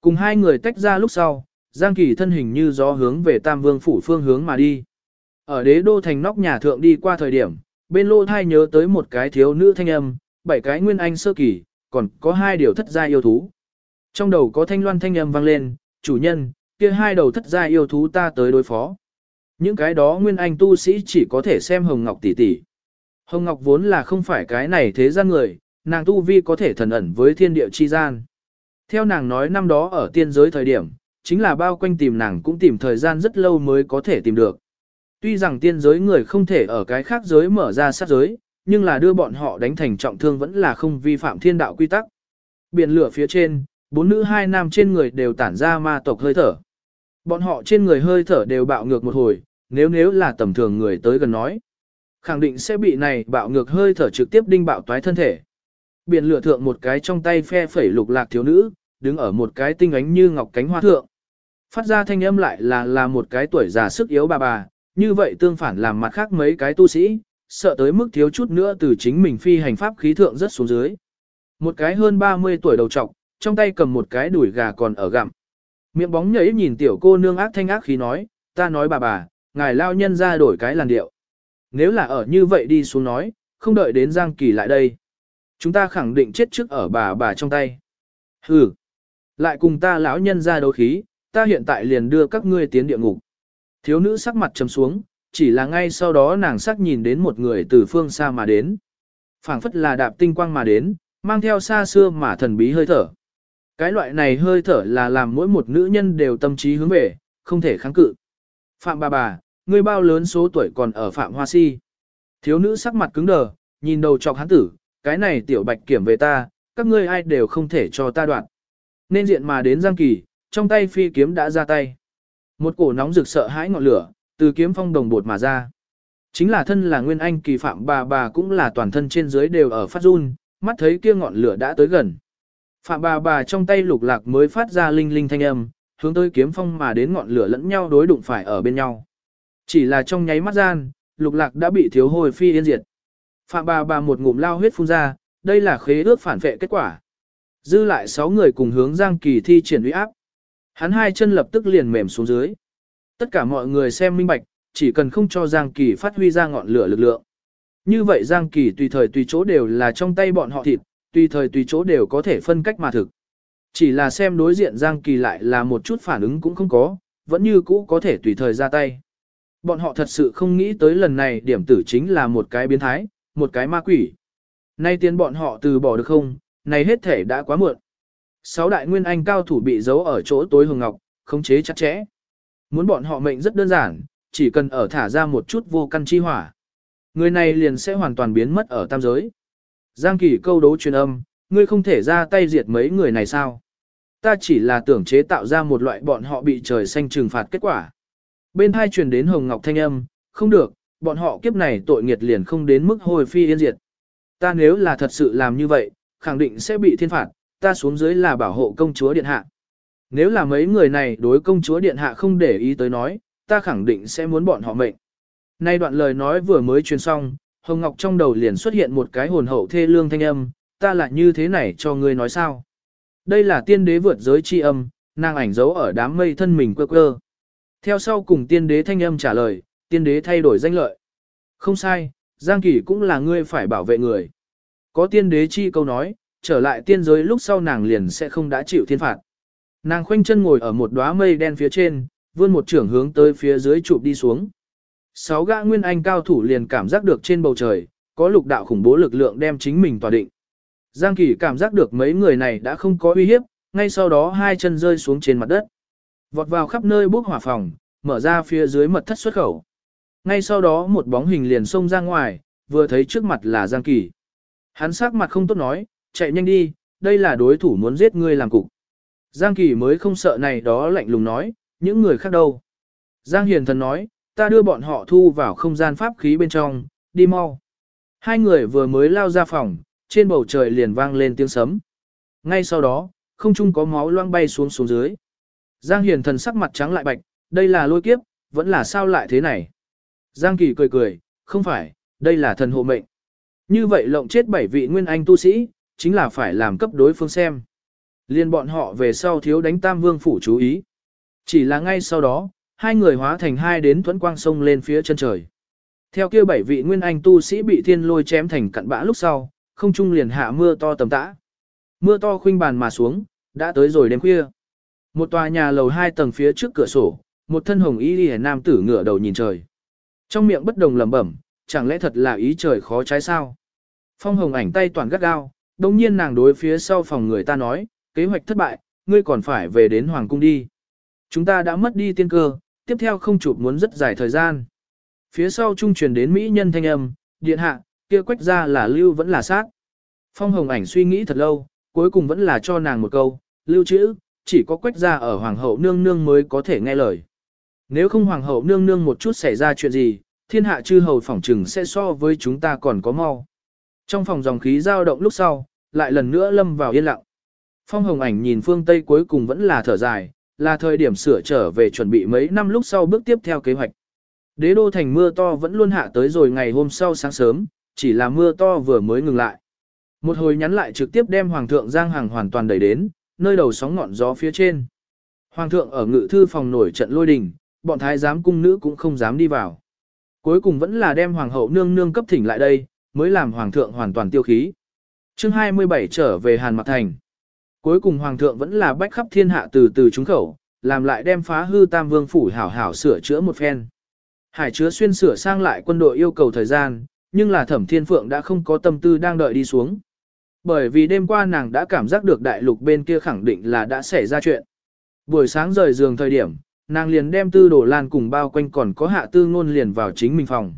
Cùng hai người tách ra lúc sau, Giang Kỳ thân hình như gió hướng về Tam Vương phủ phương hướng mà đi. Ở đế đô thành nóc nhà thượng đi qua thời điểm, bên lô thai nhớ tới một cái thiếu nữ thanh âm, bảy cái nguyên anh sơ kỳ, còn có hai điều thất gia yêu thú. Trong đầu có thanh loan thanh âm vang lên, chủ nhân, kia hai đầu thất gia yêu thú ta tới đối phó. Những cái đó nguyên anh tu sĩ chỉ có thể xem Hồng Ngọc tỷ tỷ. Hồng Ngọc vốn là không phải cái này thế gian người, nàng tu vi có thể thần ẩn với thiên địa chi gian. Theo nàng nói năm đó ở tiên giới thời điểm, chính là bao quanh tìm nàng cũng tìm thời gian rất lâu mới có thể tìm được. Tuy rằng tiên giới người không thể ở cái khác giới mở ra sát giới, nhưng là đưa bọn họ đánh thành trọng thương vẫn là không vi phạm thiên đạo quy tắc. Biển lửa phía trên, bốn nữ hai nam trên người đều tản ra ma tộc hơi thở. Bọn họ trên người hơi thở đều bạo ngược một hồi, nếu nếu là tầm thường người tới gần nói. Khẳng định sẽ bị này bạo ngược hơi thở trực tiếp đinh bạo toái thân thể. Biển lửa thượng một cái trong tay phe phẩy lục lạc thiếu nữ, đứng ở một cái tinh ánh như ngọc cánh hoa thượng. Phát ra thanh âm lại là là một cái tuổi già sức yếu bà bà, như vậy tương phản làm mặt khác mấy cái tu sĩ, sợ tới mức thiếu chút nữa từ chính mình phi hành pháp khí thượng rất xuống dưới. Một cái hơn 30 tuổi đầu trọc, trong tay cầm một cái đuổi gà còn ở gặm. Miệng bóng nhảy nhìn tiểu cô nương ác thanh ác khí nói, ta nói bà bà, ngài lao nhân ra đổi cái làn điệu. Nếu là ở như vậy đi xuống nói, không đợi đến Giang Kỳ lại đây. Chúng ta khẳng định chết trước ở bà bà trong tay. Hừ, lại cùng ta lão nhân ra đấu khí, ta hiện tại liền đưa các ngươi tiến địa ngục. Thiếu nữ sắc mặt trầm xuống, chỉ là ngay sau đó nàng sắc nhìn đến một người từ phương xa mà đến. phảng phất là đạp tinh quang mà đến, mang theo xa xưa mà thần bí hơi thở. Cái loại này hơi thở là làm mỗi một nữ nhân đều tâm trí hướng về, không thể kháng cự. Phạm bà bà, ngươi bao lớn số tuổi còn ở Phạm Hoa Si. Thiếu nữ sắc mặt cứng đờ, nhìn đầu trọc hắn tử, cái này tiểu bạch kiểm về ta, các ngươi ai đều không thể cho ta đoạn. Nên diện mà đến Giang Kỳ, trong tay phi kiếm đã ra tay. Một cổ nóng rực sợ hãi ngọn lửa, từ kiếm phong đồng bột mà ra. Chính là thân là nguyên anh kỳ phạm bà bà cũng là toàn thân trên dưới đều ở phát run, mắt thấy kia ngọn lửa đã tới gần. Phạm bà bà trong tay lục lạc mới phát ra linh linh thanh âm, hướng tới kiếm phong mà đến ngọn lửa lẫn nhau đối đụng phải ở bên nhau. Chỉ là trong nháy mắt gian, lục lạc đã bị thiếu hồi phi yên diệt. Phạm bà bà một ngụm lao huyết phun ra, đây là khế ước phản vệ kết quả. Dư lại 6 người cùng hướng Giang Kỳ thi triển uy áp. Hắn hai chân lập tức liền mềm xuống dưới. Tất cả mọi người xem minh bạch, chỉ cần không cho Giang Kỳ phát huy ra ngọn lửa lực lượng. Như vậy Giang Kỳ tùy thời tùy chỗ đều là trong tay bọn họ thịt, tùy thời tùy chỗ đều có thể phân cách mà thực. Chỉ là xem đối diện Giang Kỳ lại là một chút phản ứng cũng không có, vẫn như cũ có thể tùy thời ra tay. Bọn họ thật sự không nghĩ tới lần này điểm tử chính là một cái biến thái, một cái ma quỷ. Nay tiền bọn họ từ bỏ được không, này hết thể đã quá muộn. Sáu đại nguyên anh cao thủ bị giấu ở chỗ tối hồng ngọc, khống chế chặt chẽ. Muốn bọn họ mệnh rất đơn giản, chỉ cần ở thả ra một chút vô căn chi hỏa. Người này liền sẽ hoàn toàn biến mất ở tam giới. Giang Kỳ câu đấu truyền âm, ngươi không thể ra tay diệt mấy người này sao? Ta chỉ là tưởng chế tạo ra một loại bọn họ bị trời xanh trừng phạt kết quả. Bên hai truyền đến Hồng Ngọc thanh âm, không được, bọn họ kiếp này tội nghiệt liền không đến mức hồi phi yên diệt. Ta nếu là thật sự làm như vậy, khẳng định sẽ bị thiên phạt, ta xuống dưới là bảo hộ công chúa điện hạ. Nếu là mấy người này đối công chúa điện hạ không để ý tới nói, ta khẳng định sẽ muốn bọn họ mệnh. Nay đoạn lời nói vừa mới truyền xong, Hồng Ngọc trong đầu liền xuất hiện một cái hồn hậu thê lương thanh âm, ta là như thế này cho ngươi nói sao. Đây là tiên đế vượt giới chi âm, nàng ảnh giấu ở đám mây thân mình quơ quơ. Theo sau cùng tiên đế thanh âm trả lời, tiên đế thay đổi danh lợi. Không sai, Giang Kỳ cũng là ngươi phải bảo vệ người. Có tiên đế chi câu nói, trở lại tiên giới lúc sau nàng liền sẽ không đã chịu thiên phạt. Nàng khoanh chân ngồi ở một đóa mây đen phía trên, vươn một trưởng hướng tới phía dưới chụp đi xuống. Sáu gã nguyên anh cao thủ liền cảm giác được trên bầu trời, có lục đạo khủng bố lực lượng đem chính mình tỏa định. Giang Kỳ cảm giác được mấy người này đã không có uy hiếp, ngay sau đó hai chân rơi xuống trên mặt đất. Vọt vào khắp nơi bốc hỏa phòng, mở ra phía dưới mật thất xuất khẩu. Ngay sau đó một bóng hình liền xông ra ngoài, vừa thấy trước mặt là Giang Kỳ. Hắn sắc mặt không tốt nói, chạy nhanh đi, đây là đối thủ muốn giết ngươi làm cục. Giang Kỳ mới không sợ này đó lạnh lùng nói, những người khác đâu. Giang Hiền thần nói, ta đưa bọn họ thu vào không gian pháp khí bên trong, đi mau. Hai người vừa mới lao ra phòng, trên bầu trời liền vang lên tiếng sấm. Ngay sau đó, không trung có máu loang bay xuống xuống dưới. Giang Hiền thần sắc mặt trắng lại bạch, đây là lôi kiếp, vẫn là sao lại thế này. Giang Kỳ cười cười, không phải, đây là thần hộ mệnh. Như vậy lộng chết bảy vị nguyên anh tu sĩ, chính là phải làm cấp đối phương xem. Liên bọn họ về sau thiếu đánh tam vương phủ chú ý. Chỉ là ngay sau đó, hai người hóa thành hai đến thuẫn quang sông lên phía chân trời. Theo kia bảy vị nguyên anh tu sĩ bị thiên lôi chém thành cặn bã lúc sau, không trung liền hạ mưa to tầm tã. Mưa to khuynh bàn mà xuống, đã tới rồi đêm khuya. Một tòa nhà lầu hai tầng phía trước cửa sổ, một thân hồng y liễu nam tử ngửa đầu nhìn trời. Trong miệng bất đồng lẩm bẩm, chẳng lẽ thật là ý trời khó trái sao? Phong hồng ảnh tay toàn gắt gao, đồng nhiên nàng đối phía sau phòng người ta nói, kế hoạch thất bại, ngươi còn phải về đến Hoàng Cung đi. Chúng ta đã mất đi tiên cơ, tiếp theo không chụp muốn rất dài thời gian. Phía sau trung truyền đến Mỹ nhân thanh âm, điện hạ, kia quách ra là lưu vẫn là sát. Phong hồng ảnh suy nghĩ thật lâu, cuối cùng vẫn là cho nàng một câu, lưu trữ, chỉ có quách ra ở Hoàng hậu nương nương mới có thể nghe lời. Nếu không Hoàng hậu nương nương một chút xảy ra chuyện gì, thiên hạ chư hầu phỏng trừng sẽ so với chúng ta còn có mau. Trong phòng dòng khí dao động lúc sau, lại lần nữa lâm vào yên lặng. Phong hồng ảnh nhìn phương Tây cuối cùng vẫn là thở dài, là thời điểm sửa trở về chuẩn bị mấy năm lúc sau bước tiếp theo kế hoạch. Đế đô thành mưa to vẫn luôn hạ tới rồi ngày hôm sau sáng sớm, chỉ là mưa to vừa mới ngừng lại. Một hồi nhắn lại trực tiếp đem Hoàng thượng Giang Hàng hoàn toàn đẩy đến, nơi đầu sóng ngọn gió phía trên. Hoàng thượng ở ngự thư phòng nổi trận lôi đình, bọn thái giám cung nữ cũng không dám đi vào. Cuối cùng vẫn là đem Hoàng hậu nương nương cấp thỉnh lại đây, mới làm Hoàng thượng hoàn toàn tiêu khí. chương 27 trở về Hàn Mạc Thành. Cuối cùng Hoàng thượng vẫn là bách khắp thiên hạ từ từ trúng khẩu, làm lại đem phá hư tam vương phủ hảo hảo sửa chữa một phen. Hải chứa xuyên sửa sang lại quân đội yêu cầu thời gian, nhưng là thẩm thiên phượng đã không có tâm tư đang đợi đi xuống. Bởi vì đêm qua nàng đã cảm giác được đại lục bên kia khẳng định là đã xảy ra chuyện. Buổi sáng rời giường thời điểm, nàng liền đem tư đồ lan cùng bao quanh còn có hạ tư ngôn liền vào chính mình phòng.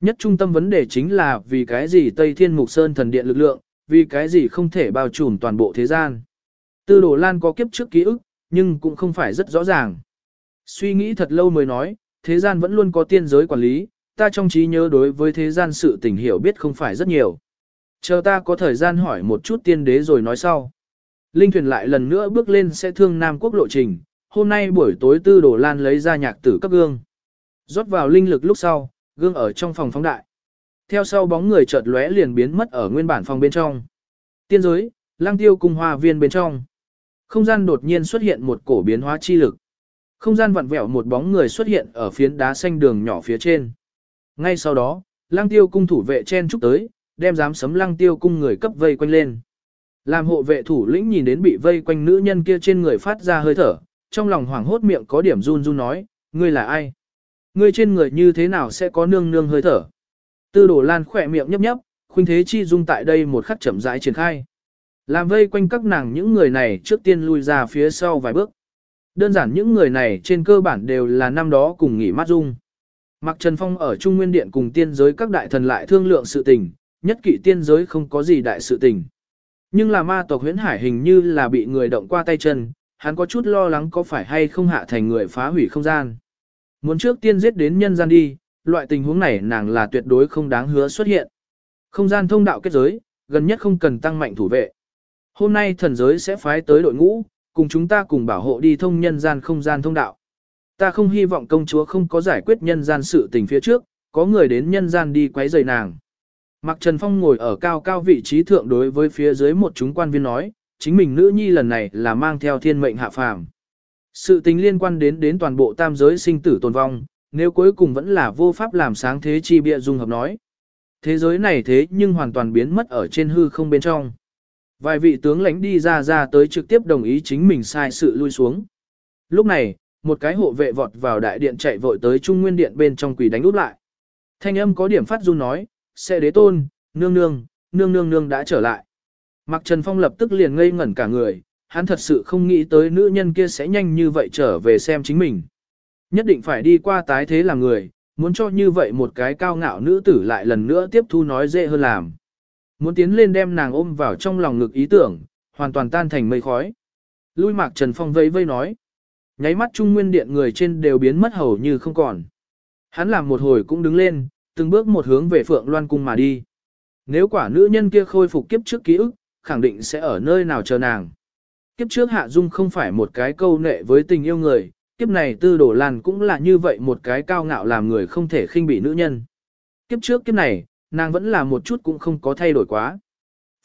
Nhất trung tâm vấn đề chính là vì cái gì Tây Thiên Mục Sơn thần điện lực lượng, vì cái gì không thể bao trùm toàn bộ thế gian. Tư đồ lan có kiếp trước ký ức, nhưng cũng không phải rất rõ ràng. Suy nghĩ thật lâu mới nói, thế gian vẫn luôn có tiên giới quản lý, ta trong trí nhớ đối với thế gian sự tình hiểu biết không phải rất nhiều. Chờ ta có thời gian hỏi một chút tiên đế rồi nói sau. Linh thuyền lại lần nữa bước lên sẽ thương Nam Quốc lộ trình, hôm nay buổi tối tư Đồ lan lấy ra nhạc tử cấp gương. rót vào linh lực lúc sau, gương ở trong phòng phóng đại. Theo sau bóng người chợt lóe liền biến mất ở nguyên bản phòng bên trong. Tiên giới, lang tiêu cung hoa viên bên trong. Không gian đột nhiên xuất hiện một cổ biến hóa chi lực. Không gian vặn vẹo một bóng người xuất hiện ở phiến đá xanh đường nhỏ phía trên. Ngay sau đó, lang tiêu cung thủ vệ chen chúc tới, đem dám sấm lang tiêu cung người cấp vây quanh lên. Làm hộ vệ thủ lĩnh nhìn đến bị vây quanh nữ nhân kia trên người phát ra hơi thở, trong lòng hoảng hốt miệng có điểm run run nói, ngươi là ai? Ngươi trên người như thế nào sẽ có nương nương hơi thở? Tư đổ lan khỏe miệng nhấp nhấp, khuynh thế chi dung tại đây một khắc chậm rãi triển khai. Làm vây quanh các nàng những người này trước tiên lui ra phía sau vài bước. Đơn giản những người này trên cơ bản đều là năm đó cùng nghỉ mát dung. Mặc Trần Phong ở Trung Nguyên Điện cùng tiên giới các đại thần lại thương lượng sự tình, nhất kỵ tiên giới không có gì đại sự tình. Nhưng là ma tộc huyễn hải hình như là bị người động qua tay chân, hắn có chút lo lắng có phải hay không hạ thành người phá hủy không gian. Muốn trước tiên giết đến nhân gian đi, loại tình huống này nàng là tuyệt đối không đáng hứa xuất hiện. Không gian thông đạo kết giới, gần nhất không cần tăng mạnh thủ vệ. Hôm nay thần giới sẽ phái tới đội ngũ, cùng chúng ta cùng bảo hộ đi thông nhân gian không gian thông đạo. Ta không hy vọng công chúa không có giải quyết nhân gian sự tình phía trước, có người đến nhân gian đi quấy rầy nàng. Mạc Trần Phong ngồi ở cao cao vị trí thượng đối với phía dưới một chúng quan viên nói, chính mình nữ nhi lần này là mang theo thiên mệnh hạ phàm. Sự tình liên quan đến đến toàn bộ tam giới sinh tử tồn vong, nếu cuối cùng vẫn là vô pháp làm sáng thế chi bịa dung hợp nói. Thế giới này thế nhưng hoàn toàn biến mất ở trên hư không bên trong. Vài vị tướng lãnh đi ra ra tới trực tiếp đồng ý chính mình sai sự lui xuống. Lúc này, một cái hộ vệ vọt vào đại điện chạy vội tới trung nguyên điện bên trong quỷ đánh úp lại. Thanh âm có điểm phát run nói, sẽ đế tôn, nương nương, nương nương nương đã trở lại. Mặc Trần Phong lập tức liền ngây ngẩn cả người, hắn thật sự không nghĩ tới nữ nhân kia sẽ nhanh như vậy trở về xem chính mình. Nhất định phải đi qua tái thế làm người, muốn cho như vậy một cái cao ngạo nữ tử lại lần nữa tiếp thu nói dễ hơn làm. Muốn tiến lên đem nàng ôm vào trong lòng ngực ý tưởng, hoàn toàn tan thành mây khói. Lui mạc Trần Phong vây vây nói. Nháy mắt trung nguyên điện người trên đều biến mất hầu như không còn. Hắn làm một hồi cũng đứng lên, từng bước một hướng về Phượng Loan Cung mà đi. Nếu quả nữ nhân kia khôi phục kiếp trước ký ức, khẳng định sẽ ở nơi nào chờ nàng. Kiếp trước Hạ Dung không phải một cái câu nệ với tình yêu người, kiếp này tư đổ lan cũng là như vậy một cái cao ngạo làm người không thể khinh bị nữ nhân. Kiếp trước kiếp này, nàng vẫn là một chút cũng không có thay đổi quá.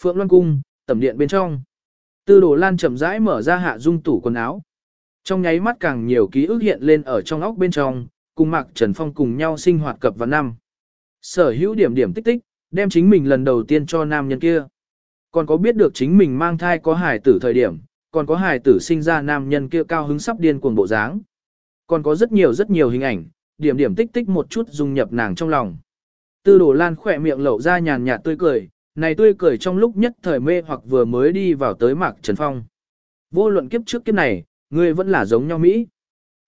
Phượng Loan Cung, tẩm điện bên trong. Tư đồ lan chậm rãi mở ra hạ dung tủ quần áo. Trong nháy mắt càng nhiều ký ức hiện lên ở trong óc bên trong, cùng Mạc Trần Phong cùng nhau sinh hoạt cập vào năm. Sở hữu điểm điểm tích tích, đem chính mình lần đầu tiên cho nam nhân kia. Còn có biết được chính mình mang thai có hải tử thời điểm, còn có hài tử sinh ra nam nhân kia cao hứng sắp điên cuồng bộ dáng. Còn có rất nhiều rất nhiều hình ảnh, điểm điểm tích tích một chút dung nhập nàng trong lòng. Tư đồ lan khỏe miệng lậu ra nhàn nhạt tươi cười, này tươi cười trong lúc nhất thời mê hoặc vừa mới đi vào tới Mạc Trần Phong. Vô luận kiếp trước kiếp này, người vẫn là giống nhau Mỹ.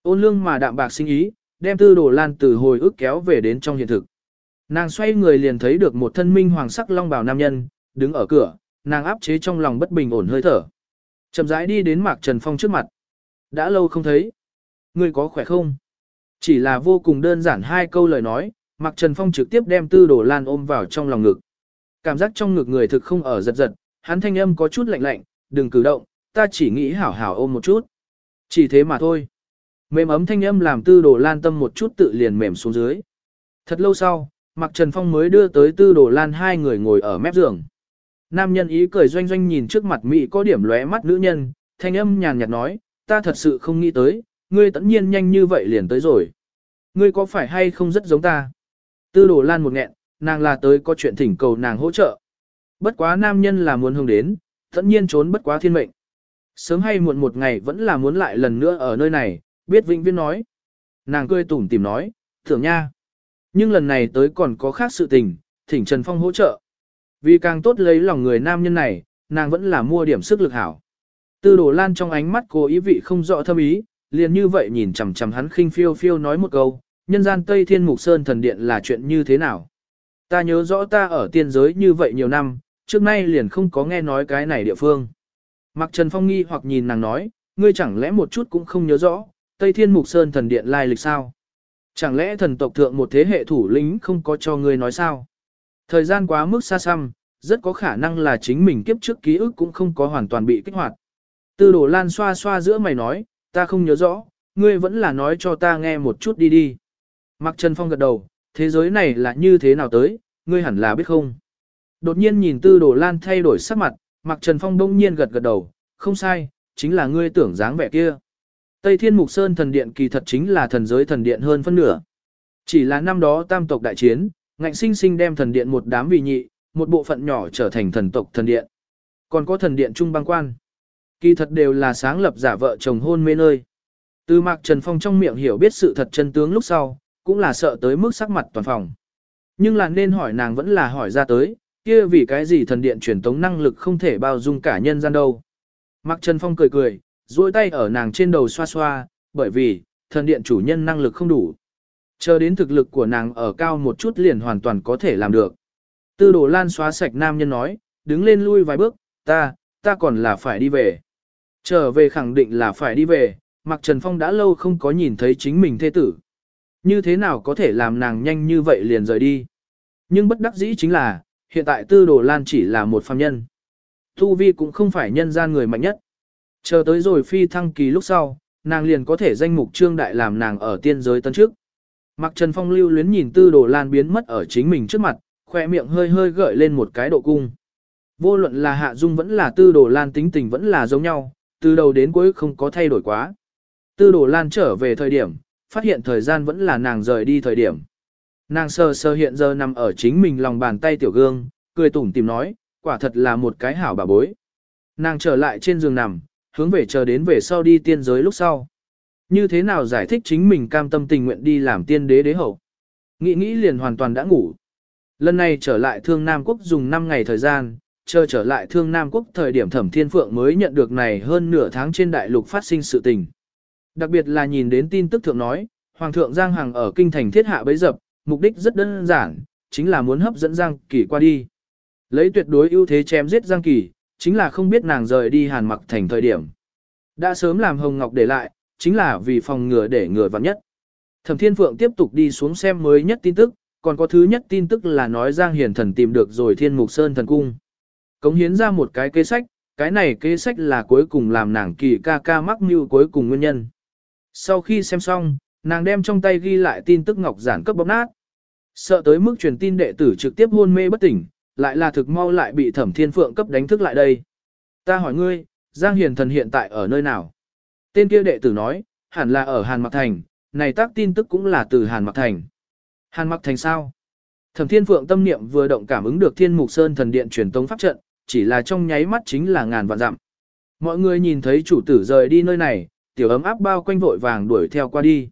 Ôn lương mà đạm bạc sinh ý, đem tư đồ lan từ hồi ức kéo về đến trong hiện thực. Nàng xoay người liền thấy được một thân minh hoàng sắc long bào nam nhân, đứng ở cửa, nàng áp chế trong lòng bất bình ổn hơi thở. Chậm rãi đi đến Mạc Trần Phong trước mặt. Đã lâu không thấy. Ngươi có khỏe không? Chỉ là vô cùng đơn giản hai câu lời nói, Mạc Trần Phong trực tiếp đem tư đồ lan ôm vào trong lòng ngực. Cảm giác trong ngực người thực không ở giật giật, hắn thanh âm có chút lạnh lạnh, đừng cử động, ta chỉ nghĩ hảo hảo ôm một chút. Chỉ thế mà thôi. Mềm ấm thanh âm làm tư đồ lan tâm một chút tự liền mềm xuống dưới. Thật lâu sau, Mạc Trần Phong mới đưa tới tư đồ lan hai người ngồi ở mép giường. Nam nhân ý cười doanh doanh nhìn trước mặt Mỹ có điểm lóe mắt nữ nhân, thanh âm nhàn nhạt nói, ta thật sự không nghĩ tới, ngươi tẫn nhiên nhanh như vậy liền tới rồi. Ngươi có phải hay không rất giống ta? Tư đồ lan một nghẹn, nàng là tới có chuyện thỉnh cầu nàng hỗ trợ. Bất quá nam nhân là muốn hướng đến, tẫn nhiên trốn bất quá thiên mệnh. Sớm hay muộn một ngày vẫn là muốn lại lần nữa ở nơi này, biết vĩnh viễn nói. Nàng cười tủm tìm nói, thưởng nha. Nhưng lần này tới còn có khác sự tình, thỉnh Trần Phong hỗ trợ. Vì càng tốt lấy lòng người nam nhân này, nàng vẫn là mua điểm sức lực hảo. Tư đổ lan trong ánh mắt cô ý vị không rõ thâm ý, liền như vậy nhìn chằm chằm hắn khinh phiêu phiêu nói một câu, nhân gian Tây Thiên Mục Sơn thần điện là chuyện như thế nào. Ta nhớ rõ ta ở tiên giới như vậy nhiều năm, trước nay liền không có nghe nói cái này địa phương. Mặc Trần Phong nghi hoặc nhìn nàng nói, ngươi chẳng lẽ một chút cũng không nhớ rõ, Tây Thiên Mục Sơn thần điện lai lịch sao? Chẳng lẽ thần tộc thượng một thế hệ thủ lĩnh không có cho ngươi nói sao? Thời gian quá mức xa xăm, rất có khả năng là chính mình kiếp trước ký ức cũng không có hoàn toàn bị kích hoạt. Tư đổ lan xoa xoa giữa mày nói, ta không nhớ rõ, ngươi vẫn là nói cho ta nghe một chút đi đi. Mặc Trần Phong gật đầu, thế giới này là như thế nào tới, ngươi hẳn là biết không. Đột nhiên nhìn tư đổ lan thay đổi sắc mặt, Mặc Trần Phong đông nhiên gật gật đầu, không sai, chính là ngươi tưởng dáng vẻ kia. Tây Thiên Mục Sơn thần điện kỳ thật chính là thần giới thần điện hơn phân nửa. Chỉ là năm đó tam tộc đại chiến, ngạnh sinh sinh đem thần điện một đám vì nhị, một bộ phận nhỏ trở thành thần tộc thần điện. Còn có thần điện trung băng quan. Kỳ thật đều là sáng lập giả vợ chồng hôn mê nơi. Từ Mạc Trần Phong trong miệng hiểu biết sự thật chân tướng lúc sau, cũng là sợ tới mức sắc mặt toàn phòng. Nhưng là nên hỏi nàng vẫn là hỏi ra tới, kia vì cái gì thần điện truyền tống năng lực không thể bao dung cả nhân gian đâu. Mạc Trần Phong cười cười, duỗi tay ở nàng trên đầu xoa xoa, bởi vì, thần điện chủ nhân năng lực không đủ. Chờ đến thực lực của nàng ở cao một chút liền hoàn toàn có thể làm được. Tư đồ lan xóa sạch nam nhân nói, đứng lên lui vài bước, ta, ta còn là phải đi về. Trở về khẳng định là phải đi về, Mạc Trần Phong đã lâu không có nhìn thấy chính mình thê tử. Như thế nào có thể làm nàng nhanh như vậy liền rời đi. Nhưng bất đắc dĩ chính là, hiện tại tư đồ lan chỉ là một phàm nhân. Thu Vi cũng không phải nhân gian người mạnh nhất. Chờ tới rồi phi thăng kỳ lúc sau, nàng liền có thể danh mục trương đại làm nàng ở tiên giới tân trước. Mặc Trần Phong lưu luyến nhìn tư đồ lan biến mất ở chính mình trước mặt, khoe miệng hơi hơi gợi lên một cái độ cung. Vô luận là hạ dung vẫn là tư đồ lan tính tình vẫn là giống nhau, từ đầu đến cuối không có thay đổi quá. Tư đồ lan trở về thời điểm, phát hiện thời gian vẫn là nàng rời đi thời điểm. Nàng sơ sơ hiện giờ nằm ở chính mình lòng bàn tay tiểu gương, cười tủm tìm nói, quả thật là một cái hảo bà bối. Nàng trở lại trên giường nằm, hướng về chờ đến về sau đi tiên giới lúc sau. Như thế nào giải thích chính mình cam tâm tình nguyện đi làm tiên đế đế hậu? Nghĩ nghĩ liền hoàn toàn đã ngủ. Lần này trở lại thương Nam Quốc dùng 5 ngày thời gian, chờ trở lại thương Nam Quốc thời điểm thẩm thiên phượng mới nhận được này hơn nửa tháng trên đại lục phát sinh sự tình. Đặc biệt là nhìn đến tin tức thượng nói, Hoàng thượng Giang Hằng ở kinh thành thiết hạ bấy dập, mục đích rất đơn giản, chính là muốn hấp dẫn Giang Kỳ qua đi. Lấy tuyệt đối ưu thế chém giết Giang Kỳ, chính là không biết nàng rời đi Hàn Mặc thành thời điểm. Đã sớm làm Hồng Ngọc để lại, chính là vì phòng ngừa để ngừa vặn nhất. Thẩm Thiên Phượng tiếp tục đi xuống xem mới nhất tin tức, còn có thứ nhất tin tức là nói Giang Hiền Thần tìm được rồi Thiên Mục Sơn Thần Cung. Cống hiến ra một cái kế sách, cái này kế sách là cuối cùng làm nàng kỳ ca ca mắc mưu cuối cùng nguyên nhân. Sau khi xem xong, nàng đem trong tay ghi lại tin tức ngọc giản cấp bóp nát. Sợ tới mức truyền tin đệ tử trực tiếp hôn mê bất tỉnh, lại là thực mau lại bị Thẩm Thiên Phượng cấp đánh thức lại đây. Ta hỏi ngươi, Giang Hiền Thần hiện tại ở nơi nào? Tên kia đệ tử nói, hẳn là ở Hàn Mặc Thành, này tác tin tức cũng là từ Hàn Mặc Thành. Hàn Mặc Thành sao? Thẩm Thiên Phượng tâm niệm vừa động cảm ứng được Thiên Mục Sơn thần điện truyền tống pháp trận, chỉ là trong nháy mắt chính là ngàn vạn dặm. Mọi người nhìn thấy chủ tử rời đi nơi này, tiểu ấm áp bao quanh vội vàng đuổi theo qua đi.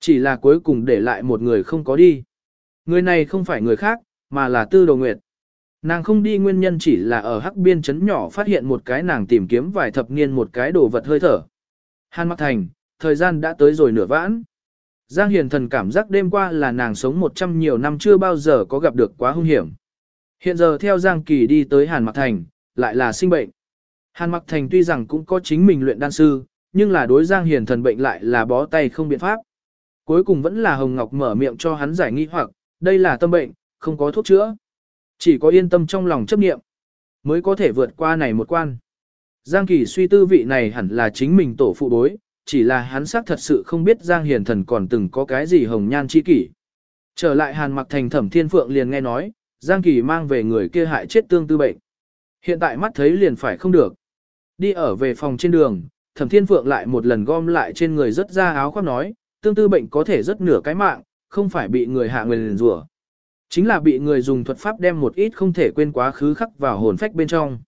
Chỉ là cuối cùng để lại một người không có đi. Người này không phải người khác, mà là Tư Đồ Nguyệt. Nàng không đi nguyên nhân chỉ là ở hắc biên chấn nhỏ phát hiện một cái nàng tìm kiếm vài thập niên một cái đồ vật hơi thở. Hàn Mặc Thành, thời gian đã tới rồi nửa vãn. Giang Hiền Thần cảm giác đêm qua là nàng sống một trăm nhiều năm chưa bao giờ có gặp được quá hung hiểm. Hiện giờ theo Giang Kỳ đi tới Hàn Mặc Thành, lại là sinh bệnh. Hàn Mặc Thành tuy rằng cũng có chính mình luyện đan sư, nhưng là đối Giang Hiền Thần bệnh lại là bó tay không biện pháp. Cuối cùng vẫn là Hồng Ngọc mở miệng cho hắn giải nghi hoặc, đây là tâm bệnh, không có thuốc chữa. Chỉ có yên tâm trong lòng chấp niệm, mới có thể vượt qua này một quan. Giang Kỳ suy tư vị này hẳn là chính mình tổ phụ bối, chỉ là hắn xác thật sự không biết Giang Hiền Thần còn từng có cái gì hồng nhan chi kỷ. Trở lại Hàn Mặc Thành Thẩm Thiên Phượng liền nghe nói, Giang Kỳ mang về người kia hại chết tương tư bệnh. Hiện tại mắt thấy liền phải không được. Đi ở về phòng trên đường, Thẩm Thiên Phượng lại một lần gom lại trên người rất ra áo khoác nói, tương tư bệnh có thể rất nửa cái mạng, không phải bị người hạ người liền rủa Chính là bị người dùng thuật pháp đem một ít không thể quên quá khứ khắc vào hồn phách bên trong.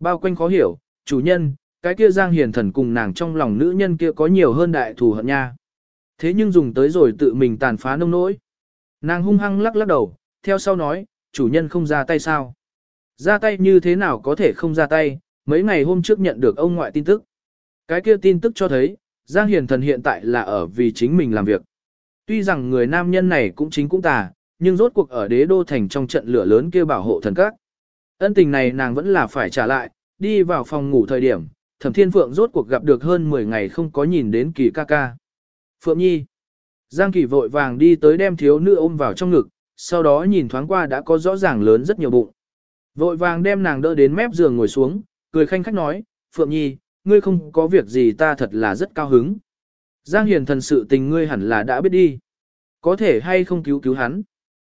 Bao quanh khó hiểu, chủ nhân, cái kia Giang Hiền Thần cùng nàng trong lòng nữ nhân kia có nhiều hơn đại thù hận nha. Thế nhưng dùng tới rồi tự mình tàn phá nông nỗi. Nàng hung hăng lắc lắc đầu, theo sau nói, chủ nhân không ra tay sao? Ra tay như thế nào có thể không ra tay, mấy ngày hôm trước nhận được ông ngoại tin tức. Cái kia tin tức cho thấy, Giang Hiền Thần hiện tại là ở vì chính mình làm việc. Tuy rằng người nam nhân này cũng chính cũng tà, nhưng rốt cuộc ở đế đô thành trong trận lửa lớn kia bảo hộ thần các. Ân tình này nàng vẫn là phải trả lại, đi vào phòng ngủ thời điểm, Thẩm Thiên Phượng rốt cuộc gặp được hơn 10 ngày không có nhìn đến kỳ ca ca. Phượng Nhi. Giang Kỳ vội vàng đi tới đem thiếu nữ ôm vào trong ngực, sau đó nhìn thoáng qua đã có rõ ràng lớn rất nhiều bụng. Vội vàng đem nàng đỡ đến mép giường ngồi xuống, cười khanh khách nói, Phượng Nhi, ngươi không có việc gì ta thật là rất cao hứng. Giang Hiền thần sự tình ngươi hẳn là đã biết đi. Có thể hay không cứu cứu hắn.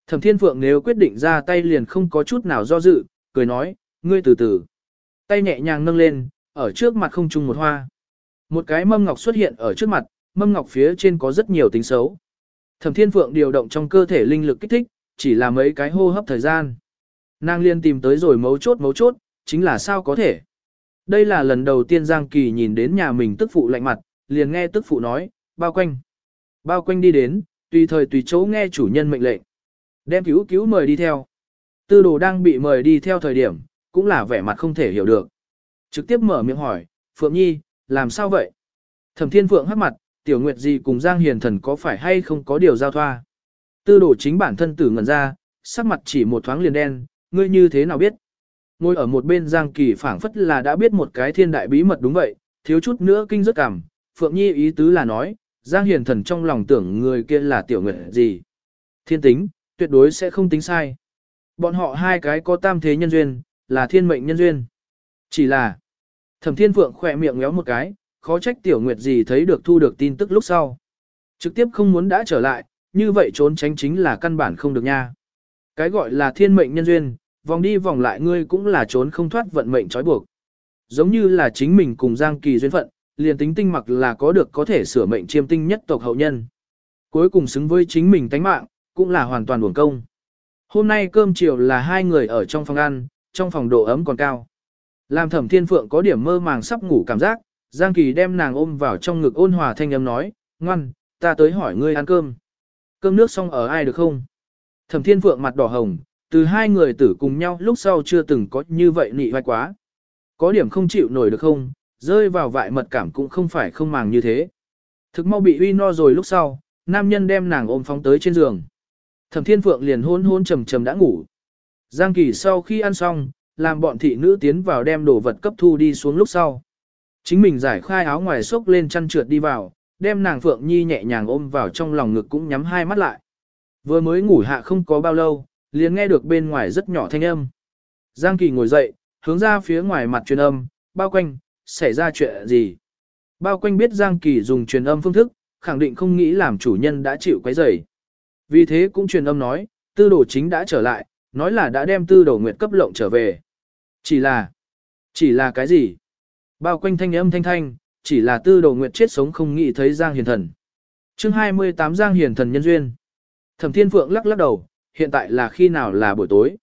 Thẩm Thiên Phượng nếu quyết định ra tay liền không có chút nào do dự, cười nói, ngươi từ từ. Tay nhẹ nhàng nâng lên, ở trước mặt không chung một hoa. Một cái mâm ngọc xuất hiện ở trước mặt, mâm ngọc phía trên có rất nhiều tính xấu. Thẩm Thiên Phượng điều động trong cơ thể linh lực kích thích, chỉ là mấy cái hô hấp thời gian. Nàng liên tìm tới rồi mấu chốt mấu chốt, chính là sao có thể. Đây là lần đầu tiên Giang Kỳ nhìn đến nhà mình tức phụ lạnh mặt, liền nghe tức phụ nói, bao quanh. Bao quanh đi đến, tùy thời tùy chỗ nghe chủ nhân mệnh lệnh. Đem cứu cứu mời đi theo. Tư đồ đang bị mời đi theo thời điểm, cũng là vẻ mặt không thể hiểu được. Trực tiếp mở miệng hỏi, Phượng Nhi, làm sao vậy? Thẩm Thiên Phượng hắc mặt, Tiểu Nguyệt gì cùng Giang Hiền Thần có phải hay không có điều giao thoa? Tư đổ chính bản thân tử ngẩn ra, sắc mặt chỉ một thoáng liền đen, ngươi như thế nào biết? Ngồi ở một bên Giang Kỳ phảng phất là đã biết một cái thiên đại bí mật đúng vậy, thiếu chút nữa kinh rất cảm. Phượng Nhi ý tứ là nói, Giang Hiền Thần trong lòng tưởng người kia là Tiểu Nguyệt gì? Thiên tính, tuyệt đối sẽ không tính sai. Bọn họ hai cái có tam thế nhân duyên, là thiên mệnh nhân duyên. Chỉ là, thẩm thiên phượng khỏe miệng ngéo một cái, khó trách tiểu nguyệt gì thấy được thu được tin tức lúc sau. Trực tiếp không muốn đã trở lại, như vậy trốn tránh chính là căn bản không được nha. Cái gọi là thiên mệnh nhân duyên, vòng đi vòng lại ngươi cũng là trốn không thoát vận mệnh trói buộc. Giống như là chính mình cùng Giang Kỳ duyên phận, liền tính tinh mặc là có được có thể sửa mệnh chiêm tinh nhất tộc hậu nhân. Cuối cùng xứng với chính mình tánh mạng, cũng là hoàn toàn buồn công. Hôm nay cơm chiều là hai người ở trong phòng ăn, trong phòng độ ấm còn cao. Làm thẩm thiên phượng có điểm mơ màng sắp ngủ cảm giác, Giang Kỳ đem nàng ôm vào trong ngực ôn hòa thanh âm nói, ngoan, ta tới hỏi ngươi ăn cơm. Cơm nước xong ở ai được không? Thẩm thiên phượng mặt đỏ hồng, từ hai người tử cùng nhau lúc sau chưa từng có như vậy nị vai quá. Có điểm không chịu nổi được không, rơi vào vại mật cảm cũng không phải không màng như thế. Thực mau bị uy no rồi lúc sau, nam nhân đem nàng ôm phóng tới trên giường. Thẩm Thiên Phượng liền hôn hôn trầm trầm đã ngủ. Giang Kỳ sau khi ăn xong, làm bọn thị nữ tiến vào đem đồ vật cấp thu đi xuống lúc sau. Chính mình giải khai áo ngoài xốc lên chăn trượt đi vào, đem nàng Phượng Nhi nhẹ nhàng ôm vào trong lòng ngực cũng nhắm hai mắt lại. Vừa mới ngủ hạ không có bao lâu, liền nghe được bên ngoài rất nhỏ thanh âm. Giang Kỳ ngồi dậy, hướng ra phía ngoài mặt truyền âm, bao quanh, xảy ra chuyện gì. Bao quanh biết Giang Kỳ dùng truyền âm phương thức, khẳng định không nghĩ làm chủ nhân đã chịu quấy rầy. Vì thế cũng truyền âm nói, tư đồ chính đã trở lại, nói là đã đem tư đồ nguyệt cấp lộng trở về. Chỉ là, chỉ là cái gì? Bao quanh thanh âm thanh thanh, chỉ là tư đồ nguyệt chết sống không nghĩ thấy Giang Hiền Thần. chương 28 Giang Hiền Thần nhân duyên. Thẩm Thiên Phượng lắc lắc đầu, hiện tại là khi nào là buổi tối.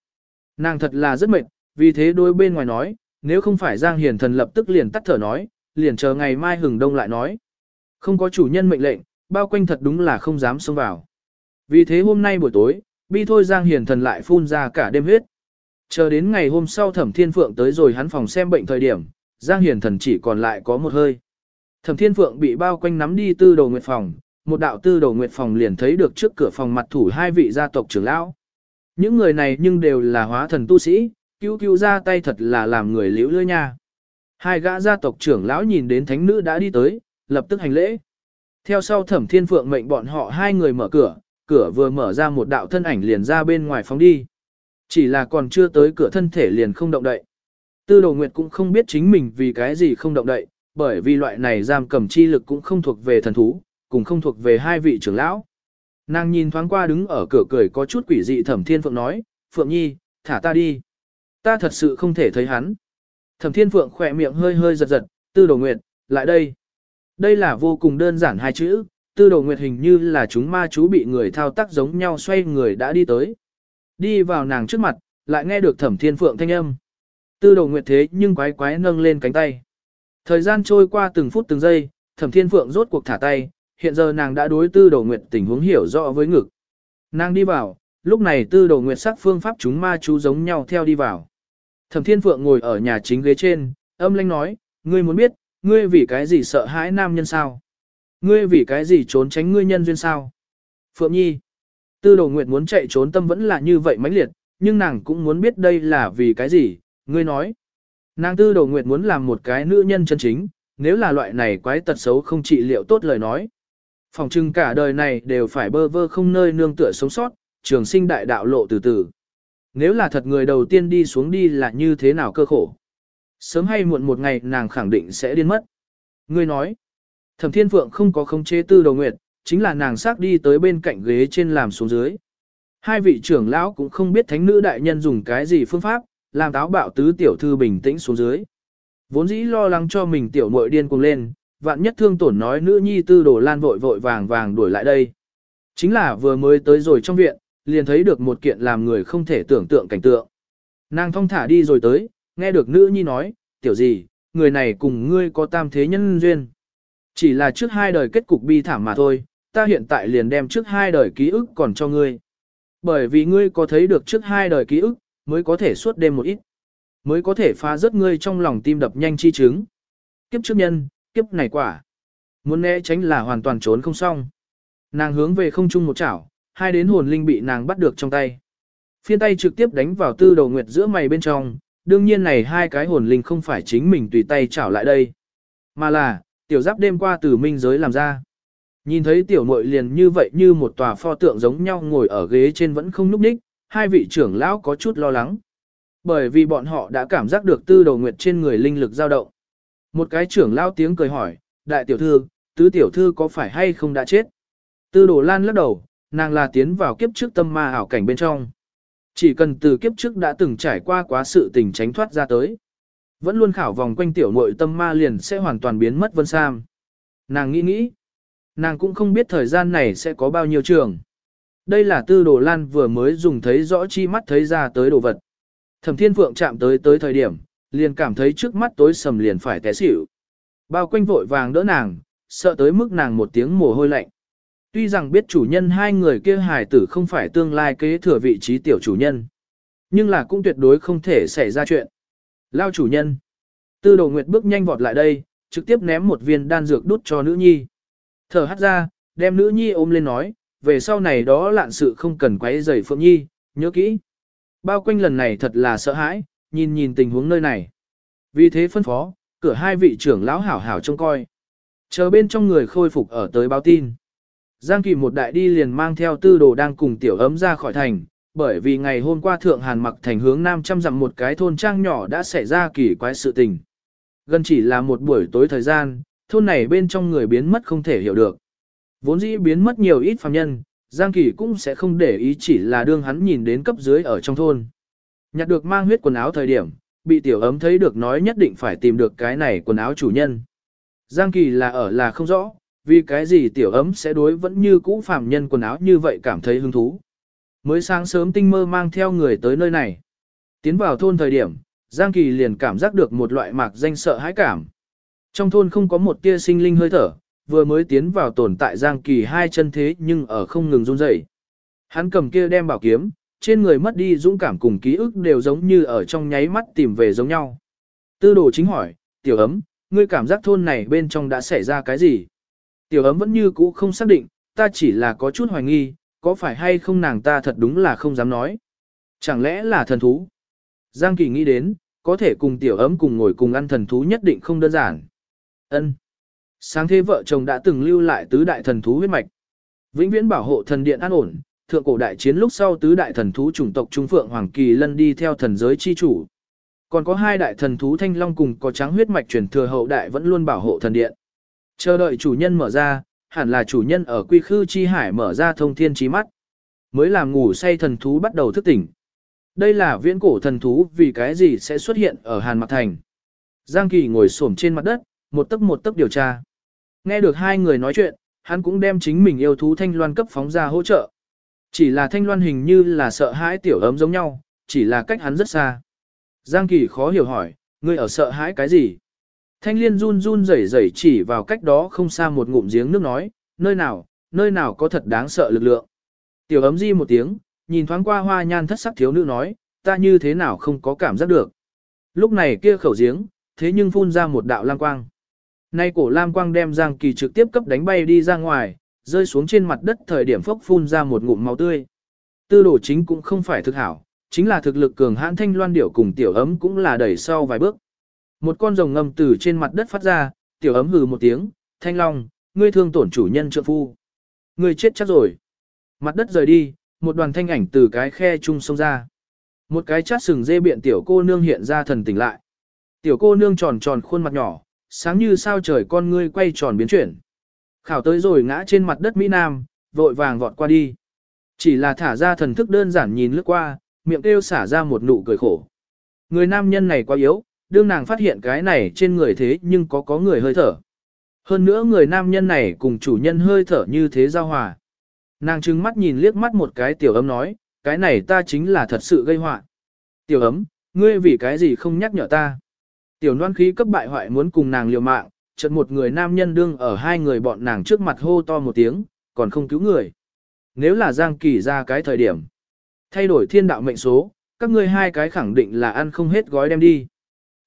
Nàng thật là rất mệt, vì thế đôi bên ngoài nói, nếu không phải Giang Hiền Thần lập tức liền tắt thở nói, liền chờ ngày mai hừng đông lại nói. Không có chủ nhân mệnh lệnh, bao quanh thật đúng là không dám xông vào. Vì thế hôm nay buổi tối, bi thôi Giang Hiền Thần lại phun ra cả đêm huyết. Chờ đến ngày hôm sau Thẩm Thiên Phượng tới rồi hắn phòng xem bệnh thời điểm, Giang Hiền Thần chỉ còn lại có một hơi. Thẩm Thiên Phượng bị bao quanh nắm đi tư đầu nguyệt phòng, một đạo tư đầu nguyệt phòng liền thấy được trước cửa phòng mặt thủ hai vị gia tộc trưởng lão. Những người này nhưng đều là hóa thần tu sĩ, cứu cứu ra tay thật là làm người liễu lưỡi nha. Hai gã gia tộc trưởng lão nhìn đến thánh nữ đã đi tới, lập tức hành lễ. Theo sau thẩm thiên phượng mệnh bọn họ hai người mở cửa, cửa vừa mở ra một đạo thân ảnh liền ra bên ngoài phóng đi. Chỉ là còn chưa tới cửa thân thể liền không động đậy. Tư đồ nguyệt cũng không biết chính mình vì cái gì không động đậy, bởi vì loại này giam cầm chi lực cũng không thuộc về thần thú, cũng không thuộc về hai vị trưởng lão. Nàng nhìn thoáng qua đứng ở cửa cười có chút quỷ dị thẩm thiên phượng nói, Phượng Nhi, thả ta đi. Ta thật sự không thể thấy hắn. Thẩm thiên phượng khỏe miệng hơi hơi giật giật, tư đồ nguyệt, lại đây. Đây là vô cùng đơn giản hai chữ, tư đồ nguyệt hình như là chúng ma chú bị người thao tác giống nhau xoay người đã đi tới. Đi vào nàng trước mặt, lại nghe được thẩm thiên phượng thanh âm. Tư đồ nguyệt thế nhưng quái quái nâng lên cánh tay. Thời gian trôi qua từng phút từng giây, thẩm thiên phượng rốt cuộc thả tay, hiện giờ nàng đã đối tư đồ nguyệt tình huống hiểu rõ với ngực. Nàng đi vào, lúc này tư đồ nguyệt sắc phương pháp chúng ma chú giống nhau theo đi vào. Thẩm thiên phượng ngồi ở nhà chính ghế trên, âm lanh nói, ngươi muốn biết, ngươi vì cái gì sợ hãi nam nhân sao? Ngươi vì cái gì trốn tránh ngươi nhân duyên sao? Phượng Nhi, tư đồ nguyệt muốn chạy trốn tâm vẫn là như vậy mãnh liệt, nhưng nàng cũng muốn biết đây là vì cái gì, ngươi nói. Nàng tư đồ nguyệt muốn làm một cái nữ nhân chân chính, nếu là loại này quái tật xấu không trị liệu tốt lời nói. Phòng trưng cả đời này đều phải bơ vơ không nơi nương tựa sống sót, trường sinh đại đạo lộ từ từ. Nếu là thật người đầu tiên đi xuống đi là như thế nào cơ khổ. Sớm hay muộn một ngày nàng khẳng định sẽ điên mất. Ngươi nói, thẩm thiên phượng không có khống chế tư đầu nguyệt, chính là nàng xác đi tới bên cạnh ghế trên làm xuống dưới. Hai vị trưởng lão cũng không biết thánh nữ đại nhân dùng cái gì phương pháp, làm táo bạo tứ tiểu thư bình tĩnh xuống dưới. Vốn dĩ lo lắng cho mình tiểu muội điên cuồng lên, vạn nhất thương tổn nói nữ nhi tư đồ lan vội vội vàng vàng đuổi lại đây. Chính là vừa mới tới rồi trong viện, liền thấy được một kiện làm người không thể tưởng tượng cảnh tượng. Nàng thong thả đi rồi tới, nghe được nữ nhi nói, tiểu gì, người này cùng ngươi có tam thế nhân duyên. Chỉ là trước hai đời kết cục bi thảm mà thôi, ta hiện tại liền đem trước hai đời ký ức còn cho ngươi. Bởi vì ngươi có thấy được trước hai đời ký ức, mới có thể suốt đêm một ít, mới có thể phá rớt ngươi trong lòng tim đập nhanh chi chứng. Kiếp trước nhân, kiếp này quả. Muốn né tránh là hoàn toàn trốn không xong. Nàng hướng về không chung một chảo, hai đến hồn linh bị nàng bắt được trong tay. Phiên tay trực tiếp đánh vào tư đầu nguyệt giữa mày bên trong, đương nhiên này hai cái hồn linh không phải chính mình tùy tay chảo lại đây. Mà là, tiểu giáp đêm qua từ minh giới làm ra. Nhìn thấy tiểu muội liền như vậy như một tòa pho tượng giống nhau ngồi ở ghế trên vẫn không núp đích, hai vị trưởng lão có chút lo lắng. Bởi vì bọn họ đã cảm giác được tư đầu nguyệt trên người linh lực dao động. Một cái trưởng lão tiếng cười hỏi, đại tiểu thư, tứ tiểu thư có phải hay không đã chết? Tư đồ lan lắc đầu, nàng là tiến vào kiếp trước tâm ma ảo cảnh bên trong. Chỉ cần từ kiếp trước đã từng trải qua quá sự tình tránh thoát ra tới. Vẫn luôn khảo vòng quanh tiểu nội tâm ma liền sẽ hoàn toàn biến mất vân sam. Nàng nghĩ nghĩ. Nàng cũng không biết thời gian này sẽ có bao nhiêu trường. Đây là tư đồ lan vừa mới dùng thấy rõ chi mắt thấy ra tới đồ vật. Thẩm thiên phượng chạm tới tới thời điểm, liền cảm thấy trước mắt tối sầm liền phải té xỉu. Bao quanh vội vàng đỡ nàng, sợ tới mức nàng một tiếng mồ hôi lạnh. Tuy rằng biết chủ nhân hai người kia hài tử không phải tương lai kế thừa vị trí tiểu chủ nhân, nhưng là cũng tuyệt đối không thể xảy ra chuyện. Lao chủ nhân. Tư đồ nguyệt bước nhanh vọt lại đây, trực tiếp ném một viên đan dược đút cho nữ nhi. Thở hắt ra, đem nữ nhi ôm lên nói, về sau này đó lạn sự không cần quấy rầy Phượng Nhi, nhớ kỹ. Bao quanh lần này thật là sợ hãi, nhìn nhìn tình huống nơi này. Vì thế phân phó, cửa hai vị trưởng lão hảo hảo trông coi. Chờ bên trong người khôi phục ở tới báo tin. Giang Kỳ một đại đi liền mang theo tư đồ đang cùng tiểu ấm ra khỏi thành, bởi vì ngày hôm qua thượng hàn mặc thành hướng nam trăm dặm một cái thôn trang nhỏ đã xảy ra kỳ quái sự tình. Gần chỉ là một buổi tối thời gian, thôn này bên trong người biến mất không thể hiểu được. Vốn dĩ biến mất nhiều ít phàm nhân, Giang Kỳ cũng sẽ không để ý chỉ là đương hắn nhìn đến cấp dưới ở trong thôn. Nhặt được mang huyết quần áo thời điểm, bị tiểu ấm thấy được nói nhất định phải tìm được cái này quần áo chủ nhân. Giang Kỳ là ở là không rõ, vì cái gì tiểu ấm sẽ đối vẫn như cũ phàm nhân quần áo như vậy cảm thấy hứng thú. Mới sáng sớm tinh mơ mang theo người tới nơi này. Tiến vào thôn thời điểm, Giang Kỳ liền cảm giác được một loại mạc danh sợ hãi cảm. Trong thôn không có một tia sinh linh hơi thở, vừa mới tiến vào tồn tại Giang Kỳ hai chân thế nhưng ở không ngừng run rẩy. Hắn cầm kia đem bảo kiếm, trên người mất đi dũng cảm cùng ký ức đều giống như ở trong nháy mắt tìm về giống nhau. Tư đồ chính hỏi, tiểu ấm, ngươi cảm giác thôn này bên trong đã xảy ra cái gì? Tiểu ấm vẫn như cũ không xác định, ta chỉ là có chút hoài nghi, có phải hay không nàng ta thật đúng là không dám nói. Chẳng lẽ là thần thú? Giang Kỳ nghĩ đến, có thể cùng tiểu ấm cùng ngồi cùng ăn thần thú nhất định không đơn giản. Ân. Sáng thế vợ chồng đã từng lưu lại tứ đại thần thú huyết mạch. Vĩnh viễn bảo hộ thần điện an ổn, thượng cổ đại chiến lúc sau tứ đại thần thú chủng tộc Trung Phượng Hoàng Kỳ lân đi theo thần giới chi chủ. Còn có hai đại thần thú thanh long cùng có trắng huyết mạch truyền thừa hậu đại vẫn luôn bảo hộ thần điện. Chờ đợi chủ nhân mở ra, hẳn là chủ nhân ở quy khư chi hải mở ra thông thiên trí mắt. Mới làm ngủ say thần thú bắt đầu thức tỉnh. Đây là viễn cổ thần thú vì cái gì sẽ xuất hiện ở Hàn Mạc Thành. Giang Kỳ ngồi xổm trên mặt đất, một tấc một tấc điều tra. Nghe được hai người nói chuyện, hắn cũng đem chính mình yêu thú thanh loan cấp phóng ra hỗ trợ. Chỉ là thanh loan hình như là sợ hãi tiểu ấm giống nhau, chỉ là cách hắn rất xa. Giang Kỳ khó hiểu hỏi, ngươi ở sợ hãi cái gì? Thanh liên run run rẩy rẩy chỉ vào cách đó không xa một ngụm giếng nước nói, nơi nào, nơi nào có thật đáng sợ lực lượng. Tiểu ấm di một tiếng, nhìn thoáng qua hoa nhan thất sắc thiếu nữ nói, ta như thế nào không có cảm giác được. Lúc này kia khẩu giếng, thế nhưng phun ra một đạo lam quang. Nay cổ lam quang đem Giang Kỳ trực tiếp cấp đánh bay đi ra ngoài, rơi xuống trên mặt đất thời điểm phốc phun ra một ngụm máu tươi. Tư đồ chính cũng không phải thực hảo, chính là thực lực cường hãn thanh loan điểu cùng tiểu ấm cũng là đẩy sau vài bước. Một con rồng ngầm từ trên mặt đất phát ra, tiểu ấm hừ một tiếng, thanh long, ngươi thương tổn chủ nhân trượng phu. Ngươi chết chắc rồi. Mặt đất rời đi, một đoàn thanh ảnh từ cái khe chung sông ra. Một cái chát sừng dê biện tiểu cô nương hiện ra thần tỉnh lại. Tiểu cô nương tròn tròn khuôn mặt nhỏ, sáng như sao trời con ngươi quay tròn biến chuyển. Khảo tới rồi ngã trên mặt đất Mỹ Nam, vội vàng vọt qua đi. Chỉ là thả ra thần thức đơn giản nhìn lướt qua, miệng kêu xả ra một nụ cười khổ. Người nam nhân này quá yếu, đương nàng phát hiện cái này trên người thế nhưng có có người hơi thở. Hơn nữa người nam nhân này cùng chủ nhân hơi thở như thế giao hòa. Nàng trừng mắt nhìn liếc mắt một cái tiểu ấm nói, cái này ta chính là thật sự gây họa. Tiểu ấm, ngươi vì cái gì không nhắc nhở ta? Tiểu noan khí cấp bại hoại muốn cùng nàng liều mạng, chợt một người nam nhân đương ở hai người bọn nàng trước mặt hô to một tiếng, còn không cứu người. Nếu là Giang Kỳ ra cái thời điểm, thay đổi thiên đạo mệnh số, các ngươi hai cái khẳng định là ăn không hết gói đem đi.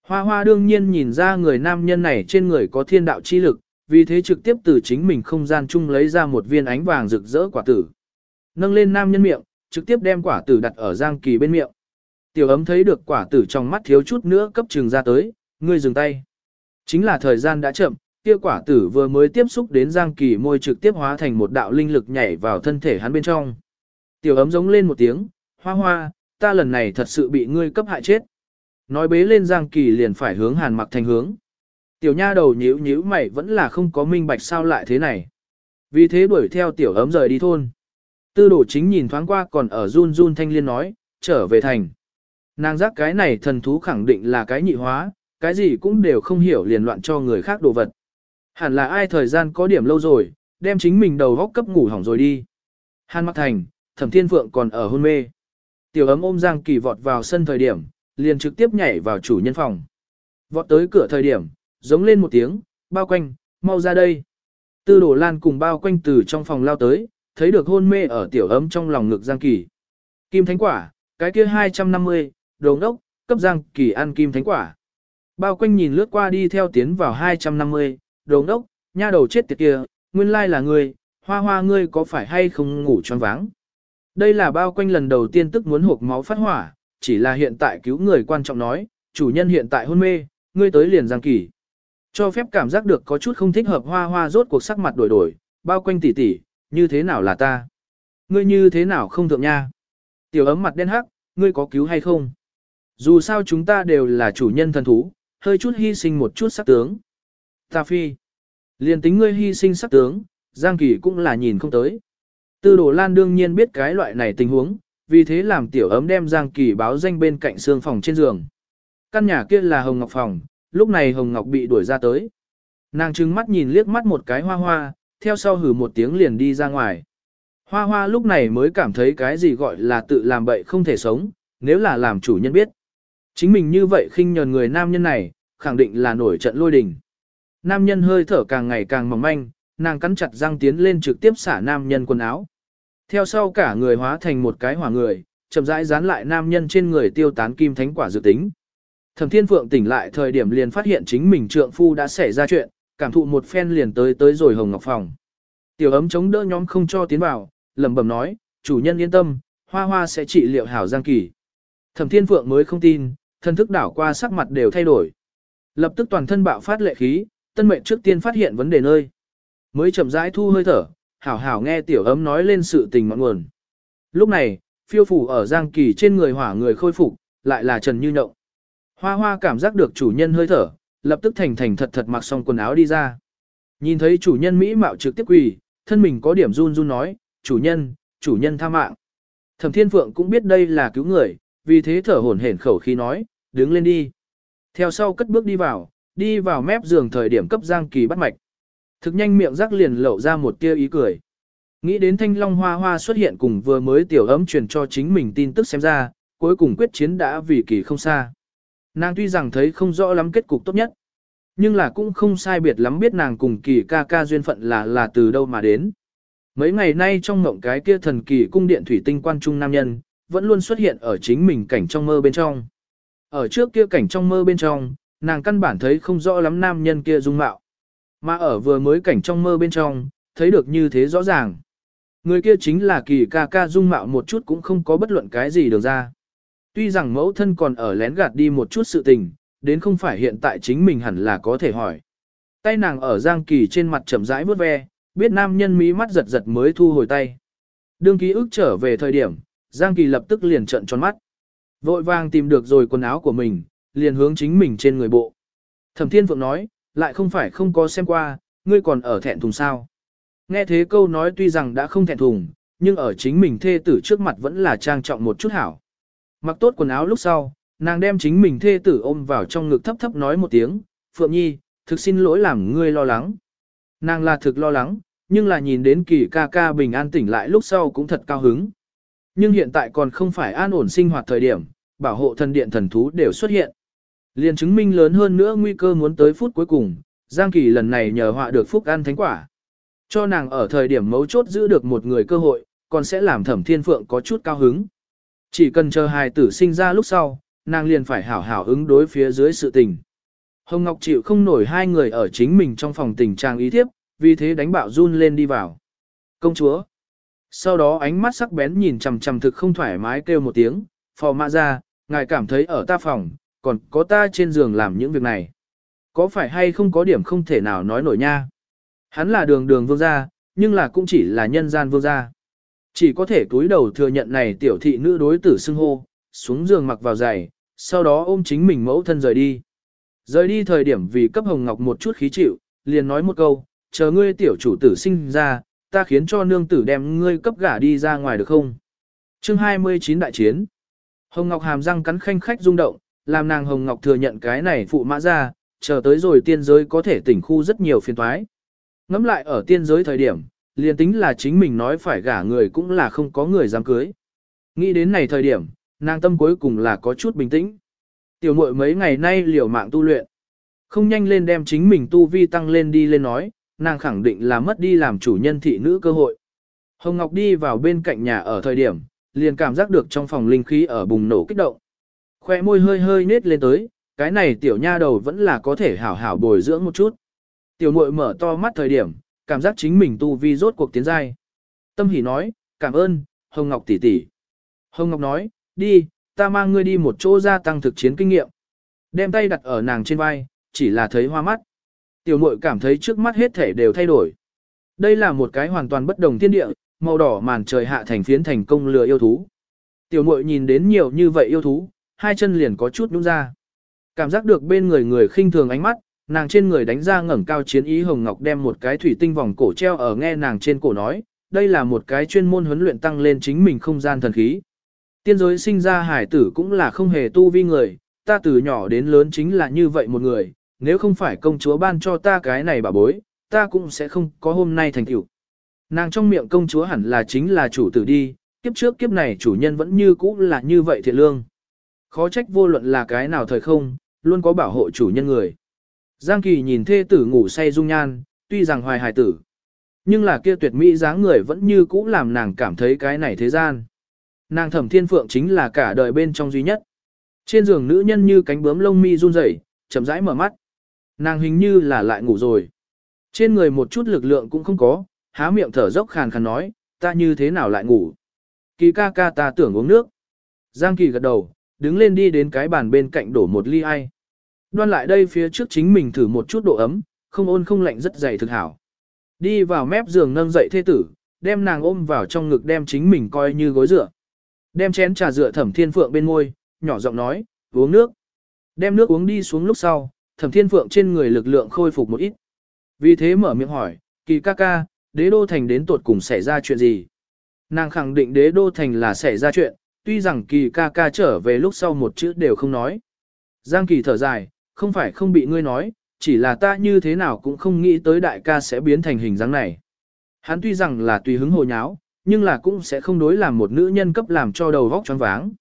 Hoa hoa đương nhiên nhìn ra người nam nhân này trên người có thiên đạo chi lực, vì thế trực tiếp từ chính mình không gian chung lấy ra một viên ánh vàng rực rỡ quả tử. Nâng lên nam nhân miệng, trực tiếp đem quả tử đặt ở Giang Kỳ bên miệng. Tiểu ấm thấy được quả tử trong mắt thiếu chút nữa cấp trường ra tới, ngươi dừng tay. Chính là thời gian đã chậm, kia quả tử vừa mới tiếp xúc đến Giang Kỳ môi trực tiếp hóa thành một đạo linh lực nhảy vào thân thể hắn bên trong. Tiểu ấm giống lên một tiếng, hoa hoa, ta lần này thật sự bị ngươi cấp hại chết. Nói bế lên Giang Kỳ liền phải hướng hàn mặc thành hướng. Tiểu nha đầu nhíu nhíu mày vẫn là không có minh bạch sao lại thế này. Vì thế đuổi theo tiểu ấm rời đi thôn. Tư đổ chính nhìn thoáng qua còn ở run run thanh liên nói, trở về thành. Nàng giác cái này thần thú khẳng định là cái nhị hóa, cái gì cũng đều không hiểu liền loạn cho người khác đồ vật. Hẳn là ai thời gian có điểm lâu rồi, đem chính mình đầu góc cấp ngủ hỏng rồi đi. Hàn Mặc Thành, Thẩm Thiên Phượng còn ở hôn mê. Tiểu ấm ôm Giang Kỳ vọt vào sân thời điểm, liền trực tiếp nhảy vào chủ nhân phòng. Vọt tới cửa thời điểm, giống lên một tiếng, bao quanh, mau ra đây. Tư đổ lan cùng bao quanh từ trong phòng lao tới, thấy được hôn mê ở tiểu ấm trong lòng ngực Giang Kỳ. Kim Thánh Quả, cái kia 250, đồ đốc, cấp Giang Kỳ ăn Kim Thánh Quả. Bao quanh nhìn lướt qua đi theo tiến vào 250, đồ đốc, nha đầu chết tiệt kia, nguyên lai là ngươi, hoa hoa ngươi có phải hay không ngủ choáng váng. Đây là bao quanh lần đầu tiên tức muốn hộp máu phát hỏa, chỉ là hiện tại cứu người quan trọng nói, chủ nhân hiện tại hôn mê, ngươi tới liền Giang Kỳ. Cho phép cảm giác được có chút không thích hợp hoa hoa rốt cuộc sắc mặt đổi đổi, bao quanh tỉ tỉ, như thế nào là ta? Ngươi như thế nào không thượng nha? Tiểu ấm mặt đen hắc, ngươi có cứu hay không? Dù sao chúng ta đều là chủ nhân thần thú, hơi chút hy sinh một chút sắc tướng. Ta phi. Liền tính ngươi hy sinh sắc tướng, Giang Kỳ cũng là nhìn không tới. Tư đồ lan đương nhiên biết cái loại này tình huống, vì thế làm tiểu ấm đem Giang Kỳ báo danh bên cạnh xương phòng trên giường. Căn nhà kia là Hồng Ngọc phòng, lúc này Hồng Ngọc bị đuổi ra tới. Nàng trừng mắt nhìn liếc mắt một cái hoa hoa, theo sau hử một tiếng liền đi ra ngoài. Hoa hoa lúc này mới cảm thấy cái gì gọi là tự làm bậy không thể sống, nếu là làm chủ nhân biết. Chính mình như vậy khinh nhờn người nam nhân này, khẳng định là nổi trận lôi đình. Nam nhân hơi thở càng ngày càng mỏng manh, nàng cắn chặt răng tiến lên trực tiếp xả nam nhân quần áo. Theo sau cả người hóa thành một cái hỏa người, chậm rãi dán lại nam nhân trên người tiêu tán kim thánh quả dự tính. Thẩm Thiên Phượng tỉnh lại thời điểm liền phát hiện chính mình trượng phu đã xảy ra chuyện, cảm thụ một phen liền tới tới rồi Hồng Ngọc phòng. Tiểu ấm chống đỡ nhóm không cho tiến vào, lẩm bẩm nói, chủ nhân yên tâm, hoa hoa sẽ trị liệu hảo Giang Kỳ. Thẩm Thiên Phượng mới không tin, thân thức đảo qua sắc mặt đều thay đổi. Lập tức toàn thân bạo phát lệ khí, tân mệnh trước tiên phát hiện vấn đề nơi. Mới chậm rãi thu hơi thở, hảo hảo nghe tiểu ấm nói lên sự tình ngọn nguồn. Lúc này, phiêu phủ ở Giang Kỳ trên người hỏa người khôi phục, lại là Trần Như Nhộng. Hoa hoa cảm giác được chủ nhân hơi thở, lập tức thành thành thật thật mặc xong quần áo đi ra. Nhìn thấy chủ nhân Mỹ mạo trực tiếp quỳ, thân mình có điểm run run nói, chủ nhân, chủ nhân tha mạng. Thẩm Thiên Phượng cũng biết đây là cứu người, vì thế thở hổn hển khẩu khí nói, đứng lên đi. Theo sau cất bước đi vào, đi vào mép giường thời điểm cấp Giang Kỳ bắt mạch. Thực nhanh miệng rắc liền lộ ra một tia ý cười. Nghĩ đến thanh long hoa hoa xuất hiện cùng vừa mới tiểu ấm truyền cho chính mình tin tức xem ra, cuối cùng quyết chiến đã vì kỳ không xa. Nàng tuy rằng thấy không rõ lắm kết cục tốt nhất, nhưng là cũng không sai biệt lắm biết nàng cùng kỳ ca ca duyên phận là là từ đâu mà đến. Mấy ngày nay trong mộng cái kia thần kỳ cung điện thủy tinh quan trung nam nhân, vẫn luôn xuất hiện ở chính mình cảnh trong mơ bên trong. Ở trước kia cảnh trong mơ bên trong, nàng căn bản thấy không rõ lắm nam nhân kia dung mạo. Mà ở vừa mới cảnh trong mơ bên trong, thấy được như thế rõ ràng. Người kia chính là kỳ ca ca dung mạo một chút cũng không có bất luận cái gì được ra. Tuy rằng mẫu thân còn ở lén gạt đi một chút sự tình, đến không phải hiện tại chính mình hẳn là có thể hỏi. Tay nàng ở Giang Kỳ trên mặt chậm rãi vuốt ve, biết nam nhân mí mắt giật giật mới thu hồi tay. Đương ký ức trở về thời điểm, Giang Kỳ lập tức liền trợn tròn mắt. Vội vàng tìm được rồi quần áo của mình, liền hướng chính mình trên người bộ. Thẩm Thiên Phượng nói, lại không phải không có xem qua, ngươi còn ở thẹn thùng sao. Nghe thế câu nói tuy rằng đã không thẹn thùng, nhưng ở chính mình thê tử trước mặt vẫn là trang trọng một chút hảo. Mặc tốt quần áo lúc sau, nàng đem chính mình thê tử ôm vào trong ngực thấp thấp nói một tiếng, Phượng Nhi, thực xin lỗi làm ngươi lo lắng. Nàng là thực lo lắng, nhưng là nhìn đến kỳ ca ca bình an tỉnh lại lúc sau cũng thật cao hứng. Nhưng hiện tại còn không phải an ổn sinh hoạt thời điểm, bảo hộ thần điện thần thú đều xuất hiện. Liền chứng minh lớn hơn nữa nguy cơ muốn tới phút cuối cùng, Giang Kỳ lần này nhờ họa được phúc ăn thánh quả. Cho nàng ở thời điểm mấu chốt giữ được một người cơ hội, còn sẽ làm thẩm thiên phượng có chút cao hứng. Chỉ cần chờ hài tử sinh ra lúc sau, nàng liền phải hảo hảo ứng đối phía dưới sự tình. Hồng Ngọc chịu không nổi hai người ở chính mình trong phòng tình trạng ý thiếp, vì thế đánh bạo run lên đi vào. Công chúa. Sau đó ánh mắt sắc bén nhìn chằm chằm thực không thoải mái kêu một tiếng, phò mạ ra, ngài cảm thấy ở ta phòng, còn có ta trên giường làm những việc này. Có phải hay không có điểm không thể nào nói nổi nha. Hắn là đường đường vương gia, nhưng là cũng chỉ là nhân gian vương gia. Chỉ có thể túi đầu thừa nhận này tiểu thị nữ đối tử xưng hô, xuống giường mặc vào giày, sau đó ôm chính mình mẫu thân rời đi. Rời đi thời điểm vì cấp hồng ngọc một chút khí chịu, liền nói một câu, chờ ngươi tiểu chủ tử sinh ra, ta khiến cho nương tử đem ngươi cấp gả đi ra ngoài được không? Chương 29 Đại Chiến Hồng Ngọc hàm răng cắn khanh khách rung động, làm nàng Hồng Ngọc thừa nhận cái này phụ mã ra, chờ tới rồi tiên giới có thể tỉnh khu rất nhiều phiền toái. Ngắm lại ở tiên giới thời điểm, liền tính là chính mình nói phải gả người cũng là không có người dám cưới. Nghĩ đến này thời điểm, nàng tâm cuối cùng là có chút bình tĩnh. Tiểu muội mấy ngày nay liều mạng tu luyện. Không nhanh lên đem chính mình tu vi tăng lên đi lên nói, nàng khẳng định là mất đi làm chủ nhân thị nữ cơ hội. Hồng Ngọc đi vào bên cạnh nhà ở thời điểm, liền cảm giác được trong phòng linh khí ở bùng nổ kích động. Khoe môi hơi hơi nết lên tới, cái này tiểu nha đầu vẫn là có thể hảo hảo bồi dưỡng một chút. Tiểu muội mở to mắt thời điểm, cảm giác chính mình tu vi rốt cuộc tiến giai. Tâm hỉ nói, cảm ơn, Hồng Ngọc tỷ tỷ. Hồng Ngọc nói, đi, ta mang ngươi đi một chỗ gia tăng thực chiến kinh nghiệm. Đem tay đặt ở nàng trên vai, chỉ là thấy hoa mắt. Tiểu muội cảm thấy trước mắt hết thể đều thay đổi. Đây là một cái hoàn toàn bất đồng thiên địa, màu đỏ màn trời hạ thành phiến thành công lừa yêu thú. Tiểu muội nhìn đến nhiều như vậy yêu thú, hai chân liền có chút nhũn ra. Cảm giác được bên người người khinh thường ánh mắt, nàng trên người đánh ra ngẩng cao chiến ý hồng ngọc đem một cái thủy tinh vòng cổ treo ở nghe nàng trên cổ nói, đây là một cái chuyên môn huấn luyện tăng lên chính mình không gian thần khí. Tiên giới sinh ra hải tử cũng là không hề tu vi người, ta từ nhỏ đến lớn chính là như vậy một người, nếu không phải công chúa ban cho ta cái này bà bối, ta cũng sẽ không có hôm nay thành tựu. Nàng trong miệng công chúa hẳn là chính là chủ tử đi, kiếp trước kiếp này chủ nhân vẫn như cũ là như vậy thiệt lương. Khó trách vô luận là cái nào thời không, luôn có bảo hộ chủ nhân người. Giang Kỳ nhìn thê tử ngủ say dung nhan, tuy rằng hoài hài tử. Nhưng là kia tuyệt mỹ dáng người vẫn như cũ làm nàng cảm thấy cái này thế gian. Nàng thẩm thiên phượng chính là cả đời bên trong duy nhất. Trên giường nữ nhân như cánh bướm lông mi run rẩy, chậm rãi mở mắt. Nàng hình như là lại ngủ rồi. Trên người một chút lực lượng cũng không có, há miệng thở dốc khàn khàn nói, ta như thế nào lại ngủ. Kỳ ca ca ta tưởng uống nước. Giang kỳ gật đầu, đứng lên đi đến cái bàn bên cạnh đổ một ly ai. Đoan lại đây phía trước chính mình thử một chút độ ấm, không ôn không lạnh rất dày thực hảo. Đi vào mép giường nâng dậy thê tử, đem nàng ôm vào trong ngực đem chính mình coi như gối dựa. Đem chén trà dựa thẩm thiên phượng bên ngôi, nhỏ giọng nói, uống nước. Đem nước uống đi xuống lúc sau, thẩm thiên phượng trên người lực lượng khôi phục một ít. Vì thế mở miệng hỏi, kỳ ca ca, đế đô thành đến tuột cùng xảy ra chuyện gì? Nàng khẳng định đế đô thành là xảy ra chuyện, tuy rằng kỳ ca ca trở về lúc sau một chữ đều không nói. Giang kỳ thở dài, không phải không bị ngươi nói, chỉ là ta như thế nào cũng không nghĩ tới đại ca sẽ biến thành hình dáng này. Hắn tuy rằng là tùy hứng hồ nháo, nhưng là cũng sẽ không đối làm một nữ nhân cấp làm cho đầu vóc choáng váng.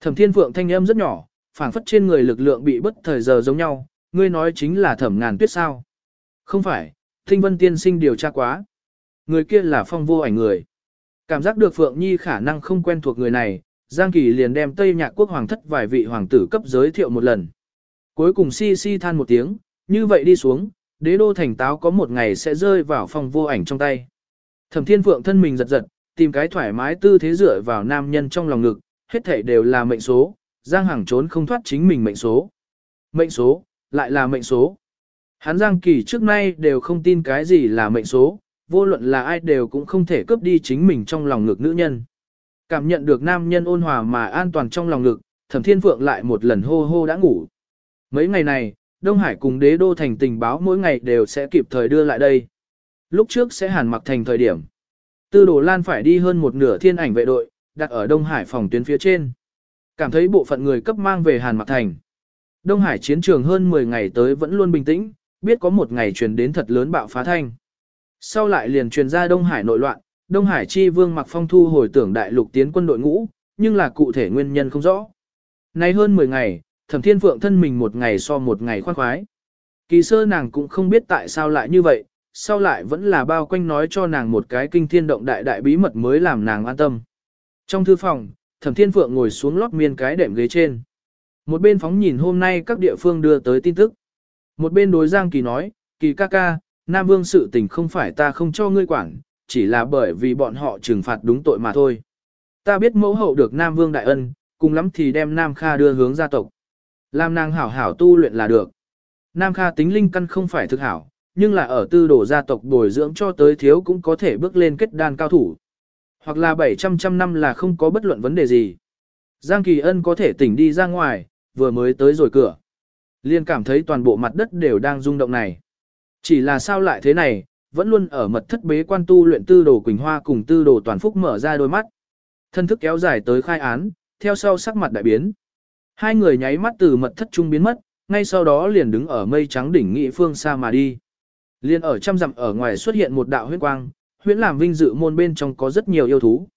Thẩm Thiên Phượng thanh âm rất nhỏ, phảng phất trên người lực lượng bị bất thời giờ giống nhau, ngươi nói chính là Thẩm Ngàn Tuyết sao? Không phải, thinh Vân Tiên Sinh điều tra quá. Người kia là phong vô ảnh người. Cảm giác được Phượng Nhi khả năng không quen thuộc người này, Giang Kỳ liền đem Tây Nhạc Quốc hoàng thất vài vị hoàng tử cấp giới thiệu một lần. Cuối cùng si si than một tiếng, như vậy đi xuống, đế đô thành táo có một ngày sẽ rơi vào phong vô ảnh trong tay. Thẩm Thiên Phượng thân mình giật giật, tìm cái thoải mái tư thế dựa vào nam nhân trong lòng ngực, hết thảy đều là mệnh số, Giang Hằng trốn không thoát chính mình mệnh số. Mệnh số, lại là mệnh số. Hắn Giang Kỳ trước nay đều không tin cái gì là mệnh số, vô luận là ai đều cũng không thể cướp đi chính mình trong lòng ngực nữ nhân. Cảm nhận được nam nhân ôn hòa mà an toàn trong lòng ngực, Thẩm Thiên Phượng lại một lần hô hô đã ngủ. Mấy ngày này, Đông Hải cùng đế đô thành tình báo mỗi ngày đều sẽ kịp thời đưa lại đây. Lúc trước sẽ hàn mặc thành thời điểm. Tư đồ lan phải đi hơn một nửa thiên ảnh vệ đội, đặt ở Đông Hải phòng tuyến phía trên. Cảm thấy bộ phận người cấp mang về hàn mặc thành. Đông Hải chiến trường hơn 10 ngày tới vẫn luôn bình tĩnh, biết có một ngày truyền đến thật lớn bạo phá thanh. Sau lại liền truyền ra Đông Hải nội loạn, Đông Hải chi vương mặc phong thu hồi tưởng đại lục tiến quân đội ngũ, nhưng là cụ thể nguyên nhân không rõ. Nay hơn 10 ngày, thẩm thiên phượng thân mình một ngày so một ngày khoan khoái. Kỳ sơ nàng cũng không biết tại sao lại như vậy, sau lại vẫn là bao quanh nói cho nàng một cái kinh thiên động đại đại bí mật mới làm nàng an tâm. Trong thư phòng, thẩm thiên phượng ngồi xuống lót miên cái đệm ghế trên. Một bên phóng nhìn hôm nay các địa phương đưa tới tin tức. Một bên đối Giang Kỳ nói, Kỳ ca ca, Nam Vương sự tình không phải ta không cho ngươi quản, chỉ là bởi vì bọn họ trừng phạt đúng tội mà thôi. Ta biết mẫu hậu được Nam Vương đại ân, cùng lắm thì đem Nam Kha đưa hướng gia tộc. Làm nàng hảo hảo tu luyện là được. Nam Kha tính linh căn không phải thực hảo, nhưng là ở tư đồ gia tộc bồi dưỡng cho tới thiếu cũng có thể bước lên kết đan cao thủ. Hoặc là 700 trăm năm là không có bất luận vấn đề gì. Giang Kỳ Ân có thể tỉnh đi ra ngoài, vừa mới tới rồi cửa. Liên cảm thấy toàn bộ mặt đất đều đang rung động này. Chỉ là sao lại thế này, vẫn luôn ở mật thất bế quan tu luyện tư đồ Quỳnh Hoa cùng tư đồ Toàn Phúc mở ra đôi mắt. Thân thức kéo dài tới khai án, theo sau sắc mặt đại biến. Hai người nháy mắt từ mật thất trung biến mất, ngay sau đó liền đứng ở mây trắng đỉnh nghị phương xa mà đi. Liên ở trăm dặm ở ngoài xuất hiện một đạo huyết quang, huyễn làm vinh dự môn bên trong có rất nhiều yêu thú.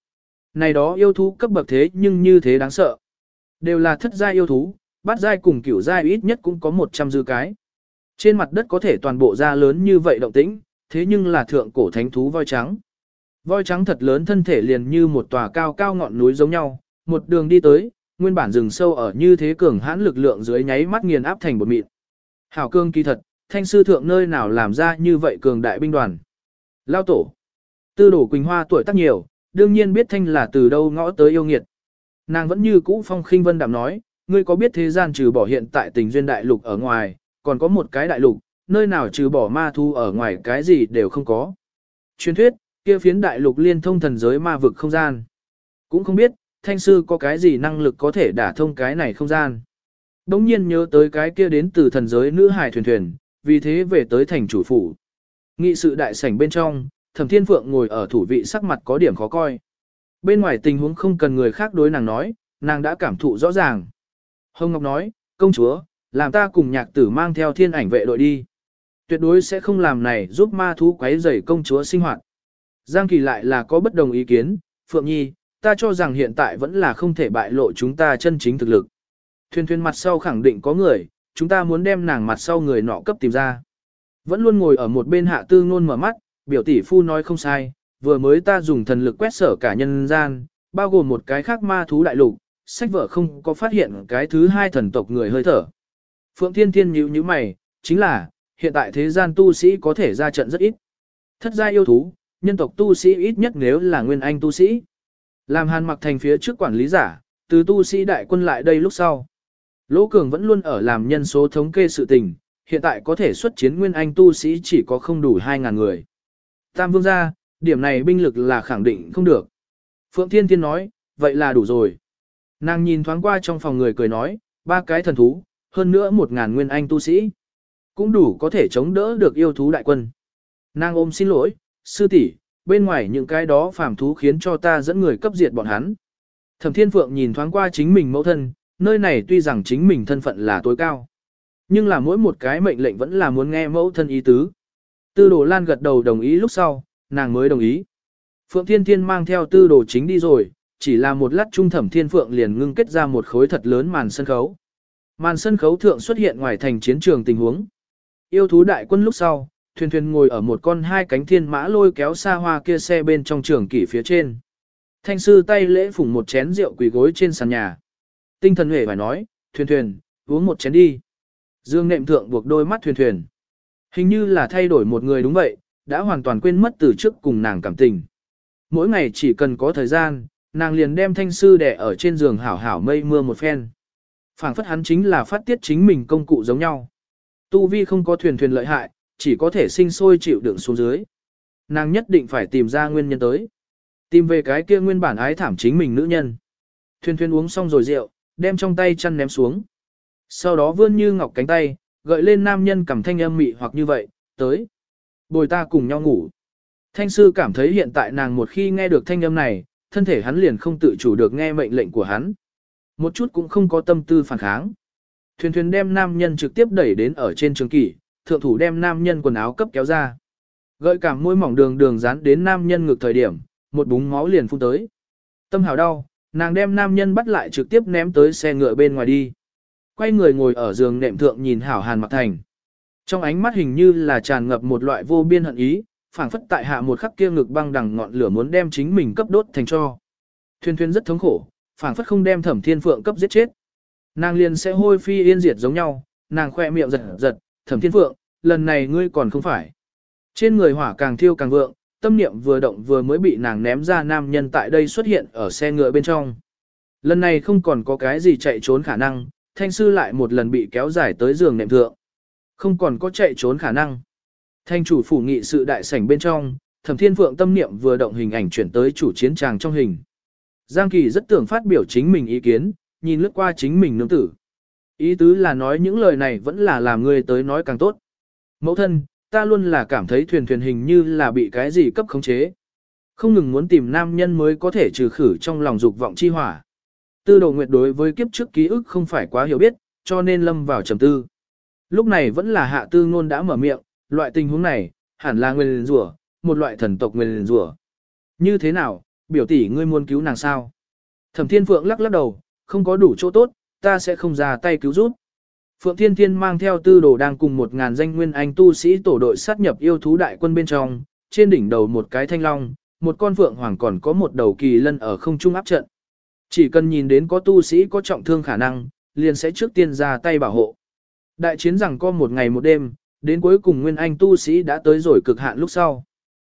Này đó yêu thú cấp bậc thế nhưng như thế đáng sợ. Đều là thất giai yêu thú, bát giai cùng cửu giai ít nhất cũng có 100 dư cái. Trên mặt đất có thể toàn bộ ra lớn như vậy động tĩnh, thế nhưng là thượng cổ thánh thú voi trắng. Voi trắng thật lớn thân thể liền như một tòa cao cao ngọn núi giống nhau, một đường đi tới, nguyên bản rừng sâu ở như thế cường hãn lực lượng dưới nháy mắt nghiền áp thành bột mịn. Hảo cương kỳ thật, thanh sư thượng nơi nào làm ra như vậy cường đại binh đoàn. Lao tổ. Tư đổ Quỳnh Hoa tuổi tác nhiều, đương nhiên biết thanh là từ đâu ngõ tới yêu nghiệt. Nàng vẫn như cũ phong khinh vân đạm nói, ngươi có biết thế gian trừ bỏ hiện tại tình duyên đại lục ở ngoài, còn có một cái đại lục, nơi nào trừ bỏ ma thu ở ngoài cái gì đều không có. Truyền thuyết, kia phiến đại lục liên thông thần giới ma vực không gian. Cũng không biết, thanh sư có cái gì năng lực có thể đả thông cái này không gian. Đống nhiên nhớ tới cái kia đến từ thần giới nữ hải thuyền thuyền, vì thế về tới thành chủ phủ. Nghị sự đại sảnh bên trong, thẩm thiên phượng ngồi ở thủ vị sắc mặt có điểm khó coi. Bên ngoài tình huống không cần người khác đối nàng nói, nàng đã cảm thụ rõ ràng. Hồng Ngọc nói, công chúa, làm ta cùng nhạc tử mang theo thiên ảnh vệ đội đi. Tuyệt đối sẽ không làm này giúp ma thú quấy rầy công chúa sinh hoạt. Giang Kỳ lại là có bất đồng ý kiến, Phượng Nhi, ta cho rằng hiện tại vẫn là không thể bại lộ chúng ta chân chính thực lực. Thuyền thuyền mặt sau khẳng định có người, chúng ta muốn đem nàng mặt sau người nọ cấp tìm ra. Vẫn luôn ngồi ở một bên hạ tư ngôn mở mắt, biểu tỷ phu nói không sai, vừa mới ta dùng thần lực quét sở cả nhân gian, bao gồm một cái khác ma thú đại lục, sách vở không có phát hiện cái thứ hai thần tộc người hơi thở. Phượng Thiên Thiên nhíu nhíu mày, chính là, hiện tại thế gian tu sĩ có thể ra trận rất ít. Thất gia yêu thú, nhân tộc tu sĩ ít nhất nếu là nguyên anh tu sĩ. Làm hàn mặc thành phía trước quản lý giả, từ tu sĩ đại quân lại đây lúc sau. Lỗ Cường vẫn luôn ở làm nhân số thống kê sự tình, hiện tại có thể xuất chiến nguyên anh tu sĩ chỉ có không đủ 2.000 người. Tam vương gia, điểm này binh lực là khẳng định không được. Phượng Thiên Thiên nói, vậy là đủ rồi. Nàng nhìn thoáng qua trong phòng người cười nói, ba cái thần thú, hơn nữa một ngàn nguyên anh tu sĩ. Cũng đủ có thể chống đỡ được yêu thú đại quân. Nàng ôm xin lỗi, sư tỷ, bên ngoài những cái đó phàm thú khiến cho ta dẫn người cấp diệt bọn hắn. Thẩm Thiên Phượng nhìn thoáng qua chính mình mẫu thân, nơi này tuy rằng chính mình thân phận là tối cao. Nhưng là mỗi một cái mệnh lệnh vẫn là muốn nghe mẫu thân ý tứ. Tư đồ lan gật đầu đồng ý lúc sau, nàng mới đồng ý. Phượng Thiên Thiên mang theo tư đồ chính đi rồi, chỉ là một lát trung thẩm thiên phượng liền ngưng kết ra một khối thật lớn màn sân khấu. Màn sân khấu thượng xuất hiện ngoài thành chiến trường tình huống. Yêu thú đại quân lúc sau, thuyền thuyền ngồi ở một con hai cánh thiên mã lôi kéo xa hoa kia xe bên trong trường kỷ phía trên. Thanh sư tay lễ phủng một chén rượu quỳ gối trên sàn nhà. Tinh thần hề phải nói, thuyền thuyền, uống một chén đi. Dương nệm thượng buộc đôi mắt thuyền thuyền. Hình như là thay đổi một người đúng vậy, đã hoàn toàn quên mất từ trước cùng nàng cảm tình. Mỗi ngày chỉ cần có thời gian, nàng liền đem thanh sư đẻ ở trên giường hảo hảo mây mưa một phen. phảng phất hắn chính là phát tiết chính mình công cụ giống nhau. Tu vi không có thuyền thuyền lợi hại, chỉ có thể sinh sôi chịu đựng xuống dưới. Nàng nhất định phải tìm ra nguyên nhân tới. Tìm về cái kia nguyên bản ái thảm chính mình nữ nhân. Thuyền thuyền uống xong rồi rượu, đem trong tay chăn ném xuống. Sau đó vươn như ngọc cánh tay, gợi lên nam nhân cầm thanh âm mị hoặc như vậy, tới. Bồi ta cùng nhau ngủ. Thanh sư cảm thấy hiện tại nàng một khi nghe được thanh âm này, thân thể hắn liền không tự chủ được nghe mệnh lệnh của hắn. Một chút cũng không có tâm tư phản kháng. Thuyền thuyền đem nam nhân trực tiếp đẩy đến ở trên trường kỷ, thượng thủ đem nam nhân quần áo cấp kéo ra. Gợi cảm môi mỏng đường đường dán đến nam nhân ngược thời điểm, một búng máu liền phun tới. Tâm hào đau, nàng đem nam nhân bắt lại trực tiếp ném tới xe ngựa bên ngoài đi. Quay người ngồi ở giường nệm thượng nhìn hảo hàn mặc thành. Trong ánh mắt hình như là tràn ngập một loại vô biên hận ý, phảng phất tại hạ một khắc kia ngực băng đằng ngọn lửa muốn đem chính mình cấp đốt thành cho. Thuyền thuyền rất thống khổ, phảng phất không đem thẩm thiên phượng cấp giết chết. Nàng liền sẽ hôi phi yên diệt giống nhau, nàng khoe miệng giật giật, thẩm thiên phượng, lần này ngươi còn không phải. Trên người hỏa càng thiêu càng vượng, tâm niệm vừa động vừa mới bị nàng ném ra nam nhân tại đây xuất hiện ở xe ngựa bên trong. Lần này không còn có cái gì chạy trốn khả năng, thanh sư lại một lần bị kéo dài tới giường nệm thượng. Không còn có chạy trốn khả năng. Thanh chủ phủ nghị sự đại sảnh bên trong, Thẩm Thiên Phượng tâm niệm vừa động hình ảnh chuyển tới chủ chiến tràng trong hình. Giang Kỳ rất tưởng phát biểu chính mình ý kiến, nhìn lướt qua chính mình nương tử. Ý tứ là nói những lời này vẫn là làm người tới nói càng tốt. Mẫu thân, ta luôn là cảm thấy thuyền thuyền hình như là bị cái gì cấp khống chế. Không ngừng muốn tìm nam nhân mới có thể trừ khử trong lòng dục vọng chi hỏa. Tư đồ nguyệt đối với kiếp trước ký ức không phải quá hiểu biết, cho nên lâm vào trầm tư. Lúc này vẫn là hạ tư ngôn đã mở miệng, loại tình huống này, hẳn là nguyên rủa, một loại thần tộc nguyên rủa. Như thế nào, biểu tỷ ngươi muốn cứu nàng sao? Thẩm Thiên Phượng lắc lắc đầu, không có đủ chỗ tốt, ta sẽ không ra tay cứu giúp. Phượng Thiên Thiên mang theo tư đồ đang cùng một ngàn danh nguyên anh tu sĩ tổ đội sát nhập yêu thú đại quân bên trong, trên đỉnh đầu một cái thanh long, một con phượng hoàng còn có một đầu kỳ lân ở không trung áp trận. Chỉ cần nhìn đến có tu sĩ có trọng thương khả năng, liền sẽ trước tiên ra tay bảo hộ. Đại chiến rằng có một ngày một đêm, đến cuối cùng nguyên anh tu sĩ đã tới rồi cực hạn lúc sau.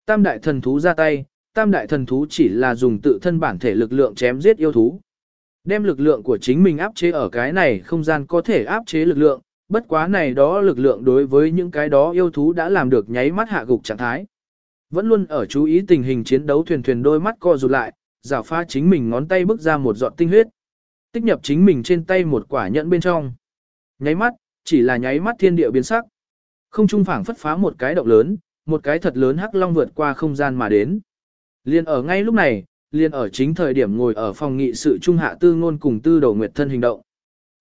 Tam đại thần thú ra tay, tam đại thần thú chỉ là dùng tự thân bản thể lực lượng chém giết yêu thú. Đem lực lượng của chính mình áp chế ở cái này không gian có thể áp chế lực lượng, bất quá này đó lực lượng đối với những cái đó yêu thú đã làm được nháy mắt hạ gục trạng thái. Vẫn luôn ở chú ý tình hình chiến đấu thuyền thuyền đôi mắt co rụt lại, giả pha chính mình ngón tay bước ra một giọt tinh huyết. Tích nhập chính mình trên tay một quả nhẫn bên trong. Nháy mắt, chỉ là nháy mắt thiên địa biến sắc. Không trung phảng phất phá một cái động lớn, một cái thật lớn hắc long vượt qua không gian mà đến. Liên ở ngay lúc này, liên ở chính thời điểm ngồi ở phòng nghị sự trung hạ tư ngôn cùng tư đồ nguyệt thân hình động.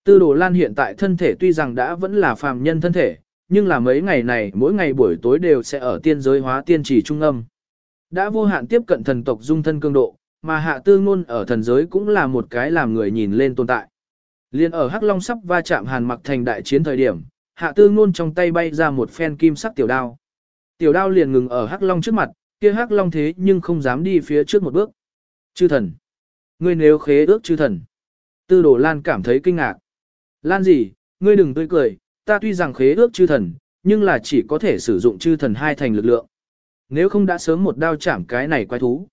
Tư đồ lan hiện tại thân thể tuy rằng đã vẫn là phàm nhân thân thể, nhưng là mấy ngày này mỗi ngày buổi tối đều sẽ ở tiên giới hóa tiên chỉ trung âm. Đã vô hạn tiếp cận thần tộc dung thân cương độ, mà hạ tư ngôn ở thần giới cũng là một cái làm người nhìn lên tồn tại. Liên ở Hắc Long sắp va chạm Hàn Mặc thành đại chiến thời điểm, hạ tư ngôn trong tay bay ra một phen kim sắc tiểu đao. Tiểu đao liền ngừng ở Hắc Long trước mặt, kia Hắc Long thế nhưng không dám đi phía trước một bước. Chư thần. Ngươi nếu khế ước chư thần. Tư đồ Lan cảm thấy kinh ngạc. Lan gì, ngươi đừng tươi cười, ta tuy rằng khế ước chư thần, nhưng là chỉ có thể sử dụng chư thần hai thành lực lượng. Nếu không đã sớm một đao chạm cái này quái thú.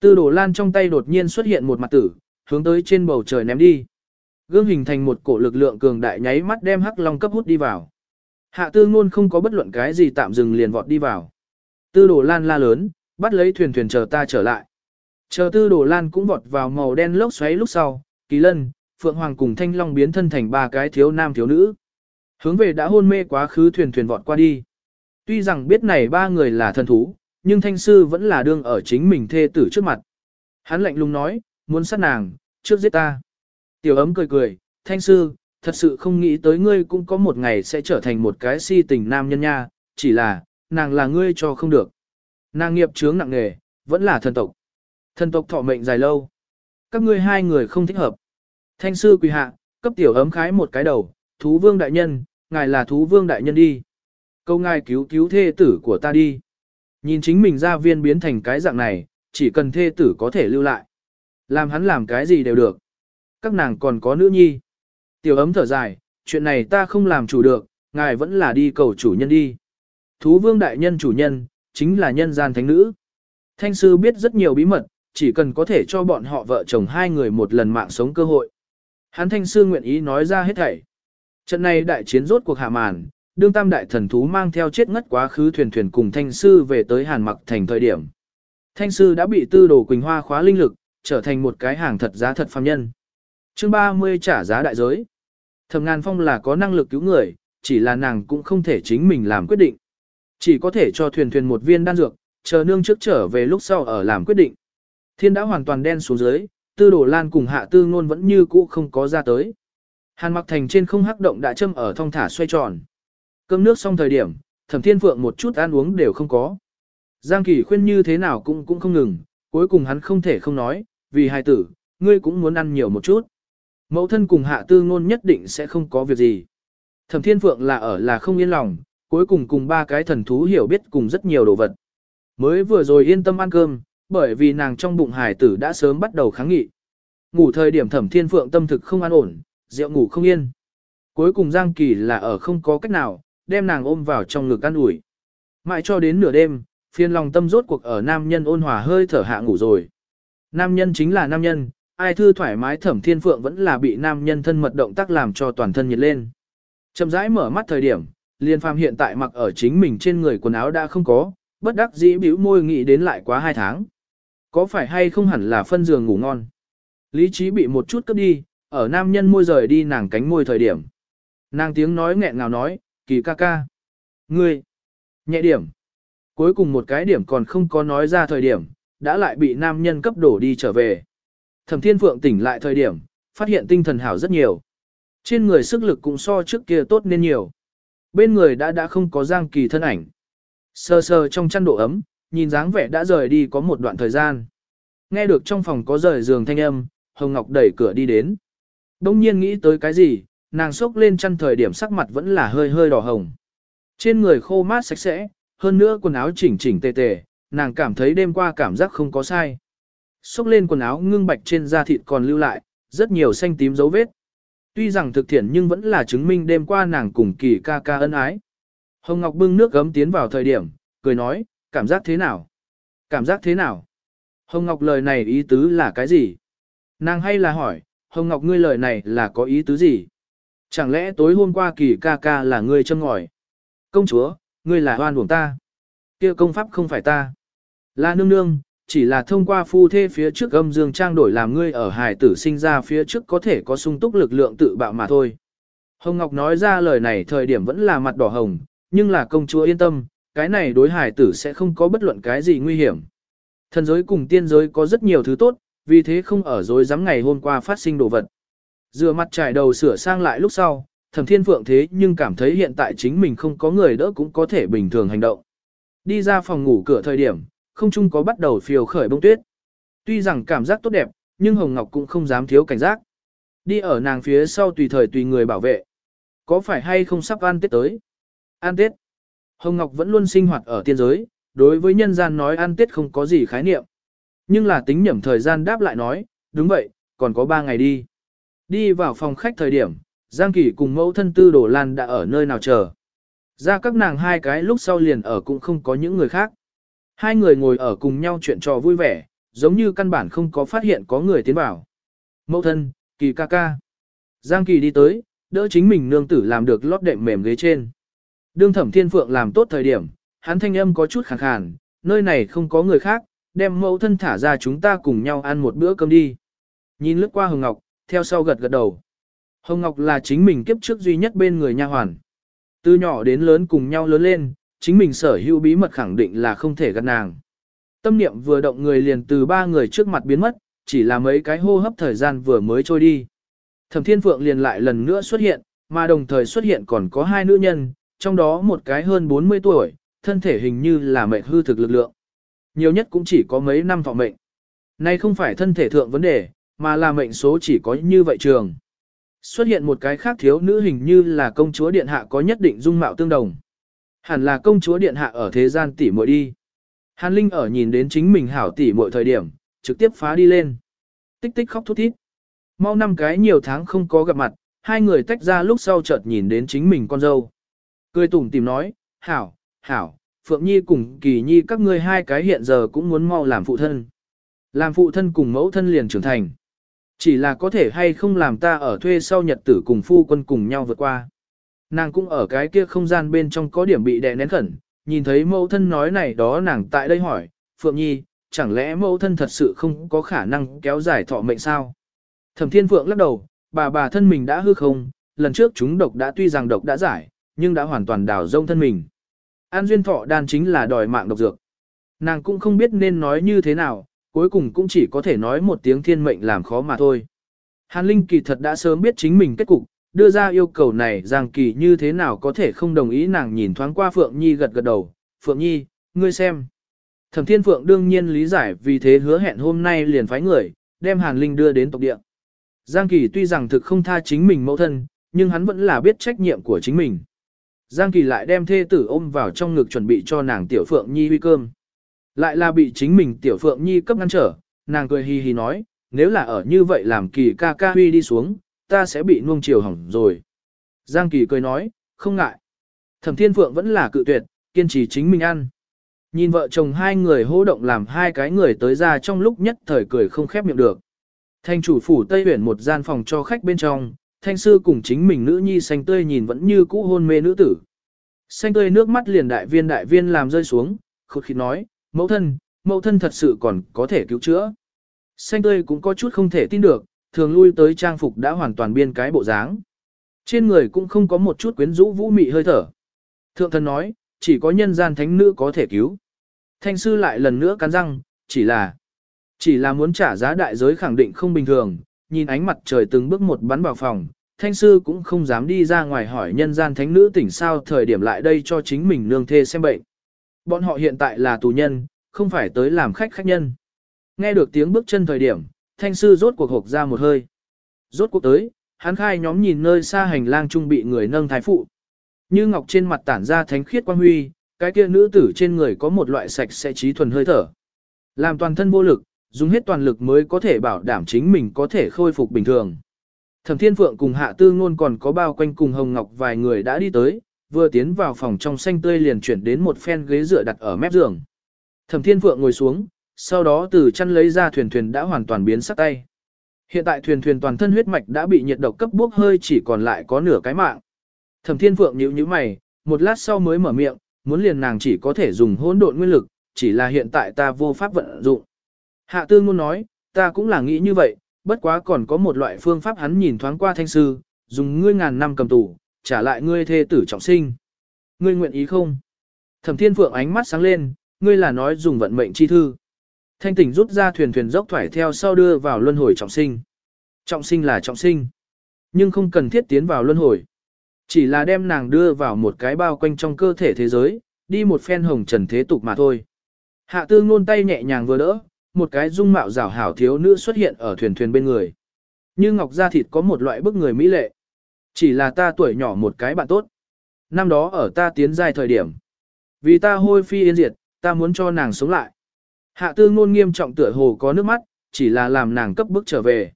Tư đồ lan trong tay đột nhiên xuất hiện một mặt tử, hướng tới trên bầu trời ném đi. Gương hình thành một cổ lực lượng cường đại nháy mắt đem hắc long cấp hút đi vào. Hạ tư ngôn không có bất luận cái gì tạm dừng liền vọt đi vào. Tư đồ lan la lớn, bắt lấy thuyền thuyền chờ ta trở lại. Chờ tư đồ lan cũng vọt vào màu đen lốc xoáy lúc sau, kỳ lân, phượng hoàng cùng thanh long biến thân thành ba cái thiếu nam thiếu nữ. Hướng về đã hôn mê quá khứ thuyền thuyền vọt qua đi. Tuy rằng biết này ba người là thần thú, nhưng thanh sư vẫn là đương ở chính mình thê tử trước mặt. Hắn lạnh lùng nói, muốn sát nàng, trước giết ta. Tiểu ấm cười cười, thanh sư, thật sự không nghĩ tới ngươi cũng có một ngày sẽ trở thành một cái si tình nam nhân nha, chỉ là, nàng là ngươi cho không được. Nàng nghiệp chướng nặng nề, vẫn là thần tộc. Thần tộc thọ mệnh dài lâu. Các ngươi hai người không thích hợp. Thanh sư quỳ hạ, cấp tiểu ấm khái một cái đầu, thú vương đại nhân, ngài là thú vương đại nhân đi. Câu ngài cứu cứu thê tử của ta đi. Nhìn chính mình ra viên biến thành cái dạng này, chỉ cần thê tử có thể lưu lại. Làm hắn làm cái gì đều được. Các nàng còn có nữ nhi. Tiểu ấm thở dài, chuyện này ta không làm chủ được, ngài vẫn là đi cầu chủ nhân đi. Thú vương đại nhân chủ nhân, chính là nhân gian thánh nữ. Thanh sư biết rất nhiều bí mật, chỉ cần có thể cho bọn họ vợ chồng hai người một lần mạng sống cơ hội. Hắn thanh sư nguyện ý nói ra hết thảy. Trận này đại chiến rốt cuộc hạ màn, đương tam đại thần thú mang theo chết ngất quá khứ thuyền thuyền cùng thanh sư về tới Hàn Mặc thành thời điểm. Thanh sư đã bị tư đồ Quỳnh Hoa khóa linh lực, trở thành một cái hàng thật giá thật phàm nhân. Chương 30 trả giá đại giới. Thẩm Ngàn Phong là có năng lực cứu người, chỉ là nàng cũng không thể chính mình làm quyết định. Chỉ có thể cho thuyền thuyền một viên đan dược, chờ nương trước trở về lúc sau ở làm quyết định. Thiên đã hoàn toàn đen xuống dưới, tư đổ lan cùng hạ tư ngôn vẫn như cũ không có ra tới. Hàn mặc thành trên không hắc động đã châm ở thong thả xoay tròn. Cơm nước xong thời điểm, thẩm thiên phượng một chút ăn uống đều không có. Giang kỳ khuyên như thế nào cũng cũng không ngừng, cuối cùng hắn không thể không nói, vì hài tử, ngươi cũng muốn ăn nhiều một chút. Mẫu thân cùng hạ tư ngôn nhất định sẽ không có việc gì. Thẩm thiên phượng là ở là không yên lòng, cuối cùng cùng ba cái thần thú hiểu biết cùng rất nhiều đồ vật. Mới vừa rồi yên tâm ăn cơm, bởi vì nàng trong bụng hài tử đã sớm bắt đầu kháng nghị. Ngủ thời điểm thẩm thiên phượng tâm thực không an ổn, rượu ngủ không yên. Cuối cùng Giang Kỳ là ở không có cách nào, đem nàng ôm vào trong ngực ăn ủi. Mãi cho đến nửa đêm, phiền lòng tâm rốt cuộc ở nam nhân ôn hòa hơi thở hạ ngủ rồi. Nam nhân chính là nam nhân, ai thư thoải mái thẩm thiên phượng vẫn là bị nam nhân thân mật động tác làm cho toàn thân nhiệt lên. Chậm rãi mở mắt thời điểm, liên phàm hiện tại mặc ở chính mình trên người quần áo đã không có, bất đắc dĩ bĩu môi nghĩ đến lại quá hai tháng. Có phải hay không hẳn là phân giường ngủ ngon? Lý trí bị một chút cấp đi, ở nam nhân môi rời đi nàng cánh môi thời điểm. Nàng tiếng nói nghẹn ngào nói, kỳ ca ca. Ngươi, nhẹ điểm. Cuối cùng một cái điểm còn không có nói ra thời điểm, đã lại bị nam nhân cấp đổ đi trở về. Thẩm thiên phượng tỉnh lại thời điểm, phát hiện tinh thần hảo rất nhiều. Trên người sức lực cũng so trước kia tốt nên nhiều. Bên người đã đã không có giang kỳ thân ảnh. Sơ sơ trong chăn độ ấm, nhìn dáng vẻ đã rời đi có một đoạn thời gian. Nghe được trong phòng có rời giường thanh âm, Hồng Ngọc đẩy cửa đi đến. Đông nhiên nghĩ tới cái gì, nàng sốc lên chăn thời điểm sắc mặt vẫn là hơi hơi đỏ hồng. Trên người khô mát sạch sẽ, hơn nữa quần áo chỉnh chỉnh tề tề, nàng cảm thấy đêm qua cảm giác không có sai. sốc lên quần áo ngưng bạch trên da thịt còn lưu lại, rất nhiều xanh tím dấu vết. Tuy rằng thực thiện nhưng vẫn là chứng minh đêm qua nàng cùng kỳ ca ca ân ái. Hồng Ngọc bưng nước gấm tiến vào thời điểm, cười nói, cảm giác thế nào? Cảm giác thế nào? Hồng Ngọc lời này ý tứ là cái gì? Nàng hay là hỏi, Hồng Ngọc ngươi lời này là có ý tứ gì? Chẳng lẽ tối hôm qua kỳ ca ca là ngươi châm ngòi? Công chúa, ngươi là hoan buồng ta. kia công pháp không phải ta. Là nương nương, chỉ là thông qua phu thê phía trước âm dương trang đổi làm ngươi ở hài tử sinh ra phía trước có thể có sung túc lực lượng tự bạo mà thôi. Hồng Ngọc nói ra lời này thời điểm vẫn là mặt đỏ hồng, nhưng là công chúa yên tâm, cái này đối hải tử sẽ không có bất luận cái gì nguy hiểm. Thần giới cùng tiên giới có rất nhiều thứ tốt, vì thế không ở dối dám ngày hôm qua phát sinh đồ vật. Rửa mặt trải đầu sửa sang lại lúc sau, thẩm thiên phượng thế nhưng cảm thấy hiện tại chính mình không có người đỡ cũng có thể bình thường hành động. Đi ra phòng ngủ cửa thời điểm, không chung có bắt đầu phiêu khởi bông tuyết. Tuy rằng cảm giác tốt đẹp, nhưng Hồng Ngọc cũng không dám thiếu cảnh giác. Đi ở nàng phía sau tùy thời tùy người bảo vệ. Có phải hay không sắp ăn Tết tới? Ăn Tết. Hồng Ngọc vẫn luôn sinh hoạt ở tiên giới, đối với nhân gian nói ăn Tết không có gì khái niệm. Nhưng là tính nhẩm thời gian đáp lại nói, đúng vậy, còn có ba ngày đi. Đi vào phòng khách thời điểm, Giang Kỳ cùng mẫu thân tư đổ lan đã ở nơi nào chờ. Ra các nàng hai cái lúc sau liền ở cũng không có những người khác. Hai người ngồi ở cùng nhau chuyện trò vui vẻ, giống như căn bản không có phát hiện có người tiến vào. Mẫu thân, Kỳ ca ca. Giang Kỳ đi tới, đỡ chính mình nương tử làm được lót đệm mềm ghế trên. Đương thẩm thiên phượng làm tốt thời điểm, hắn thanh âm có chút khàn khàn, nơi này không có người khác, đem mẫu thân thả ra chúng ta cùng nhau ăn một bữa cơm đi. Nhìn lướt qua Hồng Ngọc, theo sau gật gật đầu. Hồng Ngọc là chính mình kiếp trước duy nhất bên người nha hoàn. Từ nhỏ đến lớn cùng nhau lớn lên, chính mình sở hữu bí mật khẳng định là không thể gạt nàng. Tâm niệm vừa động người liền từ ba người trước mặt biến mất, chỉ là mấy cái hô hấp thời gian vừa mới trôi đi. Thẩm Thiên Phượng liền lại lần nữa xuất hiện, mà đồng thời xuất hiện còn có hai nữ nhân, trong đó một cái hơn 40 tuổi, thân thể hình như là mệnh hư thực lực lượng. Nhiều nhất cũng chỉ có mấy năm thọ mệnh. Nay không phải thân thể thượng vấn đề, mà là mệnh số chỉ có như vậy trường. Xuất hiện một cái khác thiếu nữ hình như là công chúa điện hạ có nhất định dung mạo tương đồng. Hẳn là công chúa điện hạ ở thế gian tỷ muội đi. Hàn Linh ở nhìn đến chính mình hảo tỷ muội thời điểm, trực tiếp phá đi lên. Tích tích khóc thút thít. Mau năm cái nhiều tháng không có gặp mặt, hai người tách ra lúc sau chợt nhìn đến chính mình con dâu. Cười tủm tìm nói, hảo, hảo, Phượng Nhi cùng Kỳ Nhi các ngươi hai cái hiện giờ cũng muốn mau làm phụ thân. Làm phụ thân cùng mẫu thân liền trưởng thành. Chỉ là có thể hay không làm ta ở thuê sau nhật tử cùng phu quân cùng nhau vượt qua. Nàng cũng ở cái kia không gian bên trong có điểm bị đè nén khẩn, nhìn thấy mẫu thân nói này đó nàng tại đây hỏi, Phượng Nhi, chẳng lẽ mẫu thân thật sự không có khả năng kéo dài thọ mệnh sao? Thẩm Thiên Phượng lắc đầu, bà bà thân mình đã hư không, lần trước chúng độc đã tuy rằng độc đã giải, nhưng đã hoàn toàn đào rông thân mình. An duyên thọ đan chính là đòi mạng độc dược. Nàng cũng không biết nên nói như thế nào, cuối cùng cũng chỉ có thể nói một tiếng thiên mệnh làm khó mà thôi. Hàn Linh kỳ thật đã sớm biết chính mình kết cục, đưa ra yêu cầu này Giang Kỳ như thế nào có thể không đồng ý nàng nhìn thoáng qua Phượng Nhi gật gật đầu. Phượng Nhi, ngươi xem. Thẩm Thiên Phượng đương nhiên lý giải vì thế hứa hẹn hôm nay liền phái người, đem Hàn Linh đưa đến tộc địa. Giang Kỳ tuy rằng thực không tha chính mình mẫu thân, nhưng hắn vẫn là biết trách nhiệm của chính mình. Giang Kỳ lại đem thê tử ôm vào trong ngực chuẩn bị cho nàng Tiểu Phượng Nhi huy cơm. Lại là bị chính mình Tiểu Phượng Nhi cấp ngăn trở, nàng cười hì hì nói, nếu là ở như vậy làm Kỳ ca ca huy đi xuống, ta sẽ bị nuông chiều hỏng rồi. Giang Kỳ cười nói, không ngại. Thẩm Thiên Phượng vẫn là cự tuyệt, kiên trì chính mình ăn. Nhìn vợ chồng hai người hô động làm hai cái người tới ra trong lúc nhất thời cười không khép miệng được. Thanh chủ phủ Tây Huyển một gian phòng cho khách bên trong, thanh sư cùng chính mình nữ nhi xanh tươi nhìn vẫn như cũ hôn mê nữ tử. Xanh tươi nước mắt liền đại viên đại viên làm rơi xuống, khụt khịt nói, mẫu thân, mẫu thân thật sự còn có thể cứu chữa. Xanh tươi cũng có chút không thể tin được, thường lui tới trang phục đã hoàn toàn biên cái bộ dáng. Trên người cũng không có một chút quyến rũ vũ mị hơi thở. Thượng thần nói, chỉ có nhân gian thánh nữ có thể cứu. Thanh sư lại lần nữa cắn răng, chỉ là, chỉ là muốn trả giá đại giới khẳng định không bình thường, nhìn ánh mặt trời từng bước một bắn vào phòng, thanh sư cũng không dám đi ra ngoài hỏi nhân gian thánh nữ tỉnh sao thời điểm lại đây cho chính mình nương thê xem bệnh. Bọn họ hiện tại là tù nhân, không phải tới làm khách khách nhân. Nghe được tiếng bước chân thời điểm, thanh sư rốt cuộc hộp ra một hơi. Rốt cuộc tới, hắn khai nhóm nhìn nơi xa hành lang trung bị người nâng thái phụ. Như ngọc trên mặt tản ra thánh khiết quang huy, cái kia nữ tử trên người có một loại sạch sẽ trí thuần hơi thở. Làm toàn thân vô lực, dùng hết toàn lực mới có thể bảo đảm chính mình có thể khôi phục bình thường. Thẩm Thiên Phượng cùng Hạ Tư Ngôn còn có bao quanh cùng Hồng Ngọc vài người đã đi tới, vừa tiến vào phòng trong xanh tươi liền chuyển đến một phen ghế dựa đặt ở mép giường. Thẩm Thiên Phượng ngồi xuống, sau đó từ chăn lấy ra thuyền thuyền đã hoàn toàn biến sắc tay. Hiện tại thuyền thuyền toàn thân huyết mạch đã bị nhiệt độc cấp bốc hơi chỉ còn lại có nửa cái mạng. Thẩm Thiên Phượng nhíu nhíu mày, một lát sau mới mở miệng, muốn liền nàng chỉ có thể dùng hỗn độn nguyên lực, chỉ là hiện tại ta vô pháp vận dụng. Hạ Tư Ngôn nói, ta cũng là nghĩ như vậy, bất quá còn có một loại phương pháp hắn nhìn thoáng qua thanh sư, dùng ngươi ngàn năm cầm tù, trả lại ngươi thê tử trọng sinh. Ngươi nguyện ý không? Thẩm Thiên Phượng ánh mắt sáng lên, ngươi là nói dùng vận mệnh chi thư. Thanh tỉnh rút ra thuyền thuyền dốc thoải theo sau đưa vào luân hồi trọng sinh. Trọng sinh là trọng sinh. Nhưng không cần thiết tiến vào luân hồi. Chỉ là đem nàng đưa vào một cái bao quanh trong cơ thể thế giới, đi một phen hồng trần thế tục mà thôi. Hạ tư ngôn tay nhẹ nhàng vừa đỡ, một cái dung mạo rảo hảo thiếu nữ xuất hiện ở thuyền thuyền bên người. Như ngọc da thịt có một loại bức người mỹ lệ. Chỉ là ta tuổi nhỏ một cái bạn tốt. Năm đó ở ta tiến giai thời điểm. Vì ta hôi phi yên diệt, ta muốn cho nàng sống lại. Hạ tư ngôn nghiêm trọng tựa hồ có nước mắt, chỉ là làm nàng cấp bức trở về.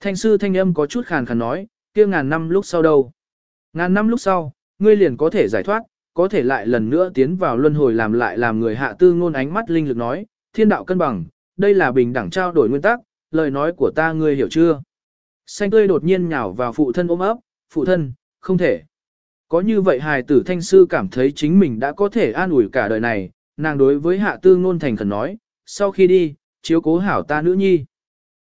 Thanh sư thanh âm có chút khàn khàn nói, kia ngàn năm lúc sau đâu. Ngàn năm lúc sau, ngươi liền có thể giải thoát, có thể lại lần nữa tiến vào luân hồi làm lại làm người hạ tư ngôn ánh mắt linh lực nói, thiên đạo cân bằng, đây là bình đẳng trao đổi nguyên tắc, lời nói của ta ngươi hiểu chưa? Xanh tươi đột nhiên nhào vào phụ thân ôm ấp, phụ thân, không thể. Có như vậy hài tử thanh sư cảm thấy chính mình đã có thể an ủi cả đời này, nàng đối với hạ tư ngôn thành khẩn nói, sau khi đi, chiếu cố hảo ta nữ nhi.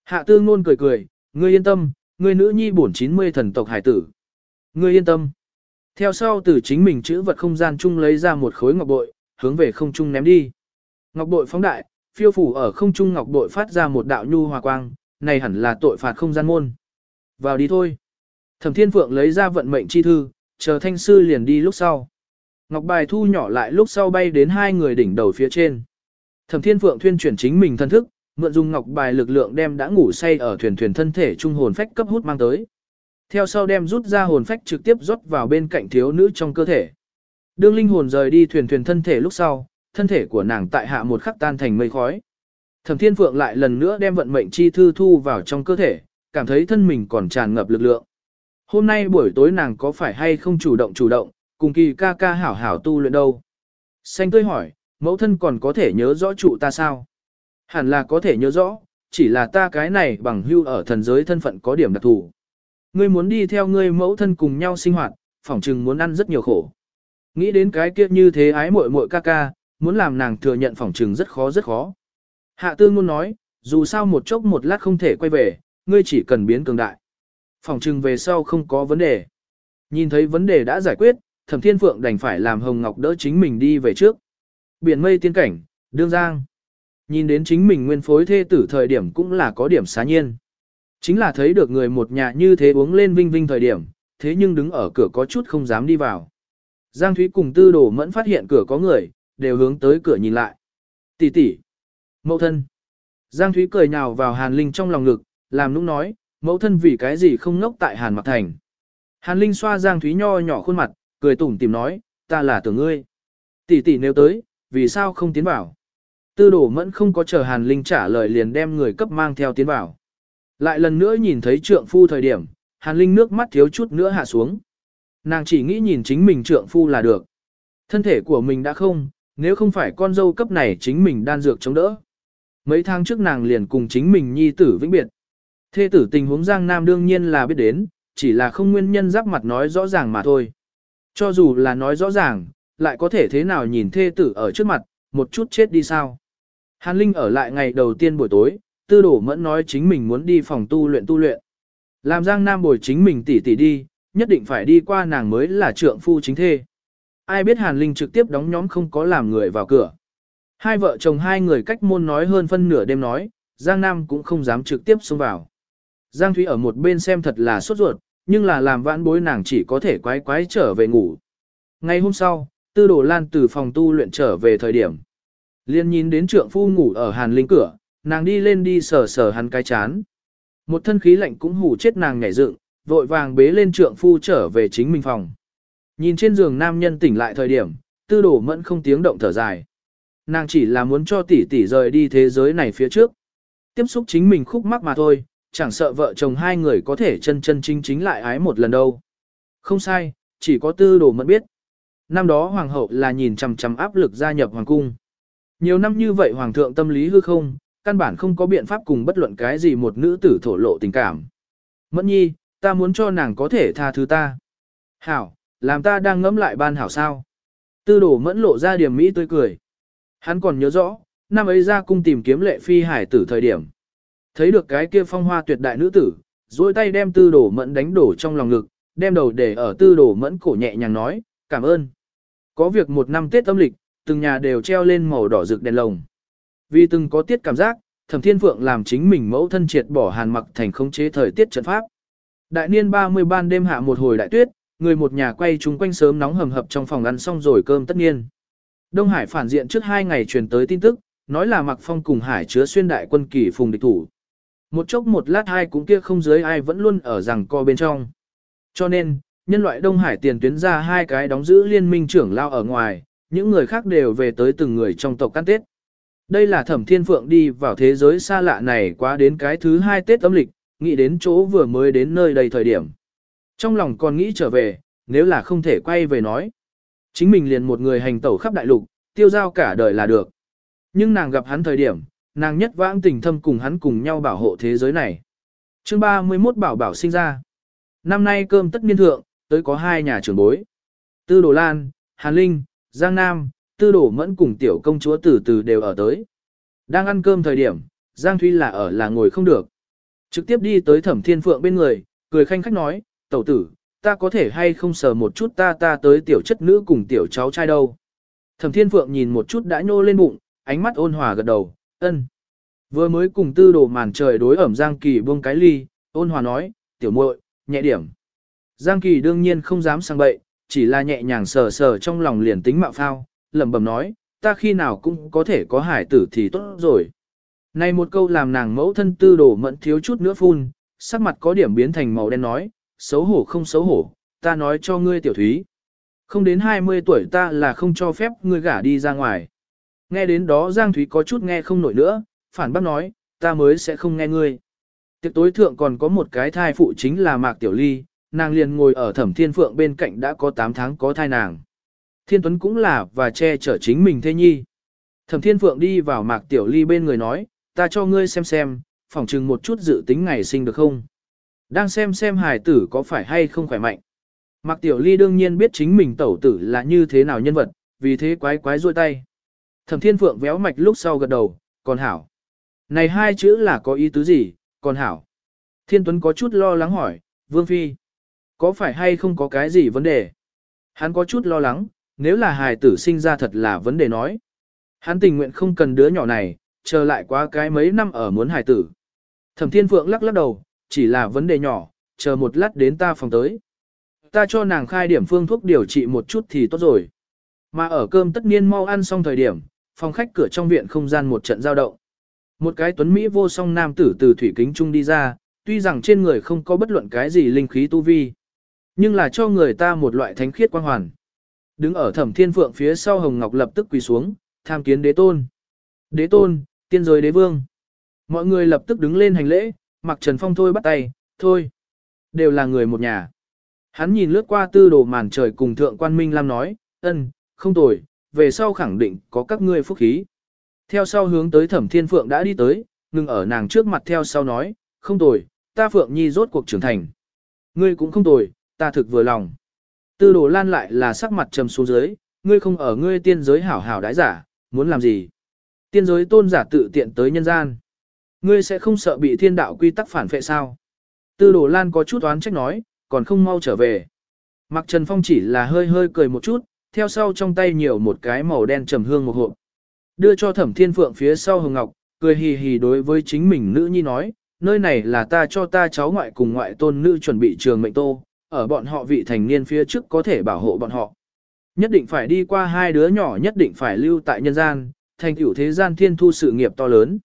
Hạ tư ngôn cười cười, ngươi yên tâm, ngươi nữ nhi bổn 90 thần tộc hải tử. Ngươi yên tâm. Theo sau từ chính mình chữ vật không gian chung lấy ra một khối ngọc bội, hướng về không trung ném đi. Ngọc bội phóng đại, phiêu phủ ở không trung ngọc bội phát ra một đạo nhu hòa quang, này hẳn là tội phạt không gian môn. Vào đi thôi. Thẩm Thiên Phượng lấy ra vận mệnh chi thư, chờ thanh sư liền đi lúc sau. Ngọc bài thu nhỏ lại lúc sau bay đến hai người đỉnh đầu phía trên. Thẩm Thiên Phượng thuyên chuyển chính mình thân thức, mượn dùng ngọc bài lực lượng đem đã ngủ say ở thuyền thuyền thân thể trung hồn phách cấp hút mang tới. Theo sau đem rút ra hồn phách trực tiếp rót vào bên cạnh thiếu nữ trong cơ thể. Đương linh hồn rời đi thuyền thuyền thân thể lúc sau, thân thể của nàng tại hạ một khắc tan thành mây khói. Thẩm Thiên Phượng lại lần nữa đem vận mệnh chi thư thu vào trong cơ thể, cảm thấy thân mình còn tràn ngập lực lượng. Hôm nay buổi tối nàng có phải hay không chủ động chủ động, cùng kỳ ca ca hảo hảo tu luyện đâu? Xanh tươi hỏi, mẫu thân còn có thể nhớ rõ trụ ta sao? Hẳn là có thể nhớ rõ, chỉ là ta cái này bằng hưu ở thần giới thân phận có điểm đặc thù. Ngươi muốn đi theo ngươi mẫu thân cùng nhau sinh hoạt, phỏng chừng muốn ăn rất nhiều khổ. Nghĩ đến cái kia như thế ái muội muội ca ca, muốn làm nàng thừa nhận phỏng trừng rất khó rất khó. Hạ tư ngôn nói, dù sao một chốc một lát không thể quay về, ngươi chỉ cần biến cường đại. Phỏng trừng về sau không có vấn đề. Nhìn thấy vấn đề đã giải quyết, thẩm thiên phượng đành phải làm hồng ngọc đỡ chính mình đi về trước. Biển mây tiên cảnh, đương giang. Nhìn đến chính mình nguyên phối thê tử thời điểm cũng là có điểm xá nhiên. Chính là thấy được người một nhà như thế uống lên vinh vinh thời điểm, thế nhưng đứng ở cửa có chút không dám đi vào. Giang Thúy cùng tư đồ mẫn phát hiện cửa có người, đều hướng tới cửa nhìn lại. Tỷ tỷ, mẫu thân. Giang Thúy cười nhào vào Hàn Linh trong lòng ngực, làm nũng nói, mẫu thân vì cái gì không ngốc tại Hàn Mặc Thành. Hàn Linh xoa Giang Thúy nho nhỏ khuôn mặt, cười tủm tìm nói, ta là tưởng ngươi. Tỷ tỷ nếu tới, vì sao không tiến vào? Tư đổ mẫn không có chờ Hàn Linh trả lời liền đem người cấp mang theo tiến vào. Lại lần nữa nhìn thấy trượng phu thời điểm, Hàn Linh nước mắt thiếu chút nữa hạ xuống. Nàng chỉ nghĩ nhìn chính mình trượng phu là được. Thân thể của mình đã không, nếu không phải con dâu cấp này chính mình đan dược chống đỡ. Mấy tháng trước nàng liền cùng chính mình nhi tử vĩnh biệt. Thê tử tình huống Giang Nam đương nhiên là biết đến, chỉ là không nguyên nhân giáp mặt nói rõ ràng mà thôi. Cho dù là nói rõ ràng, lại có thể thế nào nhìn thê tử ở trước mặt, một chút chết đi sao. Hàn Linh ở lại ngày đầu tiên buổi tối, tư đổ mẫn nói chính mình muốn đi phòng tu luyện tu luyện. Làm Giang Nam bồi chính mình tỉ tỉ đi, nhất định phải đi qua nàng mới là trượng phu chính thê. Ai biết Hàn Linh trực tiếp đóng nhóm không có làm người vào cửa. Hai vợ chồng hai người cách môn nói hơn phân nửa đêm nói, Giang Nam cũng không dám trực tiếp xông vào. Giang Thúy ở một bên xem thật là sốt ruột, nhưng là làm vãn bối nàng chỉ có thể quái quái trở về ngủ. Ngay hôm sau, tư đồ lan từ phòng tu luyện trở về thời điểm. Liên nhìn đến trượng phu ngủ ở hàn linh cửa, nàng đi lên đi sờ sờ hắn cái chán. Một thân khí lạnh cũng hủ chết nàng nhảy dựng, vội vàng bế lên trượng phu trở về chính mình phòng. Nhìn trên giường nam nhân tỉnh lại thời điểm, tư đổ mẫn không tiếng động thở dài. Nàng chỉ là muốn cho tỷ tỷ rời đi thế giới này phía trước. Tiếp xúc chính mình khúc mắc mà thôi, chẳng sợ vợ chồng hai người có thể chân chân chính chính lại ái một lần đâu. Không sai, chỉ có tư đồ mẫn biết. Năm đó hoàng hậu là nhìn chằm chằm áp lực gia nhập hoàng cung. Nhiều năm như vậy hoàng thượng tâm lý hư không, căn bản không có biện pháp cùng bất luận cái gì một nữ tử thổ lộ tình cảm. Mẫn nhi, ta muốn cho nàng có thể tha thứ ta. Hảo, làm ta đang ngẫm lại ban hảo sao. Tư đổ mẫn lộ ra điểm mỹ tươi cười. Hắn còn nhớ rõ, năm ấy ra cung tìm kiếm lệ phi hải tử thời điểm. Thấy được cái kia phong hoa tuyệt đại nữ tử, duỗi tay đem tư đổ mẫn đánh đổ trong lòng ngực, đem đầu để ở tư đổ mẫn cổ nhẹ nhàng nói, cảm ơn. Có việc một năm Tết âm lịch, từng nhà đều treo lên màu đỏ rực đèn lồng. Vì từng có tiết cảm giác, Thẩm Thiên Phượng làm chính mình mẫu thân triệt bỏ hàn mặc thành khống chế thời tiết trận pháp. Đại niên 30 ban đêm hạ một hồi đại tuyết, người một nhà quay chúng quanh sớm nóng hầm hập trong phòng ăn xong rồi cơm tất nhiên. Đông Hải phản diện trước hai ngày truyền tới tin tức, nói là Mạc Phong cùng Hải chứa xuyên đại quân kỳ phùng địch thủ. Một chốc một lát hai cũng kia không dưới ai vẫn luôn ở rằng co bên trong. Cho nên, nhân loại Đông Hải tiền tuyến ra hai cái đóng giữ liên minh trưởng lao ở ngoài, những người khác đều về tới từng người trong tộc căn Tết. Đây là thẩm thiên phượng đi vào thế giới xa lạ này quá đến cái thứ hai Tết âm lịch, nghĩ đến chỗ vừa mới đến nơi đây thời điểm. Trong lòng còn nghĩ trở về, nếu là không thể quay về nói. Chính mình liền một người hành tẩu khắp đại lục, tiêu giao cả đời là được. Nhưng nàng gặp hắn thời điểm, nàng nhất vãng tình thâm cùng hắn cùng nhau bảo hộ thế giới này. chương 31 bảo bảo sinh ra. Năm nay cơm tất niên thượng, tới có hai nhà trưởng bối. Tư Đồ Lan, Hàn Linh, Giang Nam, Tư Đồ Mẫn cùng tiểu công chúa từ từ đều ở tới. Đang ăn cơm thời điểm, Giang Thúy là ở là ngồi không được. Trực tiếp đi tới thẩm thiên phượng bên người, cười khanh khách nói, tẩu tử, ta có thể hay không sờ một chút ta ta tới tiểu chất nữ cùng tiểu cháu trai đâu. Thẩm thiên phượng nhìn một chút đã nhô lên bụng, ánh mắt ôn hòa gật đầu, ân. Vừa mới cùng tư đồ màn trời đối ẩm Giang Kỳ buông cái ly, ôn hòa nói, tiểu muội, nhẹ điểm. Giang Kỳ đương nhiên không dám sang bậy, chỉ là nhẹ nhàng sờ sờ trong lòng liền tính mạo phao, lẩm bẩm nói, ta khi nào cũng có thể có hải tử thì tốt rồi. Này một câu làm nàng mẫu thân tư đồ mẫn thiếu chút nữa phun, sắc mặt có điểm biến thành màu đen nói, xấu hổ không xấu hổ, ta nói cho ngươi tiểu thúy. Không đến 20 tuổi ta là không cho phép ngươi gả đi ra ngoài. Nghe đến đó Giang Thúy có chút nghe không nổi nữa, phản bác nói, ta mới sẽ không nghe ngươi. Tiệc tối thượng còn có một cái thai phụ chính là Mạc Tiểu Ly, nàng liền ngồi ở thẩm thiên phượng bên cạnh đã có 8 tháng có thai nàng. Thiên Tuấn cũng là và che chở chính mình thế nhi. Thẩm thiên phượng đi vào Mạc Tiểu Ly bên người nói, ta cho ngươi xem xem, phỏng chừng một chút dự tính ngày sinh được không. Đang xem xem hài tử có phải hay không khỏe mạnh. Mạc Tiểu Ly đương nhiên biết chính mình tẩu tử là như thế nào nhân vật, vì thế quái quái ruôi tay. Thẩm Thiên Phượng véo mạch lúc sau gật đầu, còn hảo. Này hai chữ là có ý tứ gì, còn hảo. Thiên Tuấn có chút lo lắng hỏi, Vương Phi, có phải hay không có cái gì vấn đề? Hắn có chút lo lắng, nếu là hài tử sinh ra thật là vấn đề nói. Hắn tình nguyện không cần đứa nhỏ này, chờ lại quá cái mấy năm ở muốn hài tử. Thẩm Thiên Phượng lắc lắc đầu, chỉ là vấn đề nhỏ, chờ một lát đến ta phòng tới. Ta cho nàng khai điểm phương thuốc điều trị một chút thì tốt rồi. Mà ở cơm tất nhiên mau ăn xong thời điểm, phòng khách cửa trong viện không gian một trận giao động. Một cái tuấn Mỹ vô song nam tử từ thủy kính trung đi ra, tuy rằng trên người không có bất luận cái gì linh khí tu vi, nhưng là cho người ta một loại thánh khiết quang hoàn. Đứng ở thẩm thiên phượng phía sau Hồng Ngọc lập tức quỳ xuống, tham kiến đế tôn. Đế tôn, tiên giới đế vương. Mọi người lập tức đứng lên hành lễ, mặc Trần Phong thôi bắt tay, thôi. Đều là người một nhà. Hắn nhìn lướt qua tư đồ màn trời cùng thượng quan minh lam nói, ân, không tồi, về sau khẳng định có các ngươi phúc khí. Theo sau hướng tới thẩm thiên phượng đã đi tới, ngừng ở nàng trước mặt theo sau nói, không tồi, ta phượng nhi rốt cuộc trưởng thành. Ngươi cũng không tồi, ta thực vừa lòng. Tư đồ lan lại là sắc mặt trầm xuống dưới, ngươi không ở ngươi tiên giới hảo hảo đái giả, muốn làm gì? Tiên giới tôn giả tự tiện tới nhân gian. Ngươi sẽ không sợ bị thiên đạo quy tắc phản phệ sao? Tư đồ lan có chút oán trách nói, còn không mau trở về. Mặc Trần Phong chỉ là hơi hơi cười một chút, theo sau trong tay nhiều một cái màu đen trầm hương một hộp. Đưa cho thẩm thiên phượng phía sau hồng ngọc, cười hì hì đối với chính mình nữ nhi nói, nơi này là ta cho ta cháu ngoại cùng ngoại tôn nữ chuẩn bị trường mệnh tô, ở bọn họ vị thành niên phía trước có thể bảo hộ bọn họ. Nhất định phải đi qua hai đứa nhỏ nhất định phải lưu tại nhân gian, thành tiểu thế gian thiên thu sự nghiệp to lớn.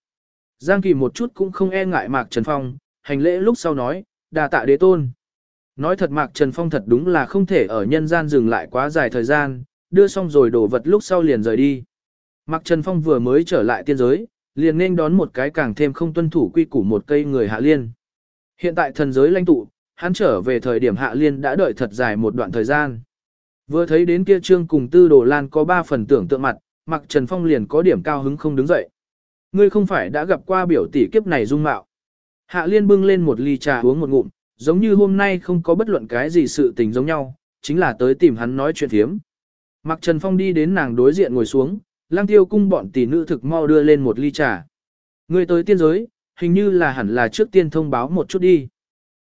Giang Kỳ một chút cũng không e ngại Mạc Trần Phong, hành lễ lúc sau nói, đà tạ đế tôn. Nói thật Mạc Trần Phong thật đúng là không thể ở nhân gian dừng lại quá dài thời gian, đưa xong rồi đổ vật lúc sau liền rời đi. Mạc Trần Phong vừa mới trở lại tiên giới, liền nên đón một cái càng thêm không tuân thủ quy củ một cây người hạ liên. Hiện tại thần giới lãnh tụ, hắn trở về thời điểm hạ liên đã đợi thật dài một đoạn thời gian. Vừa thấy đến kia trương cùng tư đồ lan có ba phần tưởng tượng mặt, Mạc Trần Phong liền có điểm cao hứng không đứng dậy. Ngươi không phải đã gặp qua biểu tỷ kiếp này dung mạo. Hạ liên bưng lên một ly trà uống một ngụm, giống như hôm nay không có bất luận cái gì sự tình giống nhau, chính là tới tìm hắn nói chuyện thiếm. Mặc Trần Phong đi đến nàng đối diện ngồi xuống, lang tiêu cung bọn tỷ nữ thực mau đưa lên một ly trà. Ngươi tới tiên giới, hình như là hẳn là trước tiên thông báo một chút đi.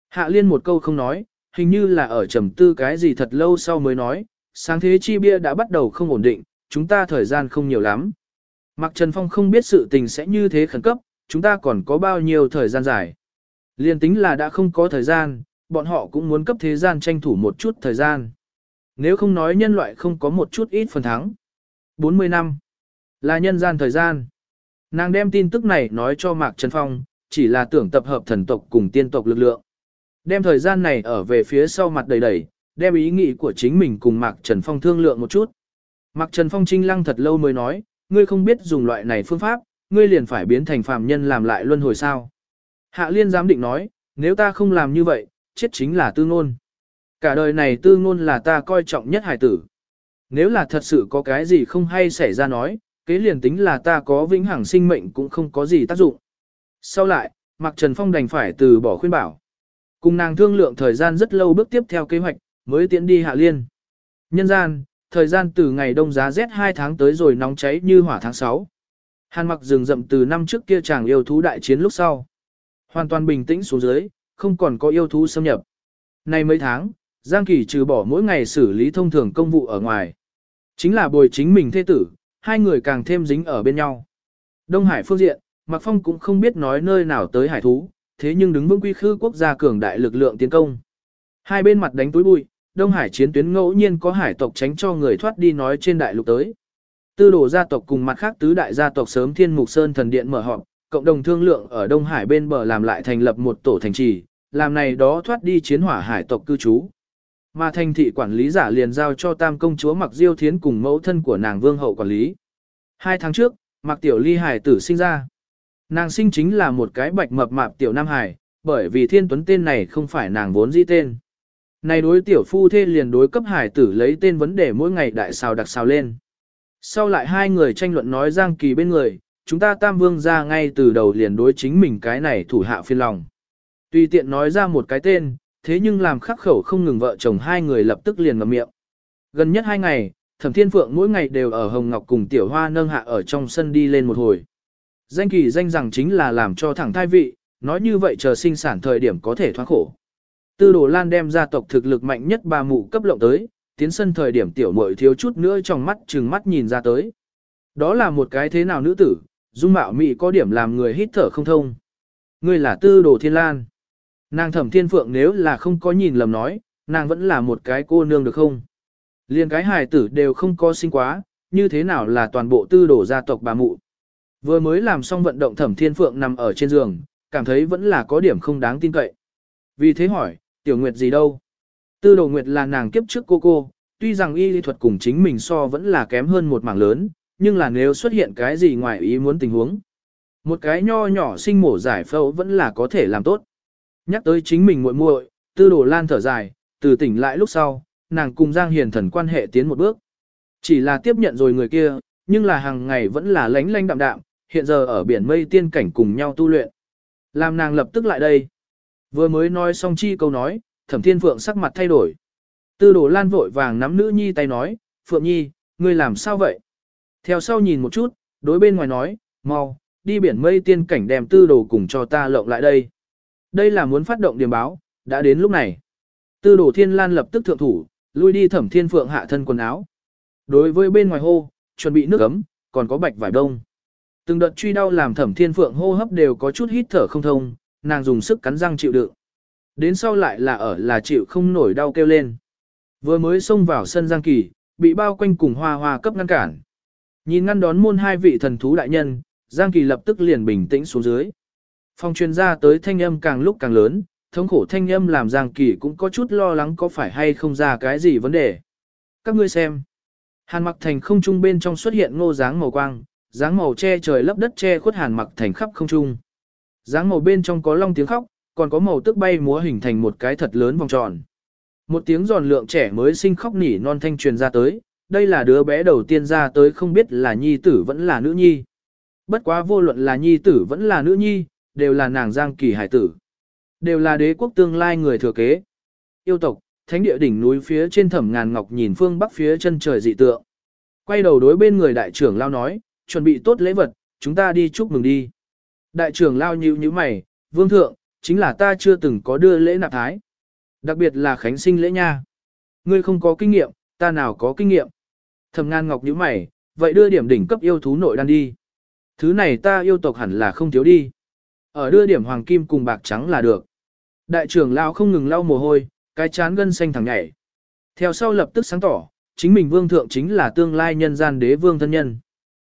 Hạ liên một câu không nói, hình như là ở trầm tư cái gì thật lâu sau mới nói, sáng thế chi bia đã bắt đầu không ổn định, chúng ta thời gian không nhiều lắm. Mạc Trần Phong không biết sự tình sẽ như thế khẩn cấp, chúng ta còn có bao nhiêu thời gian dài. Liên tính là đã không có thời gian, bọn họ cũng muốn cấp thế gian tranh thủ một chút thời gian. Nếu không nói nhân loại không có một chút ít phần thắng. 40 năm là nhân gian thời gian. Nàng đem tin tức này nói cho Mạc Trần Phong, chỉ là tưởng tập hợp thần tộc cùng tiên tộc lực lượng. Đem thời gian này ở về phía sau mặt đầy đầy, đem ý nghĩ của chính mình cùng Mạc Trần Phong thương lượng một chút. Mạc Trần Phong trinh lăng thật lâu mới nói, ngươi không biết dùng loại này phương pháp, ngươi liền phải biến thành phàm nhân làm lại luân hồi sao. Hạ liên giám định nói, nếu ta không làm như vậy, chết chính là tư ngôn. Cả đời này tư ngôn là ta coi trọng nhất hải tử. Nếu là thật sự có cái gì không hay xảy ra nói, kế liền tính là ta có vĩnh hằng sinh mệnh cũng không có gì tác dụng. Sau lại, Mạc Trần Phong đành phải từ bỏ khuyên bảo. Cùng nàng thương lượng thời gian rất lâu bước tiếp theo kế hoạch, mới tiến đi hạ liên. Nhân gian, thời gian từ ngày đông giá rét 2 tháng tới rồi nóng cháy như hỏa tháng 6. Hàn mặc rừng rậm từ năm trước kia chàng yêu thú đại chiến lúc sau. Hoàn toàn bình tĩnh xuống dưới, không còn có yêu thú xâm nhập. Nay mấy tháng, Giang Kỳ trừ bỏ mỗi ngày xử lý thông thường công vụ ở ngoài. Chính là bồi chính mình thê tử, hai người càng thêm dính ở bên nhau. Đông Hải phương diện, Mạc Phong cũng không biết nói nơi nào tới hải thú, thế nhưng đứng vững quy khư quốc gia cường đại lực lượng tiến công. Hai bên mặt đánh túi bụi, Đông Hải chiến tuyến ngẫu nhiên có hải tộc tránh cho người thoát đi nói trên đại lục tới. Tư đồ gia tộc cùng mặt khác tứ đại gia tộc sớm Thiên Mục Sơn thần điện mở họp, cộng đồng thương lượng ở Đông Hải bên bờ làm lại thành lập một tổ thành trì, làm này đó thoát đi chiến hỏa hải tộc cư trú. Mà thành thị quản lý giả liền giao cho tam công chúa Mặc Diêu Thiến cùng mẫu thân của nàng vương hậu quản lý. Hai tháng trước, Mặc Tiểu Ly hải tử sinh ra. Nàng sinh chính là một cái bạch mập mạp Tiểu Nam Hải, bởi vì thiên tuấn tên này không phải nàng vốn dĩ tên. Này đối tiểu phu thê liền đối cấp hải tử lấy tên vấn đề mỗi ngày đại xào đặc xào lên. Sau lại hai người tranh luận nói Giang Kỳ bên người, chúng ta Tam Vương ra ngay từ đầu liền đối chính mình cái này thủ hạ phiên lòng. Tùy tiện nói ra một cái tên, thế nhưng làm khắc khẩu không ngừng vợ chồng hai người lập tức liền ngậm miệng. Gần nhất hai ngày, Thẩm Thiên Phượng mỗi ngày đều ở Hồng Ngọc cùng Tiểu Hoa nâng hạ ở trong sân đi lên một hồi. Danh kỳ danh rằng chính là làm cho thẳng thai vị, nói như vậy chờ sinh sản thời điểm có thể thoát khổ. Tư Đồ Lan đem gia tộc thực lực mạnh nhất bà mụ cấp lộng tới, tiến sân thời điểm tiểu muội thiếu chút nữa trong mắt trừng mắt nhìn ra tới. Đó là một cái thế nào nữ tử, dung mạo mỹ có điểm làm người hít thở không thông. Ngươi là Tư Đồ Thiên Lan. Nàng Thẩm Thiên Phượng nếu là không có nhìn lầm nói, nàng vẫn là một cái cô nương được không? Liên cái hài tử đều không có sinh quá, như thế nào là toàn bộ tư đồ gia tộc bà mụ. Vừa mới làm xong vận động Thẩm Thiên Phượng nằm ở trên giường, cảm thấy vẫn là có điểm không đáng tin cậy. Vì thế hỏi, Tiểu Nguyệt gì đâu? Tư đồ Nguyệt là nàng kiếp trước cô cô, tuy rằng y lý thuật cùng chính mình so vẫn là kém hơn một mảng lớn, nhưng là nếu xuất hiện cái gì ngoài ý muốn tình huống. Một cái nho nhỏ sinh mổ giải phẫu vẫn là có thể làm tốt. Nhắc tới chính mình muội muội, tư đồ lan thở dài, từ tỉnh lại lúc sau, nàng cùng Giang Hiền thần quan hệ tiến một bước. Chỉ là tiếp nhận rồi người kia, nhưng là hàng ngày vẫn là lánh lánh đạm đạm, hiện giờ ở biển mây tiên cảnh cùng nhau tu luyện. Làm nàng lập tức lại đây. Vừa mới nói xong chi câu nói, thẩm thiên phượng sắc mặt thay đổi. Tư đồ lan vội vàng nắm nữ nhi tay nói, Phượng Nhi, ngươi làm sao vậy? Theo sau nhìn một chút, đối bên ngoài nói, mau, đi biển mây tiên cảnh đem tư đồ cùng cho ta lộng lại đây. Đây là muốn phát động điểm báo, đã đến lúc này. Tư đồ thiên lan lập tức thượng thủ, lui đi thẩm thiên phượng hạ thân quần áo. Đối với bên ngoài hô, chuẩn bị nước ấm, còn có bạch vải đông. Từng đợt truy đau làm thẩm thiên phượng hô hấp đều có chút hít thở không thông, nàng dùng sức cắn răng chịu đựng. Đến sau lại là ở là chịu không nổi đau kêu lên. Vừa mới xông vào sân giang kỳ, bị bao quanh cùng hoa hoa cấp ngăn cản. Nhìn ngăn đón môn hai vị thần thú đại nhân, Giang Kỳ lập tức liền bình tĩnh xuống dưới. Phong truyền ra tới thanh âm càng lúc càng lớn, thống khổ thanh âm làm Giang Kỳ cũng có chút lo lắng có phải hay không ra cái gì vấn đề. Các ngươi xem. Hàn mặc thành không trung bên trong xuất hiện ngô dáng màu quang, dáng màu che trời lấp đất che khuất hàn mặc thành khắp không trung. Dáng màu bên trong có long tiếng khóc, còn có màu tức bay múa hình thành một cái thật lớn vòng tròn. Một tiếng giòn lượng trẻ mới sinh khóc nỉ non thanh truyền ra tới, đây là đứa bé đầu tiên ra tới không biết là nhi tử vẫn là nữ nhi. Bất quá vô luận là nhi tử vẫn là nữ nhi, đều là nàng giang kỳ hải tử. Đều là đế quốc tương lai người thừa kế. Yêu tộc, thánh địa đỉnh núi phía trên thẩm ngàn ngọc nhìn phương bắc phía chân trời dị tượng. Quay đầu đối bên người đại trưởng lao nói, chuẩn bị tốt lễ vật, chúng ta đi chúc mừng đi. Đại trưởng lao nhíu như mày, vương thượng, chính là ta chưa từng có đưa lễ nạp thái. Đặc biệt là khánh sinh lễ nha. Ngươi không có kinh nghiệm, ta nào có kinh nghiệm. Thẩm Ngan ngọc nhíu mày, vậy đưa điểm đỉnh cấp yêu thú nội đan đi. Thứ này ta yêu tộc hẳn là không thiếu đi. Ở đưa điểm hoàng kim cùng bạc trắng là được. Đại trưởng lao không ngừng lau mồ hôi, cái chán gân xanh thẳng nhảy. Theo sau lập tức sáng tỏ, chính mình vương thượng chính là tương lai nhân gian đế vương thân nhân.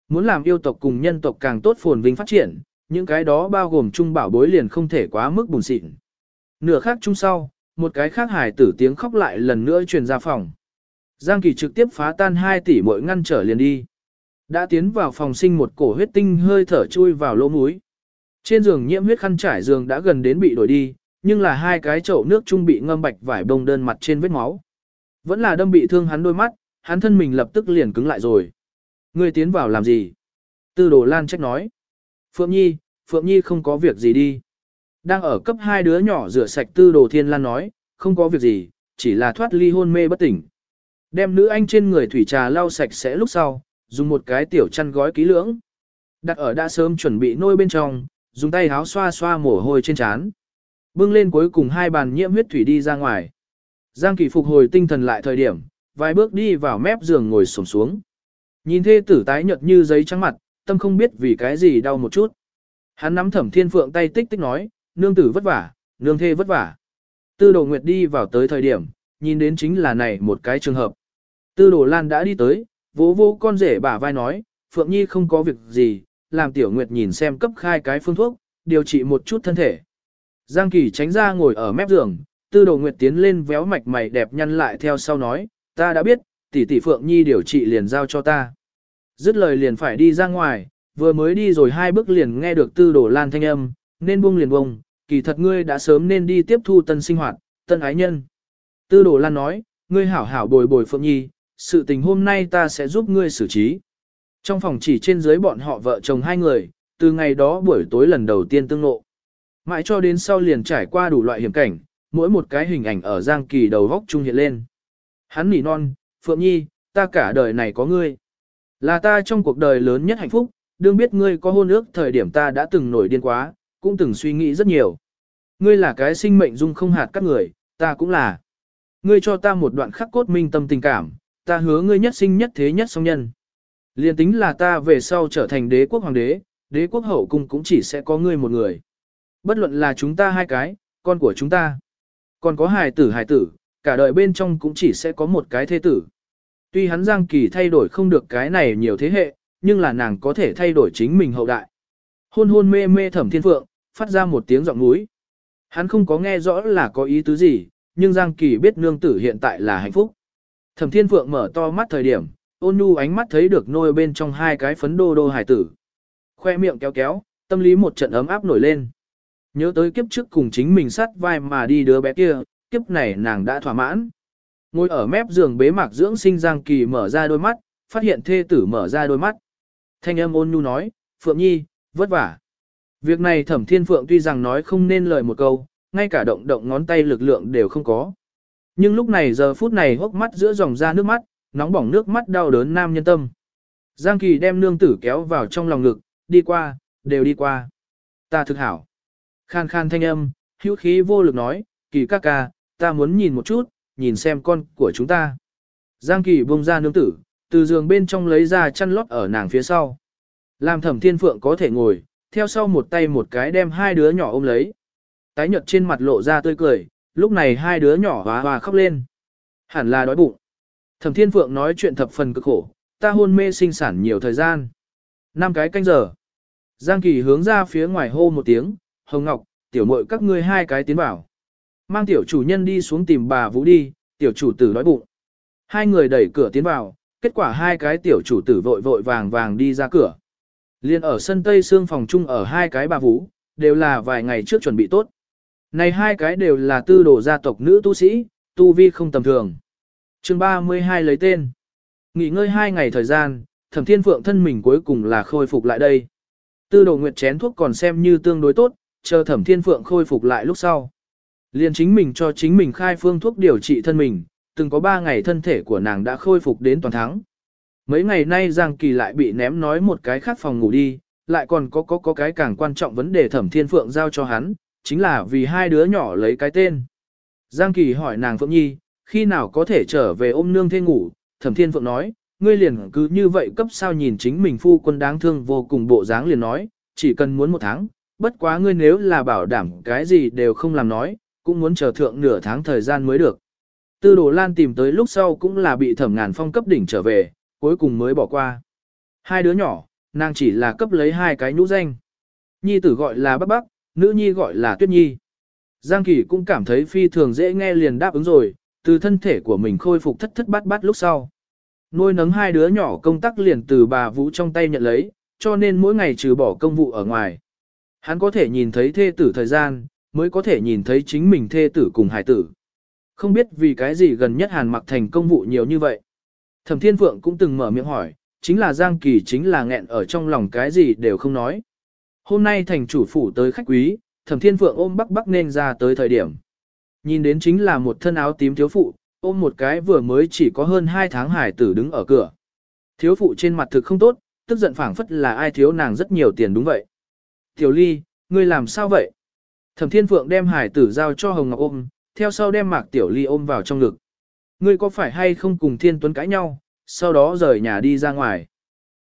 Muốn làm yêu tộc cùng nhân tộc càng tốt phồn vinh phát triển, những cái đó bao gồm trung bảo bối liền không thể quá mức buồn xịn. Nửa khác chung sau, một cái khác hài tử tiếng khóc lại lần nữa truyền ra phòng. Giang Kỳ trực tiếp phá tan 2 tỷ mỗi ngăn trở liền đi. Đã tiến vào phòng sinh một cổ huyết tinh hơi thở chui vào lỗ mũi. Trên giường nhiễm huyết khăn trải giường đã gần đến bị đổi đi, nhưng là hai cái chậu nước trung bị ngâm bạch vải bông đơn mặt trên vết máu. Vẫn là đâm bị thương hắn đôi mắt, hắn thân mình lập tức liền cứng lại rồi. Ngươi tiến vào làm gì? Tư đồ lan trách nói. Phượng Nhi, Phượng Nhi không có việc gì đi. Đang ở cấp hai đứa nhỏ rửa sạch tư đồ thiên lan nói, không có việc gì, chỉ là thoát ly hôn mê bất tỉnh. Đem nữ anh trên người thủy trà lau sạch sẽ lúc sau, dùng một cái tiểu chăn gói kỹ lưỡng. Đặt ở đã sớm chuẩn bị nôi bên trong, dùng tay háo xoa xoa mồ hôi trên trán. Bưng lên cuối cùng hai bàn nhiễm huyết thủy đi ra ngoài. Giang Kỳ phục hồi tinh thần lại thời điểm, vài bước đi vào mép giường ngồi xổm xuống. Nhìn thê tử tái nhợt như giấy trắng mặt, tâm không biết vì cái gì đau một chút. Hắn nắm thẩm thiên phượng tay tích tích nói, nương tử vất vả, nương thê vất vả. Tư đồ nguyệt đi vào tới thời điểm, nhìn đến chính là này một cái trường hợp. Tư đồ lan đã đi tới, vỗ vỗ con rể bả vai nói, Phượng Nhi không có việc gì, làm tiểu nguyệt nhìn xem cấp khai cái phương thuốc, điều trị một chút thân thể. Giang Kỳ tránh ra ngồi ở mép giường, tư đồ nguyệt tiến lên véo mạch mày đẹp nhăn lại theo sau nói, ta đã biết, tỷ tỷ Phượng Nhi điều trị liền giao cho ta. Dứt lời liền phải đi ra ngoài, vừa mới đi rồi hai bước liền nghe được tư đồ lan thanh âm, nên buông liền buông, kỳ thật ngươi đã sớm nên đi tiếp thu tân sinh hoạt, tân ái nhân. Tư đồ lan nói, ngươi hảo hảo bồi bồi Phượng Nhi, sự tình hôm nay ta sẽ giúp ngươi xử trí. Trong phòng chỉ trên dưới bọn họ vợ chồng hai người, từ ngày đó buổi tối lần đầu tiên tương ngộ. Mãi cho đến sau liền trải qua đủ loại hiểm cảnh, mỗi một cái hình ảnh ở Giang Kỳ đầu góc trung hiện lên. Hắn nỉ non, Phượng Nhi, ta cả đời này có ngươi. Là ta trong cuộc đời lớn nhất hạnh phúc, đương biết ngươi có hôn ước thời điểm ta đã từng nổi điên quá, cũng từng suy nghĩ rất nhiều. Ngươi là cái sinh mệnh dung không hạt các người, ta cũng là. Ngươi cho ta một đoạn khắc cốt minh tâm tình cảm, ta hứa ngươi nhất sinh nhất thế nhất song nhân. Liên tính là ta về sau trở thành đế quốc hoàng đế, đế quốc hậu cung cũng chỉ sẽ có ngươi một người. Bất luận là chúng ta hai cái, con của chúng ta. Còn có hài tử hài tử, cả đời bên trong cũng chỉ sẽ có một cái thế tử. Tuy hắn Giang Kỳ thay đổi không được cái này nhiều thế hệ, nhưng là nàng có thể thay đổi chính mình hậu đại. Hôn hôn mê mê thẩm thiên phượng, phát ra một tiếng giọng núi. Hắn không có nghe rõ là có ý tứ gì, nhưng Giang Kỳ biết nương tử hiện tại là hạnh phúc. Thẩm thiên phượng mở to mắt thời điểm, ôn nhu ánh mắt thấy được nôi bên trong hai cái phấn đô đô hải tử. Khoe miệng kéo kéo, tâm lý một trận ấm áp nổi lên. Nhớ tới kiếp trước cùng chính mình sát vai mà đi đứa bé kia, kiếp này nàng đã thỏa mãn. Ngồi ở mép giường bế mạc dưỡng sinh Giang Kỳ mở ra đôi mắt, phát hiện thê tử mở ra đôi mắt. Thanh âm ôn nhu nói, Phượng Nhi, vất vả. Việc này thẩm thiên phượng tuy rằng nói không nên lời một câu, ngay cả động động ngón tay lực lượng đều không có. Nhưng lúc này giờ phút này hốc mắt giữa dòng ra nước mắt, nóng bỏng nước mắt đau đớn nam nhân tâm. Giang Kỳ đem nương tử kéo vào trong lòng ngực, đi qua, đều đi qua. Ta thực hảo. Khan khan thanh âm, hữu khí vô lực nói, Kỳ ca ca, ta muốn nhìn một chút, nhìn xem con của chúng ta. Giang Kỳ buông ra nương tử, từ giường bên trong lấy ra chăn lót ở nàng phía sau. Làm thẩm thiên phượng có thể ngồi, theo sau một tay một cái đem hai đứa nhỏ ôm lấy. Tái nhợt trên mặt lộ ra tươi cười, lúc này hai đứa nhỏ hòa hòa khóc lên. Hẳn là đói bụng. Thẩm thiên phượng nói chuyện thập phần cực khổ, ta hôn mê sinh sản nhiều thời gian. năm cái canh giờ. Giang Kỳ hướng ra phía ngoài hô một tiếng, Hồng Ngọc, tiểu mội các ngươi hai cái tiến vào. Mang tiểu chủ nhân đi xuống tìm bà Vũ đi, tiểu chủ tử đói bụng. Hai người đẩy cửa tiến vào, kết quả hai cái tiểu chủ tử vội vội vàng vàng đi ra cửa. Liên ở sân Tây Sương phòng chung ở hai cái bà Vũ, đều là vài ngày trước chuẩn bị tốt. Này hai cái đều là tư đồ gia tộc nữ tu sĩ, tu vi không tầm thường. chương 32 lấy tên. Nghỉ ngơi hai ngày thời gian, thẩm thiên phượng thân mình cuối cùng là khôi phục lại đây. Tư đồ nguyệt chén thuốc còn xem như tương đối tốt, chờ thẩm thiên phượng khôi phục lại lúc sau. Liền chính mình cho chính mình khai phương thuốc điều trị thân mình, từng có 3 ngày thân thể của nàng đã khôi phục đến toàn thắng. Mấy ngày nay Giang Kỳ lại bị ném nói một cái khác phòng ngủ đi, lại còn có có có cái càng quan trọng vấn đề thẩm thiên phượng giao cho hắn, chính là vì hai đứa nhỏ lấy cái tên. Giang Kỳ hỏi nàng Phượng Nhi, khi nào có thể trở về ôm nương thê ngủ, thẩm thiên phượng nói, ngươi liền cứ như vậy cấp sao nhìn chính mình phu quân đáng thương vô cùng bộ dáng liền nói, chỉ cần muốn một tháng, bất quá ngươi nếu là bảo đảm cái gì đều không làm nói, cũng muốn chờ thượng nửa tháng thời gian mới được. Tư đồ lan tìm tới lúc sau cũng là bị thẩm ngàn phong cấp đỉnh trở về, cuối cùng mới bỏ qua. Hai đứa nhỏ, nàng chỉ là cấp lấy hai cái nhũ danh. Nhi tử gọi là Bắc Bắc, nữ nhi gọi là Tuyết Nhi. Giang Kỳ cũng cảm thấy phi thường dễ nghe liền đáp ứng rồi, từ thân thể của mình khôi phục thất thất bát bát lúc sau. Nuôi nấng hai đứa nhỏ công tác liền từ bà Vũ trong tay nhận lấy, cho nên mỗi ngày trừ bỏ công vụ ở ngoài. Hắn có thể nhìn thấy thê tử thời gian, mới có thể nhìn thấy chính mình thê tử cùng hải tử. Không biết vì cái gì gần nhất Hàn mặc thành công vụ nhiều như vậy. Thẩm Thiên Phượng cũng từng mở miệng hỏi, chính là Giang Kỳ chính là nghẹn ở trong lòng cái gì đều không nói. Hôm nay thành chủ phủ tới khách quý, Thẩm Thiên Phượng ôm bắc bắc nên ra tới thời điểm. Nhìn đến chính là một thân áo tím thiếu phụ, ôm một cái vừa mới chỉ có hơn 2 tháng hải tử đứng ở cửa. Thiếu phụ trên mặt thực không tốt, tức giận phảng phất là ai thiếu nàng rất nhiều tiền đúng vậy. Tiểu ly, ngươi làm sao vậy? Thẩm Thiên Phượng đem hải tử giao cho Hồng Ngọc ôm, theo sau đem Mạc Tiểu Ly ôm vào trong ngực. Ngươi có phải hay không cùng Thiên Tuấn cãi nhau, sau đó rời nhà đi ra ngoài.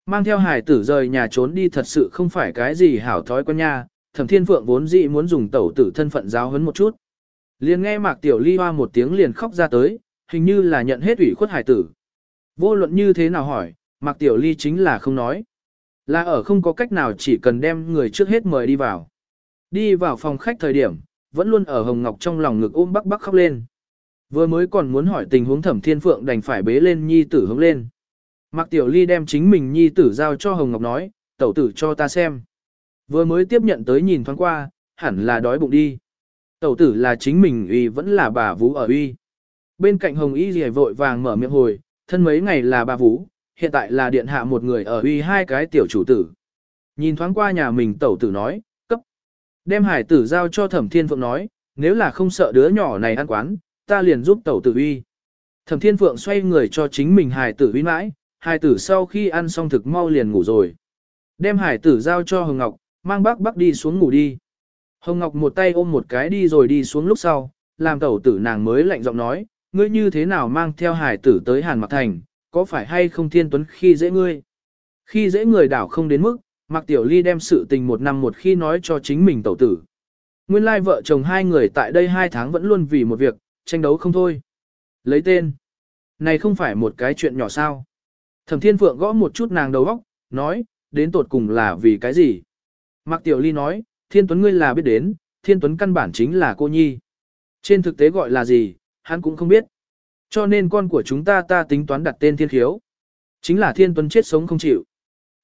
Mang theo hải tử rời nhà trốn đi thật sự không phải cái gì hảo thói quen nha, Thẩm Thiên Phượng vốn dĩ muốn dùng tẩu tử thân phận giáo huấn một chút. Liền nghe Mạc Tiểu Ly hoa một tiếng liền khóc ra tới, hình như là nhận hết ủy khuất hải tử. Vô luận như thế nào hỏi, Mạc Tiểu Ly chính là không nói. Là ở không có cách nào chỉ cần đem người trước hết mời đi vào. Đi vào phòng khách thời điểm, vẫn luôn ở Hồng Ngọc trong lòng ngực ôm bắc bắc khóc lên. Vừa mới còn muốn hỏi tình huống thẩm thiên phượng đành phải bế lên nhi tử hướng lên. Mạc Tiểu Ly đem chính mình nhi tử giao cho Hồng Ngọc nói, tẩu tử cho ta xem. Vừa mới tiếp nhận tới nhìn thoáng qua, hẳn là đói bụng đi. Tẩu tử là chính mình uy vẫn là bà Vũ ở uy. Bên cạnh Hồng Y Lì vội vàng mở miệng hồi, thân mấy ngày là bà Vũ, hiện tại là điện hạ một người ở uy hai cái tiểu chủ tử. Nhìn thoáng qua nhà mình tẩu tử nói. Đem hải tử giao cho thẩm thiên phượng nói, nếu là không sợ đứa nhỏ này ăn quán, ta liền giúp tẩu tử uy. Thẩm thiên phượng xoay người cho chính mình hải tử uy mãi, hải tử sau khi ăn xong thực mau liền ngủ rồi. Đem hải tử giao cho Hồng Ngọc, mang bác bác đi xuống ngủ đi. Hồng Ngọc một tay ôm một cái đi rồi đi xuống lúc sau, làm tẩu tử nàng mới lạnh giọng nói, ngươi như thế nào mang theo hải tử tới Hàn Mặc Thành, có phải hay không thiên tuấn khi dễ ngươi? Khi dễ người đảo không đến mức, Mạc Tiểu Ly đem sự tình một năm một khi nói cho chính mình tẩu tử. Nguyên lai vợ chồng hai người tại đây hai tháng vẫn luôn vì một việc, tranh đấu không thôi. Lấy tên. Này không phải một cái chuyện nhỏ sao. Thẩm Thiên Phượng gõ một chút nàng đầu óc, nói, đến tột cùng là vì cái gì? Mạc Tiểu Ly nói, Thiên Tuấn ngươi là biết đến, Thiên Tuấn căn bản chính là cô nhi. Trên thực tế gọi là gì, hắn cũng không biết. Cho nên con của chúng ta ta tính toán đặt tên Thiên Khiếu. Chính là Thiên Tuấn chết sống không chịu.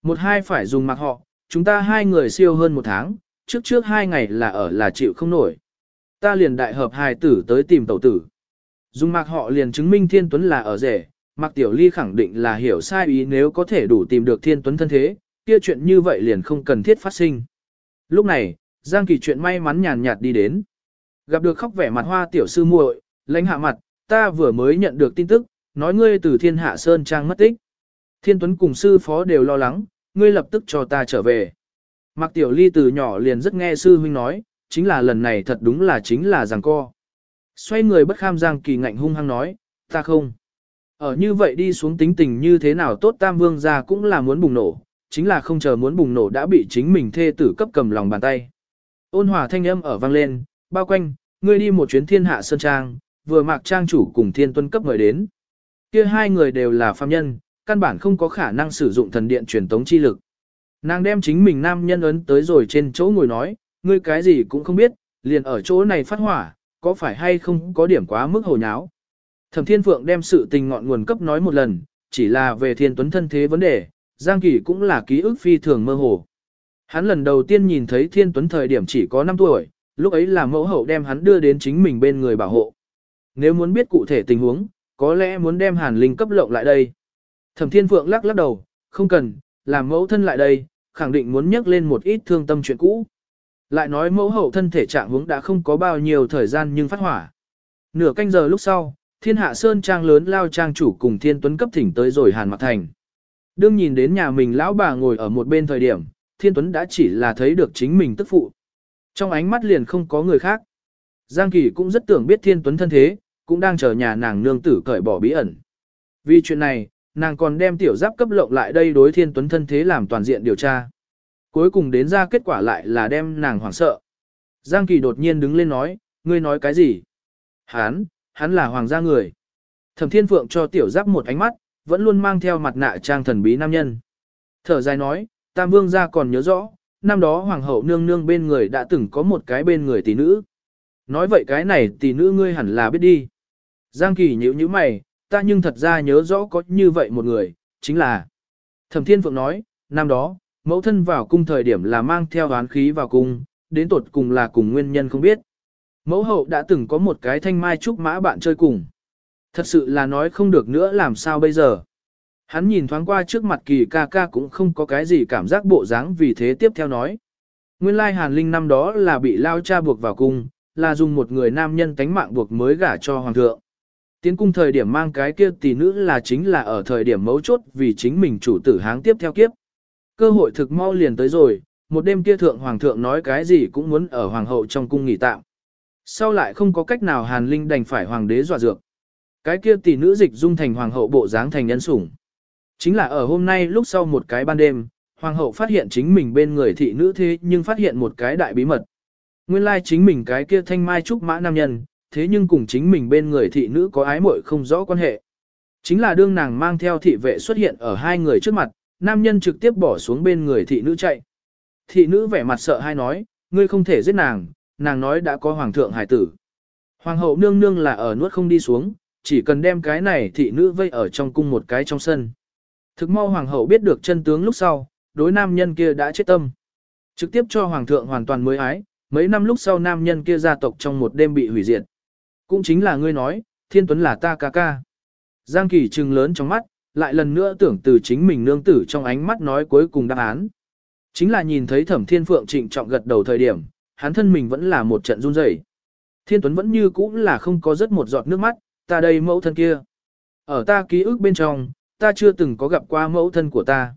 Một hai phải dùng mặc họ, chúng ta hai người siêu hơn một tháng, trước trước hai ngày là ở là chịu không nổi. Ta liền đại hợp hài tử tới tìm tẩu tử. Dùng mặc họ liền chứng minh Thiên Tuấn là ở rể, Mạc Tiểu Ly khẳng định là hiểu sai ý nếu có thể đủ tìm được Thiên Tuấn thân thế, kia chuyện như vậy liền không cần thiết phát sinh. Lúc này, Giang Kỳ chuyện may mắn nhàn nhạt đi đến. Gặp được khóc vẻ mặt hoa tiểu sư muội, lãnh hạ mặt, ta vừa mới nhận được tin tức, nói ngươi từ thiên hạ Sơn Trang mất tích. Thiên Tuấn cùng sư phó đều lo lắng, ngươi lập tức cho ta trở về. Mạc Tiểu Ly từ nhỏ liền rất nghe sư huynh nói, chính là lần này thật đúng là chính là giằng co. Xoay người bất kham Giang Kỳ ngạnh hung hăng nói, ta không. Ở như vậy đi xuống tính tình như thế nào tốt Tam Vương ra cũng là muốn bùng nổ, chính là không chờ muốn bùng nổ đã bị chính mình thê tử cấp cầm lòng bàn tay. Ôn hòa thanh âm ở vang lên, bao quanh, ngươi đi một chuyến thiên hạ sơn trang, vừa mạc trang chủ cùng thiên tuân cấp người đến. kia hai người đều là phàm nhân, căn bản không có khả năng sử dụng thần điện truyền tống chi lực. Nàng đem chính mình nam nhân ấn tới rồi trên chỗ ngồi nói, ngươi cái gì cũng không biết, liền ở chỗ này phát hỏa, có phải hay không có điểm quá mức hồ nháo. Thẩm Thiên Phượng đem sự tình ngọn nguồn cấp nói một lần, chỉ là về thiên tuấn thân thế vấn đề, Giang Kỳ cũng là ký ức phi thường mơ hồ. Hắn lần đầu tiên nhìn thấy Thiên Tuấn thời điểm chỉ có 5 tuổi, lúc ấy là mẫu hậu đem hắn đưa đến chính mình bên người bảo hộ. Nếu muốn biết cụ thể tình huống, có lẽ muốn đem Hàn Linh cấp lộng lại đây. Thẩm Thiên Phượng lắc lắc đầu, không cần, làm mẫu thân lại đây, khẳng định muốn nhắc lên một ít thương tâm chuyện cũ. Lại nói mẫu hậu thân thể trạng hướng đã không có bao nhiêu thời gian nhưng phát hỏa. Nửa canh giờ lúc sau, Thiên Hạ Sơn trang lớn lao trang chủ cùng Thiên Tuấn cấp thỉnh tới rồi Hàn mặt Thành. Đương nhìn đến nhà mình lão bà ngồi ở một bên thời điểm, Thiên Tuấn đã chỉ là thấy được chính mình tức phụ. Trong ánh mắt liền không có người khác. Giang Kỳ cũng rất tưởng biết Thiên Tuấn thân thế, cũng đang chờ nhà nàng nương tử cởi bỏ bí ẩn. Vì chuyện này, nàng còn đem tiểu giáp cấp lộng lại đây đối Thiên Tuấn thân thế làm toàn diện điều tra. Cuối cùng đến ra kết quả lại là đem nàng hoảng sợ. Giang Kỳ đột nhiên đứng lên nói, Ngươi nói cái gì? Hán, hắn là hoàng gia người. Thẩm Thiên Phượng cho tiểu giáp một ánh mắt, vẫn luôn mang theo mặt nạ trang thần bí nam nhân. Thở dài nói, Tam Vương gia còn nhớ rõ, năm đó hoàng hậu nương nương bên người đã từng có một cái bên người tỷ nữ. Nói vậy cái này tỷ nữ ngươi hẳn là biết đi. Giang Kỳ nhíu nhíu mày, ta nhưng thật ra nhớ rõ có như vậy một người, chính là. Thẩm Thiên Phượng nói, năm đó, mẫu thân vào cung thời điểm là mang theo oán khí vào cung, đến tột cùng là cùng nguyên nhân không biết. Mẫu hậu đã từng có một cái thanh mai trúc mã bạn chơi cùng. Thật sự là nói không được nữa làm sao bây giờ. Hắn nhìn thoáng qua trước mặt kỳ ca ca cũng không có cái gì cảm giác bộ dáng vì thế tiếp theo nói. Nguyên lai hàn linh năm đó là bị lao cha buộc vào cung, là dùng một người nam nhân tánh mạng buộc mới gả cho hoàng thượng. Tiến cung thời điểm mang cái kia tỷ nữ là chính là ở thời điểm mấu chốt vì chính mình chủ tử háng tiếp theo kiếp. Cơ hội thực mau liền tới rồi, một đêm kia thượng hoàng thượng nói cái gì cũng muốn ở hoàng hậu trong cung nghỉ tạm. Sau lại không có cách nào hàn linh đành phải hoàng đế dọa dược. Cái kia tỷ nữ dịch dung thành hoàng hậu bộ dáng thành nhân sủng. Chính là ở hôm nay lúc sau một cái ban đêm, hoàng hậu phát hiện chính mình bên người thị nữ thế nhưng phát hiện một cái đại bí mật. Nguyên lai chính mình cái kia thanh mai trúc mã nam nhân, thế nhưng cùng chính mình bên người thị nữ có ái muội không rõ quan hệ. Chính là đương nàng mang theo thị vệ xuất hiện ở hai người trước mặt, nam nhân trực tiếp bỏ xuống bên người thị nữ chạy. Thị nữ vẻ mặt sợ hai nói, ngươi không thể giết nàng, nàng nói đã có hoàng thượng hải tử. Hoàng hậu nương nương là ở nuốt không đi xuống, chỉ cần đem cái này thị nữ vây ở trong cung một cái trong sân. Thực mau hoàng hậu biết được chân tướng lúc sau, đối nam nhân kia đã chết tâm. Trực tiếp cho hoàng thượng hoàn toàn mới ái, mấy năm lúc sau nam nhân kia gia tộc trong một đêm bị hủy diệt. Cũng chính là ngươi nói, thiên tuấn là ta ca ca. Giang kỳ trừng lớn trong mắt, lại lần nữa tưởng từ chính mình nương tử trong ánh mắt nói cuối cùng đáp án. Chính là nhìn thấy thẩm thiên phượng trịnh trọng gật đầu thời điểm, hắn thân mình vẫn là một trận run rẩy. Thiên tuấn vẫn như cũ là không có rất một giọt nước mắt, ta đây mẫu thân kia. Ở ta ký ức bên trong, ta chưa từng có gặp qua mẫu thân của ta.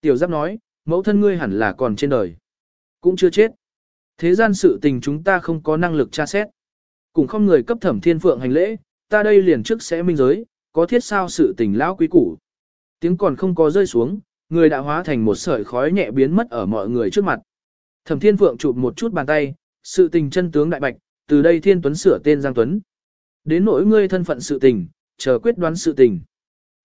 Tiểu giáp nói, mẫu thân ngươi hẳn là còn trên đời. Cũng chưa chết. Thế gian sự tình chúng ta không có năng lực tra xét cùng không người cấp thẩm thiên phượng hành lễ, ta đây liền trước sẽ minh giới, có thiết sao sự tình lão quý củ. Tiếng còn không có rơi xuống, người đã hóa thành một sợi khói nhẹ biến mất ở mọi người trước mặt. Thẩm thiên phượng chụp một chút bàn tay, sự tình chân tướng đại bạch, từ đây thiên tuấn sửa tên Giang Tuấn. Đến nỗi ngươi thân phận sự tình, chờ quyết đoán sự tình.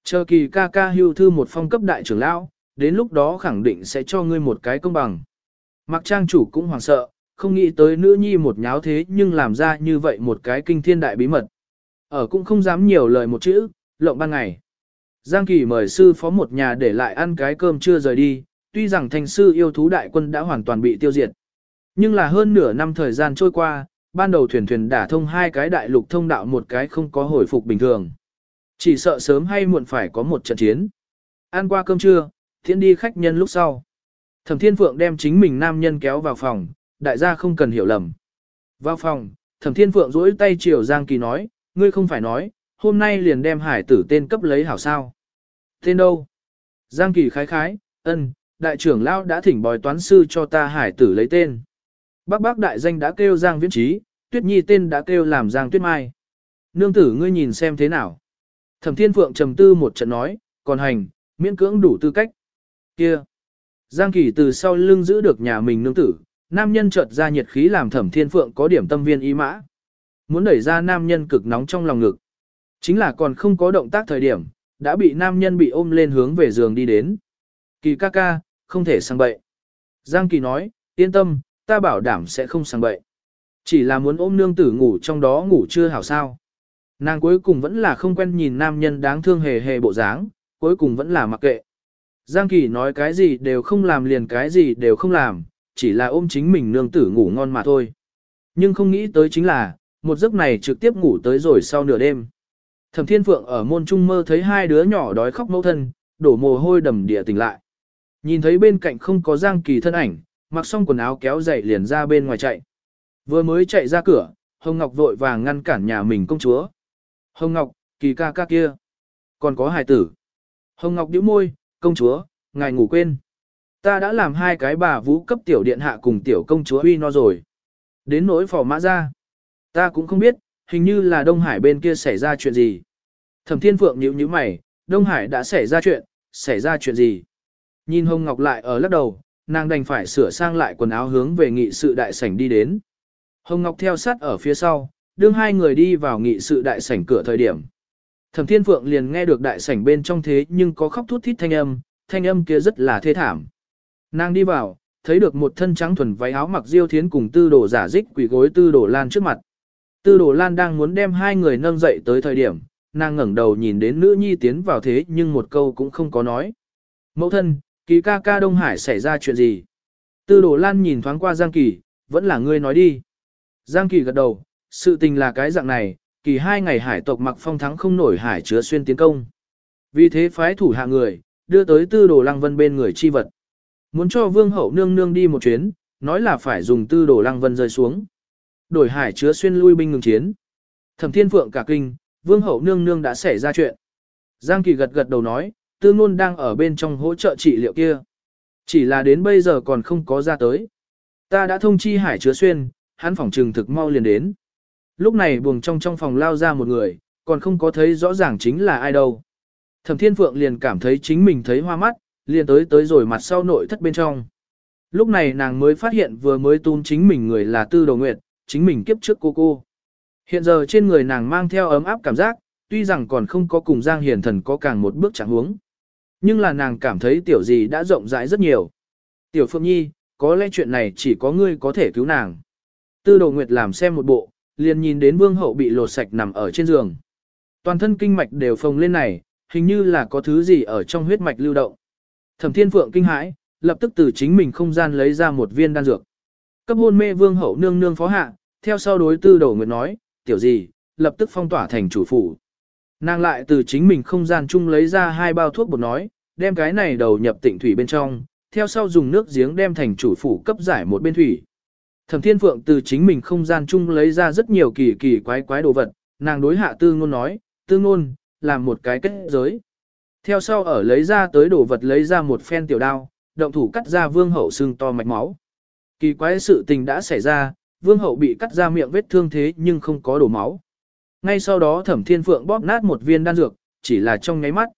Chờ kỳ ca ca hưu thư một phong cấp đại trưởng lão, đến lúc đó khẳng định sẽ cho ngươi một cái công bằng. Mặc trang chủ cũng hoảng sợ, không nghĩ tới nữ nhi một nháo thế nhưng làm ra như vậy một cái kinh thiên đại bí mật. Ở cũng không dám nhiều lời một chữ, lộng ban ngày. Giang Kỳ mời sư phó một nhà để lại ăn cái cơm chưa rời đi, tuy rằng thành sư yêu thú đại quân đã hoàn toàn bị tiêu diệt. Nhưng là hơn nửa năm thời gian trôi qua, ban đầu thuyền thuyền đả thông hai cái đại lục thông đạo một cái không có hồi phục bình thường. Chỉ sợ sớm hay muộn phải có một trận chiến. Ăn qua cơm trưa, thiện đi khách nhân lúc sau. Thẩm Thiên Phượng đem chính mình nam nhân kéo vào phòng, đại gia không cần hiểu lầm. Vào phòng, Thẩm Thiên Phượng duỗi tay chiều Giang Kỳ nói, ngươi không phải nói, hôm nay liền đem hải tử tên cấp lấy hảo sao. Tên đâu? Giang Kỳ khái khái, ân, đại trưởng lão đã thỉnh bòi toán sư cho ta hải tử lấy tên. Bác bác đại danh đã kêu Giang Viễn Trí, Tuyết Nhi tên đã kêu làm Giang Tuyết Mai. Nương tử ngươi nhìn xem thế nào. Thẩm Thiên Phượng trầm tư một trận nói, còn hành, miễn cưỡng đủ tư cách. Kia. Giang Kỳ từ sau lưng giữ được nhà mình nương tử, nam nhân chợt ra nhiệt khí làm Thẩm Thiên Phượng có điểm tâm viên ý mã. Muốn đẩy ra nam nhân cực nóng trong lòng ngực. Chính là còn không có động tác thời điểm, đã bị nam nhân bị ôm lên hướng về giường đi đến. Kỳ ca ca, không thể sang bậy. Giang Kỳ nói, yên tâm, ta bảo đảm sẽ không sang bậy. Chỉ là muốn ôm nương tử ngủ trong đó ngủ chưa hảo sao. Nàng cuối cùng vẫn là không quen nhìn nam nhân đáng thương hề hề bộ dáng, cuối cùng vẫn là mặc kệ. Giang Kỳ nói cái gì đều không làm liền cái gì đều không làm, chỉ là ôm chính mình nương tử ngủ ngon mà thôi. Nhưng không nghĩ tới chính là, một giấc này trực tiếp ngủ tới rồi sau nửa đêm. Thẩm Thiên Phượng ở môn trung mơ thấy hai đứa nhỏ đói khóc mẫu thân, đổ mồ hôi đầm địa tỉnh lại. Nhìn thấy bên cạnh không có Giang Kỳ thân ảnh, mặc xong quần áo kéo dậy liền ra bên ngoài chạy. Vừa mới chạy ra cửa, Hồng Ngọc vội vàng ngăn cản nhà mình công chúa. Hồng Ngọc, Kỳ ca ca kia. Còn có hài tử. Hồng Ngọc nhíu môi, công chúa, ngài ngủ quên. Ta đã làm hai cái bà vũ cấp tiểu điện hạ cùng tiểu công chúa huy no rồi. Đến nỗi phò mã ra. Ta cũng không biết, hình như là Đông Hải bên kia xảy ra chuyện gì. Thẩm Thiên Phượng nhíu nhíu mày, Đông Hải đã xảy ra chuyện, xảy ra chuyện gì? Nhìn Hồng Ngọc lại ở lắc đầu, nàng đành phải sửa sang lại quần áo hướng về nghị sự đại sảnh đi đến. Hồng Ngọc theo sát ở phía sau, đương hai người đi vào nghị sự đại sảnh cửa thời điểm. Thẩm Thiên Phượng liền nghe được đại sảnh bên trong thế nhưng có khóc thút thít thanh âm, thanh âm kia rất là thê thảm. Nàng đi vào, thấy được một thân trắng thuần váy áo mặc diêu thiến cùng tư đồ giả dích quỷ gối tư đồ lan trước mặt. Tư đồ lan đang muốn đem hai người nâng dậy tới thời điểm, nàng ngẩng đầu nhìn đến nữ nhi tiến vào thế nhưng một câu cũng không có nói. Mẫu thân, kỳ ca ca Đông Hải xảy ra chuyện gì? Tư đồ lan nhìn thoáng qua Giang Kỳ, vẫn là ngươi nói đi. Giang Kỳ gật đầu, sự tình là cái dạng này, kỳ hai ngày hải tộc mặc phong thắng không nổi hải chứa xuyên tiến công. Vì thế phái thủ hạ người, đưa tới tư đồ lăng vân bên người chi vật. Muốn cho vương hậu nương nương đi một chuyến, nói là phải dùng tư đồ lăng vân rơi xuống. Đổi hải chứa xuyên lui binh ngừng chiến. Thẩm thiên phượng cả kinh, vương hậu nương nương đã xảy ra chuyện. Giang kỳ gật gật đầu nói, tư ngôn đang ở bên trong hỗ trợ trị liệu kia. Chỉ là đến bây giờ còn không có ra tới. Ta đã thông chi hải chứa xuyên, hắn phòng trừng thực mau liền đến. Lúc này buồng trong trong phòng lao ra một người, còn không có thấy rõ ràng chính là ai đâu. Thẩm Thiên Phượng liền cảm thấy chính mình thấy hoa mắt, liền tới tới rồi mặt sau nội thất bên trong. Lúc này nàng mới phát hiện vừa mới tún chính mình người là Tư Đồ Nguyệt, chính mình kiếp trước cô cô. Hiện giờ trên người nàng mang theo ấm áp cảm giác, tuy rằng còn không có cùng Giang Hiền Thần có càng một bước chẳng hướng. Nhưng là nàng cảm thấy tiểu gì đã rộng rãi rất nhiều. Tiểu Phượng Nhi, có lẽ chuyện này chỉ có ngươi có thể cứu nàng. Tư Đồ Nguyệt làm xem một bộ, liền nhìn đến vương hậu bị lột sạch nằm ở trên giường. Toàn thân kinh mạch đều phồng lên này, hình như là có thứ gì ở trong huyết mạch lưu động. Thẩm Thiên Phượng kinh hãi, lập tức từ chính mình không gian lấy ra một viên đan dược. Cấp hôn mê vương hậu nương nương phó hạ, theo sau đối tư đầu nguyệt nói, tiểu gì, lập tức phong tỏa thành chủ phủ. Nàng lại từ chính mình không gian chung lấy ra hai bao thuốc bột nói, đem cái này đầu nhập tịnh thủy bên trong, theo sau dùng nước giếng đem thành chủ phủ cấp giải một bên thủy. Thẩm Thiên Phượng từ chính mình không gian chung lấy ra rất nhiều kỳ kỳ quái quái đồ vật, nàng đối hạ tư ngôn nói, tư ngôn, làm một cái kết giới. Theo sau ở lấy ra tới đồ vật lấy ra một phen tiểu đao, động thủ cắt ra vương hậu xương to mạch máu. Kỳ quái sự tình đã xảy ra, vương hậu bị cắt ra miệng vết thương thế nhưng không có đổ máu. Ngay sau đó thẩm thiên phượng bóp nát một viên đan dược, chỉ là trong nháy mắt.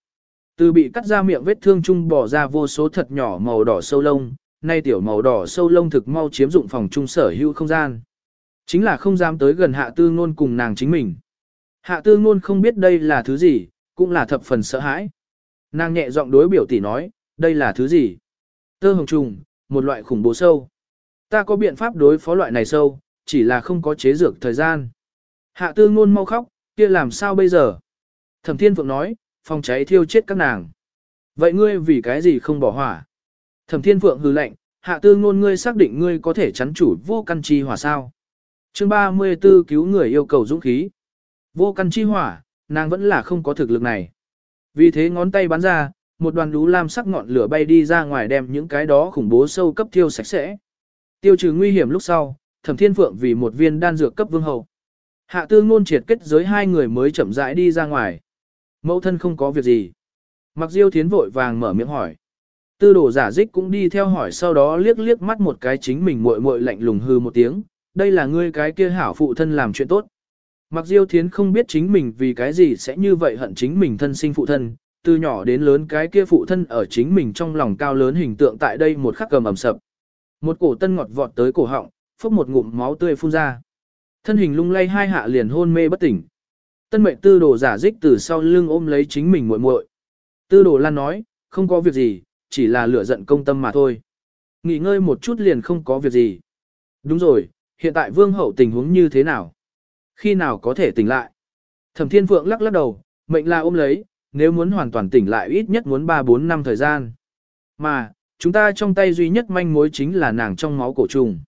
Từ bị cắt ra miệng vết thương chung bỏ ra vô số thật nhỏ màu đỏ sâu lông, nay tiểu màu đỏ sâu lông thực mau chiếm dụng phòng trung sở hữu không gian. Chính là không dám tới gần hạ tư ngôn cùng nàng chính mình. Hạ tư ngôn không biết đây là thứ gì, cũng là thập phần sợ hãi. Nàng nhẹ giọng đối biểu tỷ nói, đây là thứ gì? Tơ hồng trùng, một loại khủng bố sâu. Ta có biện pháp đối phó loại này sâu, chỉ là không có chế dược thời gian. Hạ tư ngôn mau khóc, kia làm sao bây giờ? Thẩm thiên phượng nói, phòng cháy thiêu chết các nàng. Vậy ngươi vì cái gì không bỏ hỏa? Thẩm thiên phượng hừ lạnh, hạ tư ngôn ngươi xác định ngươi có thể chắn chủ vô căn chi hỏa sao? Chương 34 cứu người yêu cầu dũng khí. Vô căn chi hỏa, nàng vẫn là không có thực lực này. Vì thế ngón tay bắn ra, một đoàn lũ lam sắc ngọn lửa bay đi ra ngoài đem những cái đó khủng bố sâu cấp thiêu sạch sẽ. Tiêu trừ nguy hiểm lúc sau, Thẩm Thiên Phượng vì một viên đan dược cấp vương hậu. Hạ Tư Ngôn triệt kết giới hai người mới chậm rãi đi ra ngoài. Mẫu thân không có việc gì. Mặc Diêu Thiến vội vàng mở miệng hỏi. Tư đồ giả dích cũng đi theo hỏi sau đó liếc liếc mắt một cái chính mình muội muội lạnh lùng hư một tiếng. Đây là ngươi cái kia hảo phụ thân làm chuyện tốt. Mặc Diêu Thiến không biết chính mình vì cái gì sẽ như vậy hận chính mình thân sinh phụ thân, từ nhỏ đến lớn cái kia phụ thân ở chính mình trong lòng cao lớn hình tượng tại đây một khắc cầm ẩm sập. Một cổ tân ngọt vọt tới cổ họng, phốc một ngụm máu tươi phun ra. Thân hình lung lay hai hạ liền hôn mê bất tỉnh. Tân mệnh tư đồ giả dích từ sau lưng ôm lấy chính mình muội muội. Tư đồ lan nói, không có việc gì, chỉ là lửa giận công tâm mà thôi. Nghỉ ngơi một chút liền không có việc gì. Đúng rồi, hiện tại vương hậu tình huống như thế nào? Khi nào có thể tỉnh lại? Thẩm Thiên Phượng lắc lắc đầu, mệnh là ôm lấy, nếu muốn hoàn toàn tỉnh lại ít nhất muốn 3-4 năm thời gian. Mà, chúng ta trong tay duy nhất manh mối chính là nàng trong máu cổ trùng.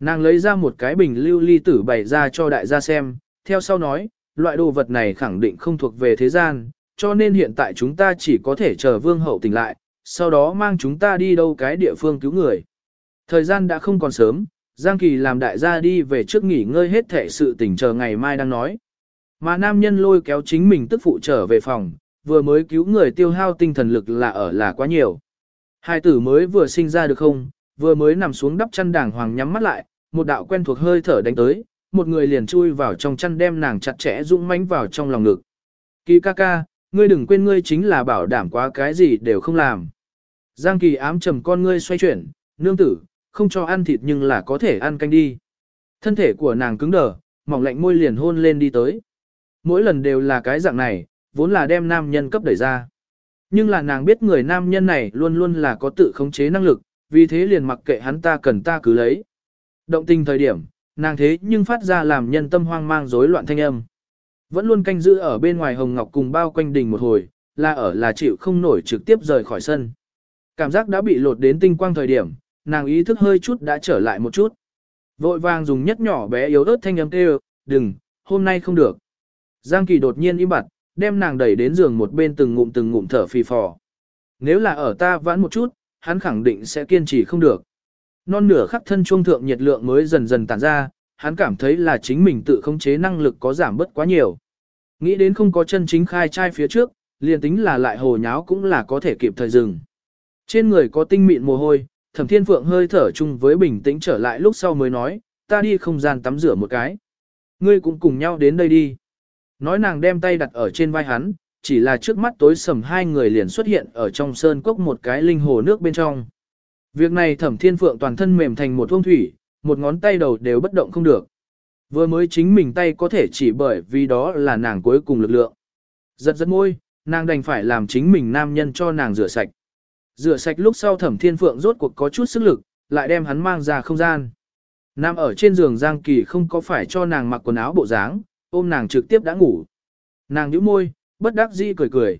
Nàng lấy ra một cái bình lưu ly tử bày ra cho đại gia xem, theo sau nói, loại đồ vật này khẳng định không thuộc về thế gian, cho nên hiện tại chúng ta chỉ có thể chờ vương hậu tỉnh lại, sau đó mang chúng ta đi đâu cái địa phương cứu người. Thời gian đã không còn sớm, Giang Kỳ làm đại gia đi về trước nghỉ ngơi hết thể sự tỉnh chờ ngày mai đang nói. Mà nam nhân lôi kéo chính mình tức phụ trở về phòng, vừa mới cứu người tiêu hao tinh thần lực là ở là quá nhiều. Hai tử mới vừa sinh ra được không, vừa mới nằm xuống đắp chăn đàng hoàng nhắm mắt lại, một đạo quen thuộc hơi thở đánh tới, một người liền chui vào trong chăn đem nàng chặt chẽ rung mánh vào trong lòng ngực. Kỳ ca ca, ngươi đừng quên ngươi chính là bảo đảm quá cái gì đều không làm. Giang kỳ ám trầm con ngươi xoay chuyển, nương tử, không cho ăn thịt nhưng là có thể ăn canh đi. Thân thể của nàng cứng đờ, mỏng lạnh môi liền hôn lên đi tới. Mỗi lần đều là cái dạng này, vốn là đem nam nhân cấp đẩy ra. Nhưng là nàng biết người nam nhân này luôn luôn là có tự khống chế năng lực, vì thế liền mặc kệ hắn ta cần ta cứ lấy. Động tình thời điểm, nàng thế nhưng phát ra làm nhân tâm hoang mang rối loạn thanh âm. Vẫn luôn canh giữ ở bên ngoài Hồng Ngọc cùng bao quanh đình một hồi, là ở là chịu không nổi trực tiếp rời khỏi sân. Cảm giác đã bị lột đến tinh quang thời điểm, nàng ý thức hơi chút đã trở lại một chút. Vội vàng dùng nhất nhỏ bé yếu ớt thanh âm kêu, đừng, hôm nay không được. Giang Kỳ đột nhiên im bặt, đem nàng đẩy đến giường một bên từng ngụm từng ngụm thở phì phò. Nếu là ở ta vãn một chút, hắn khẳng định sẽ kiên trì không được. Non nửa khắc thân trung thượng nhiệt lượng mới dần dần tản ra, hắn cảm thấy là chính mình tự khống chế năng lực có giảm bớt quá nhiều. Nghĩ đến không có chân chính khai trai phía trước, liền tính là lại hồ nháo cũng là có thể kịp thời dừng. Trên người có tinh mịn mồ hôi, thẩm thiên phượng hơi thở chung với bình tĩnh trở lại lúc sau mới nói, ta đi không gian tắm rửa một cái. Ngươi cũng cùng nhau đến đây đi. Nói nàng đem tay đặt ở trên vai hắn, chỉ là trước mắt tối sầm hai người liền xuất hiện ở trong sơn cốc một cái linh hồ nước bên trong. Việc này thẩm thiên phượng toàn thân mềm thành một thông thủy, một ngón tay đầu đều bất động không được. Vừa mới chính mình tay có thể chỉ bởi vì đó là nàng cuối cùng lực lượng. Giật giật môi, nàng đành phải làm chính mình nam nhân cho nàng rửa sạch. Rửa sạch lúc sau thẩm thiên phượng rốt cuộc có chút sức lực, lại đem hắn mang ra không gian. Nam ở trên giường Giang Kỳ không có phải cho nàng mặc quần áo bộ dáng, ôm nàng trực tiếp đã ngủ. Nàng nhíu môi, bất đắc dĩ cười cười.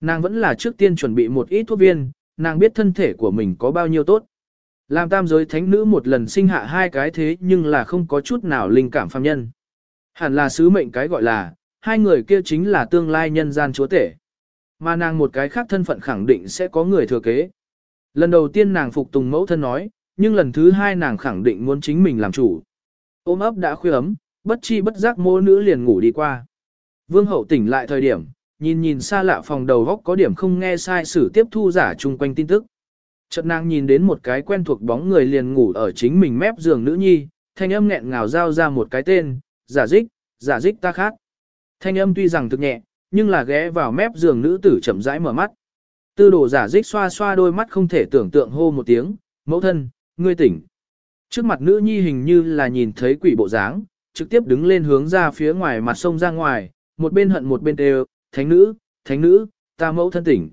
Nàng vẫn là trước tiên chuẩn bị một ít thuốc viên, nàng biết thân thể của mình có bao nhiêu tốt. Làm tam giới thánh nữ một lần sinh hạ hai cái thế nhưng là không có chút nào linh cảm phàm nhân. Hẳn là sứ mệnh cái gọi là, hai người kia chính là tương lai nhân gian chúa tể. Mà nàng một cái khác thân phận khẳng định sẽ có người thừa kế. Lần đầu tiên nàng phục tùng mẫu thân nói, nhưng lần thứ hai nàng khẳng định muốn chính mình làm chủ. Ôm ấp đã khuya ấm, bất chi bất giác mô nữ liền ngủ đi qua. Vương hậu tỉnh lại thời điểm, nhìn nhìn xa lạ phòng đầu góc có điểm không nghe sai sử tiếp thu giả chung quanh tin tức. Chợt nàng nhìn đến một cái quen thuộc bóng người liền ngủ ở chính mình mép giường nữ nhi, thanh âm nghẹn ngào giao ra một cái tên, giả dích, giả dích ta khác. Thanh âm tuy rằng thực nhẹ, nhưng là ghé vào mép giường nữ tử chậm rãi mở mắt. Tư đồ giả dích xoa xoa đôi mắt không thể tưởng tượng hô một tiếng, mẫu thân, ngươi tỉnh. Trước mặt nữ nhi hình như là nhìn thấy quỷ bộ dáng, trực tiếp đứng lên hướng ra phía ngoài mặt sông ra ngoài, một bên hận một bên đều, thánh nữ, thánh nữ, ta mẫu thân tỉnh.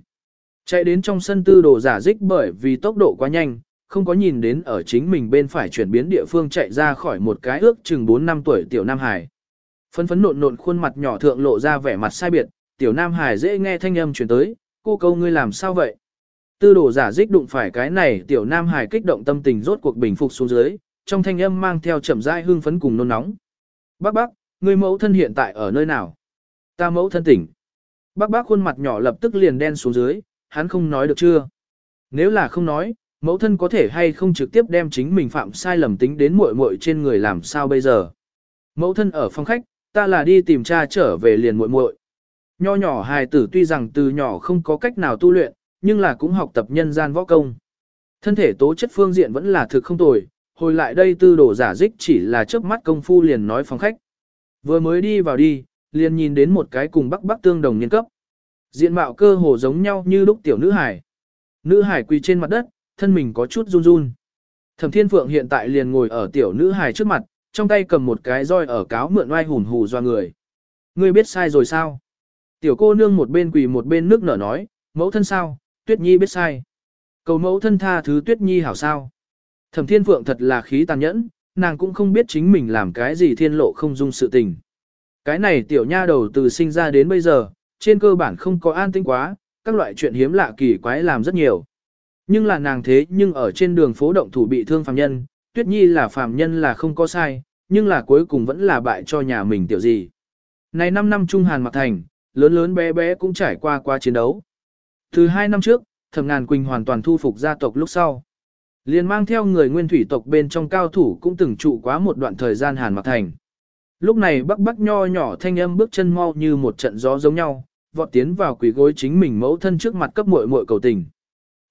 Chạy đến trong sân tư đồ giả dích bởi vì tốc độ quá nhanh, không có nhìn đến ở chính mình bên phải chuyển biến địa phương chạy ra khỏi một cái ước chừng 4 năm tuổi tiểu Nam Hải. Phấn phấn nộn nộn khuôn mặt nhỏ thượng lộ ra vẻ mặt sai biệt, tiểu Nam Hải dễ nghe thanh âm chuyển tới, cô câu ngươi làm sao vậy? Tư đồ giả dích đụng phải cái này tiểu Nam Hải kích động tâm tình rốt cuộc bình phục xuống dưới, trong thanh âm mang theo chậm rãi hương phấn cùng nôn nóng. Bác bác, người mẫu thân hiện tại ở nơi nào? Ta mẫu thân tỉnh. Bác bác khuôn mặt nhỏ lập tức liền đen xuống dưới, hắn không nói được chưa? Nếu là không nói, mẫu thân có thể hay không trực tiếp đem chính mình phạm sai lầm tính đến muội muội trên người làm sao bây giờ? Mẫu thân ở phòng khách, ta là đi tìm cha trở về liền muội muội. Nho nhỏ hài tử tuy rằng từ nhỏ không có cách nào tu luyện, nhưng là cũng học tập nhân gian võ công. Thân thể tố chất phương diện vẫn là thực không tồi, hồi lại đây tư đồ giả dích chỉ là chớp mắt công phu liền nói phòng khách. Vừa mới đi vào đi, liền nhìn đến một cái cùng bắc bắc tương đồng niên cấp. Diện mạo cơ hồ giống nhau như lúc tiểu nữ hải. Nữ hải quỳ trên mặt đất, thân mình có chút run run. Thẩm Thiên Phượng hiện tại liền ngồi ở tiểu nữ hải trước mặt, trong tay cầm một cái roi ở cáo mượn oai hùn hù do người. Ngươi biết sai rồi sao? Tiểu cô nương một bên quỳ một bên nước nở nói, mẫu thân sao, Tuyết Nhi biết sai. Cầu mẫu thân tha thứ Tuyết Nhi hảo sao. Thẩm Thiên Phượng thật là khí tàn nhẫn, nàng cũng không biết chính mình làm cái gì thiên lộ không dung sự tình. Cái này tiểu nha đầu từ sinh ra đến bây giờ, trên cơ bản không có an tĩnh quá, các loại chuyện hiếm lạ kỳ quái làm rất nhiều. Nhưng là nàng thế nhưng ở trên đường phố động thủ bị thương phàm nhân, Tuyết Nhi là phàm nhân là không có sai, nhưng là cuối cùng vẫn là bại cho nhà mình tiểu gì. Này 5 năm Trung Hàn Mạc Thành, lớn lớn bé bé cũng trải qua qua chiến đấu. Từ 2 năm trước, Thẩm Ngàn Quỳnh hoàn toàn thu phục gia tộc lúc sau. liền mang theo người nguyên thủy tộc bên trong cao thủ cũng từng trụ quá một đoạn thời gian Hàn Mạc Thành. Lúc này bắc bắc nho nhỏ thanh âm bước chân mau như một trận gió giống nhau, vọt tiến vào quỷ gối chính mình mẫu thân trước mặt cấp muội muội cầu tình.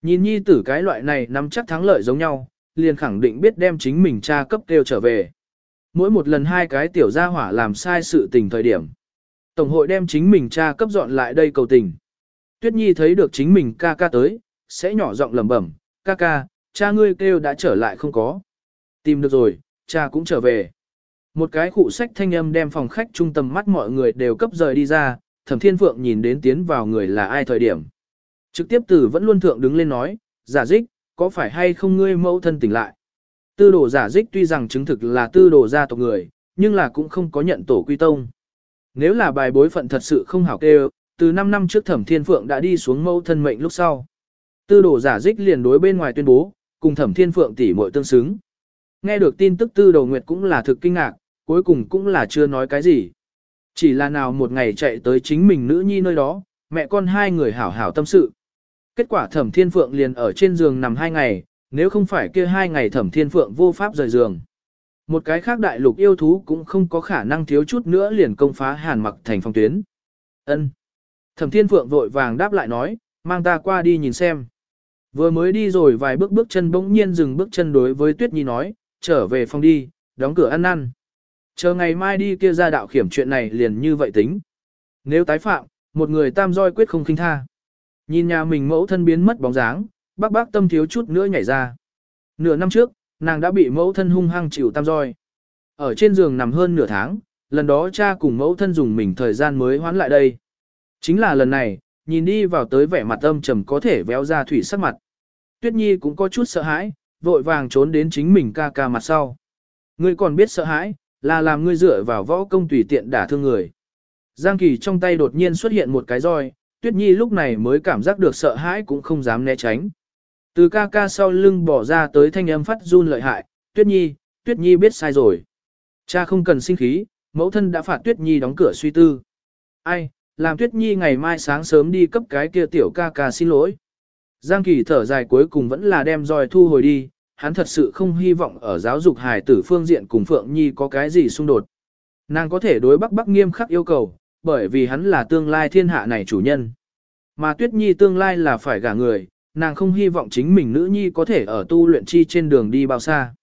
Nhìn nhi tử cái loại này nắm chắc thắng lợi giống nhau, liền khẳng định biết đem chính mình cha cấp kêu trở về. Mỗi một lần hai cái tiểu gia hỏa làm sai sự tình thời điểm. Tổng hội đem chính mình cha cấp dọn lại đây cầu tình. Tuyết Nhi thấy được chính mình ca ca tới, sẽ nhỏ giọng lẩm bẩm, ca ca, cha ngươi kêu đã trở lại không có. Tìm được rồi, cha cũng trở về. Một cái cụ sách thanh âm đem phòng khách trung tâm mắt mọi người đều cấp rời đi ra, thẩm thiên phượng nhìn đến tiến vào người là ai thời điểm. Trực tiếp từ vẫn luôn thượng đứng lên nói, giả dích, có phải hay không ngươi mẫu thân tỉnh lại. Tư đồ giả dích tuy rằng chứng thực là tư đồ gia tộc người, nhưng là cũng không có nhận tổ quy tông. Nếu là bài bối phận thật sự không hảo kêu, từ 5 năm trước thẩm thiên phượng đã đi xuống mẫu thân mệnh lúc sau. Tư đồ giả dích liền đối bên ngoài tuyên bố, cùng thẩm thiên phượng tỷ muội tương xứng. Nghe được tin tức tư đồ nguyệt cũng là thực kinh ngạc, cuối cùng cũng là chưa nói cái gì. Chỉ là nào một ngày chạy tới chính mình nữ nhi nơi đó, mẹ con hai người hảo hảo tâm sự. Kết quả thẩm thiên phượng liền ở trên giường nằm hai ngày, nếu không phải kia hai ngày thẩm thiên phượng vô pháp rời giường. Một cái khác đại lục yêu thú cũng không có khả năng thiếu chút nữa liền công phá hàn mặc thành phong tuyến. ân Thẩm thiên phượng vội vàng đáp lại nói, mang ta qua đi nhìn xem. Vừa mới đi rồi vài bước bước chân bỗng nhiên dừng bước chân đối với Tuyết Nhi nói, trở về phòng đi, đóng cửa ăn ăn. Chờ ngày mai đi kia ra đạo khiểm chuyện này liền như vậy tính. Nếu tái phạm, một người tam roi quyết không khinh tha. Nhìn nhà mình mẫu thân biến mất bóng dáng, bác bác tâm thiếu chút nữa nhảy ra. Nửa năm trước, nàng đã bị mẫu thân hung hăng chịu tam roi. Ở trên giường nằm hơn nửa tháng, lần đó cha cùng mẫu thân dùng mình thời gian mới hoán lại đây. Chính là lần này, nhìn đi vào tới vẻ mặt âm trầm có thể véo ra thủy sắc mặt. Tuyết Nhi cũng có chút sợ hãi, vội vàng trốn đến chính mình ca ca mặt sau. Ngươi còn biết sợ hãi, là làm ngươi dựa vào võ công tùy tiện đả thương người. Giang Kỳ trong tay đột nhiên xuất hiện một cái roi, Tuyết Nhi lúc này mới cảm giác được sợ hãi cũng không dám né tránh. Từ ca ca sau lưng bỏ ra tới thanh âm phát run lợi hại, Tuyết Nhi, Tuyết Nhi biết sai rồi. Cha không cần sinh khí, mẫu thân đã phạt Tuyết Nhi đóng cửa suy tư. Ai, làm Tuyết Nhi ngày mai sáng sớm đi cấp cái kia tiểu ca ca xin lỗi. Giang Kỳ thở dài cuối cùng vẫn là đem roi thu hồi đi, hắn thật sự không hy vọng ở giáo dục hài tử phương diện cùng Phượng Nhi có cái gì xung đột. Nàng có thể đối Bắc Bắc nghiêm khắc yêu cầu, bởi vì hắn là tương lai thiên hạ này chủ nhân. Mà Tuyết Nhi tương lai là phải gả người, nàng không hy vọng chính mình nữ nhi có thể ở tu luyện chi trên đường đi bao xa.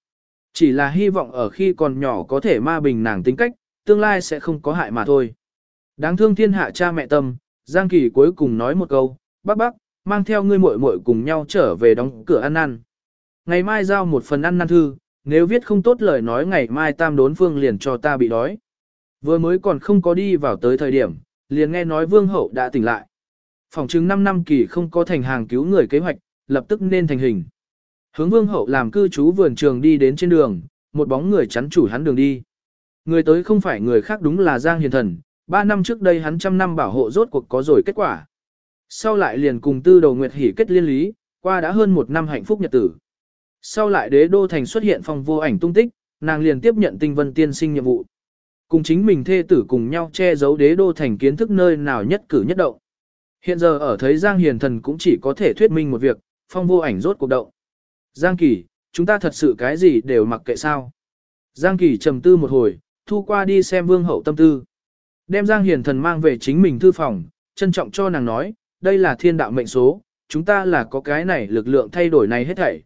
Chỉ là hy vọng ở khi còn nhỏ có thể ma bình nàng tính cách, tương lai sẽ không có hại mà thôi. Đáng thương thiên hạ cha mẹ tâm, Giang Kỳ cuối cùng nói một câu, bác bác, mang theo ngươi muội muội cùng nhau trở về đóng cửa ăn ăn. Ngày mai giao một phần ăn năn thư, nếu viết không tốt lời nói ngày mai tam đốn phương liền cho ta bị đói. Vừa mới còn không có đi vào tới thời điểm, liền nghe nói vương hậu đã tỉnh lại. Phòng chứng 5 năm kỳ không có thành hàng cứu người kế hoạch, lập tức nên thành hình. Hướng vương hậu làm cư trú vườn trường đi đến trên đường, một bóng người chắn chủ hắn đường đi. Người tới không phải người khác đúng là Giang Hiền Thần, 3 năm trước đây hắn trăm năm bảo hộ rốt cuộc có rồi kết quả. Sau lại liền cùng tư đầu nguyệt hỉ kết liên lý, qua đã hơn một năm hạnh phúc nhật tử. Sau lại đế đô thành xuất hiện phong vô ảnh tung tích, nàng liền tiếp nhận tinh vân tiên sinh nhiệm vụ. Cùng chính mình thê tử cùng nhau che giấu đế đô thành kiến thức nơi nào nhất cử nhất động. Hiện giờ ở thấy Giang Hiền Thần cũng chỉ có thể thuyết minh một việc, phong vô ảnh rốt cuộc động. Giang Kỳ, chúng ta thật sự cái gì đều mặc kệ sao. Giang Kỳ trầm tư một hồi, thu qua đi xem vương hậu tâm tư. Đem Giang Hiền Thần mang về chính mình thư phòng, trân trọng cho nàng nói, đây là thiên đạo mệnh số, chúng ta là có cái này lực lượng thay đổi này hết thảy.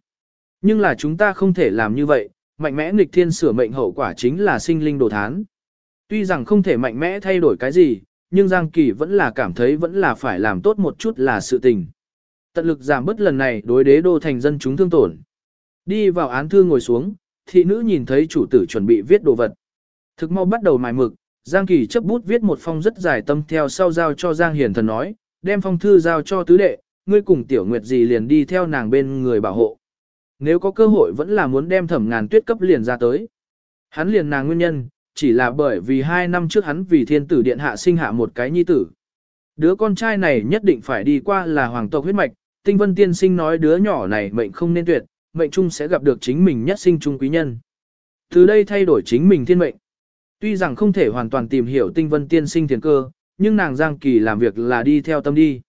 Nhưng là chúng ta không thể làm như vậy, mạnh mẽ nghịch thiên sửa mệnh hậu quả chính là sinh linh đồ thán. Tuy rằng không thể mạnh mẽ thay đổi cái gì, nhưng Giang Kỳ vẫn là cảm thấy vẫn là phải làm tốt một chút là sự tình. Tận lực giảm bớt lần này đối đế đô thành dân chúng thương tổn. Đi vào án thư ngồi xuống, thị nữ nhìn thấy chủ tử chuẩn bị viết đồ vật. Thực mau bắt đầu mài mực, Giang Kỳ chấp bút viết một phong rất dài tâm theo sau giao cho Giang Hiền Thần nói, đem phong thư giao cho tứ đệ, ngươi cùng tiểu nguyệt gì liền đi theo nàng bên người bảo hộ. Nếu có cơ hội vẫn là muốn đem thẩm ngàn tuyết cấp liền ra tới. Hắn liền nàng nguyên nhân, chỉ là bởi vì hai năm trước hắn vì thiên tử điện hạ sinh hạ một cái nhi tử. Đứa con trai này nhất định phải đi qua là hoàng tộc huyết mạch, tinh vân tiên sinh nói đứa nhỏ này mệnh không nên tuyệt, mệnh chung sẽ gặp được chính mình nhất sinh chung quý nhân. Từ đây thay đổi chính mình thiên mệnh. Tuy rằng không thể hoàn toàn tìm hiểu tinh vân tiên sinh thiền cơ, nhưng nàng Giang Kỳ làm việc là đi theo tâm đi.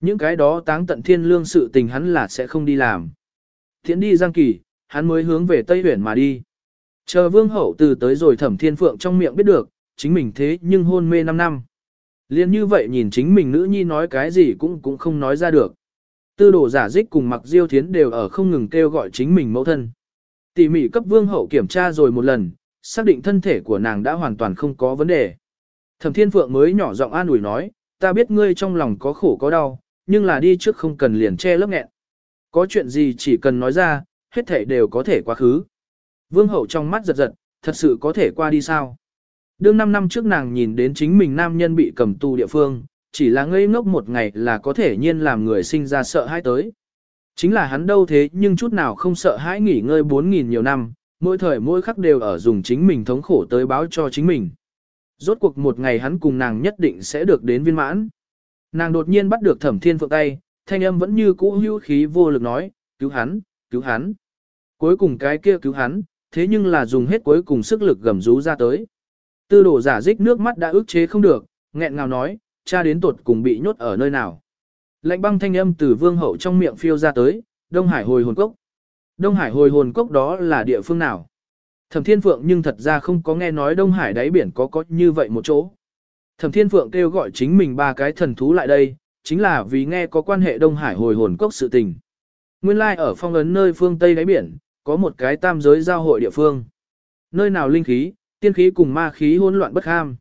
Những cái đó táng tận thiên lương sự tình hắn là sẽ không đi làm. Thiện đi Giang Kỳ, hắn mới hướng về Tây Huyển mà đi. Chờ vương hậu từ tới rồi thẩm thiên phượng trong miệng biết được, chính mình thế nhưng hôn mê 5 năm. Liên như vậy nhìn chính mình nữ nhi nói cái gì cũng cũng không nói ra được. Tư đồ giả dích cùng mặc diêu thiến đều ở không ngừng kêu gọi chính mình mẫu thân. Tỉ mỉ cấp vương hậu kiểm tra rồi một lần, xác định thân thể của nàng đã hoàn toàn không có vấn đề. Thẩm thiên phượng mới nhỏ giọng an ủi nói, ta biết ngươi trong lòng có khổ có đau, nhưng là đi trước không cần liền che lấp nghẹn. Có chuyện gì chỉ cần nói ra, hết thảy đều có thể quá khứ. Vương hậu trong mắt giật giật, thật sự có thể qua đi sao? Đương 5 năm trước nàng nhìn đến chính mình nam nhân bị cầm tù địa phương, chỉ là ngây ngốc một ngày là có thể nhiên làm người sinh ra sợ hãi tới. Chính là hắn đâu thế nhưng chút nào không sợ hãi nghỉ ngơi 4.000 nhiều năm, mỗi thời mỗi khắc đều ở dùng chính mình thống khổ tới báo cho chính mình. Rốt cuộc một ngày hắn cùng nàng nhất định sẽ được đến viên mãn. Nàng đột nhiên bắt được thẩm thiên phượng tay, thanh âm vẫn như cũ hưu khí vô lực nói, cứu hắn, cứu hắn. Cuối cùng cái kia cứu hắn, thế nhưng là dùng hết cuối cùng sức lực gầm rú ra tới. Tư đồ giả dích nước mắt đã ức chế không được, nghẹn ngào nói, cha đến tột cùng bị nhốt ở nơi nào. Lạnh băng thanh âm từ vương hậu trong miệng phiêu ra tới, Đông Hải hồi hồn cốc. Đông Hải hồi hồn cốc đó là địa phương nào? Thẩm Thiên Phượng nhưng thật ra không có nghe nói Đông Hải đáy biển có có như vậy một chỗ. Thẩm Thiên Phượng kêu gọi chính mình ba cái thần thú lại đây, chính là vì nghe có quan hệ Đông Hải hồi hồn cốc sự tình. Nguyên lai ở phong ấn nơi phương Tây đáy biển, có một cái tam giới giao hội địa phương. Nơi nào linh khí, tiên khí cùng ma khí hỗn loạn bất ham.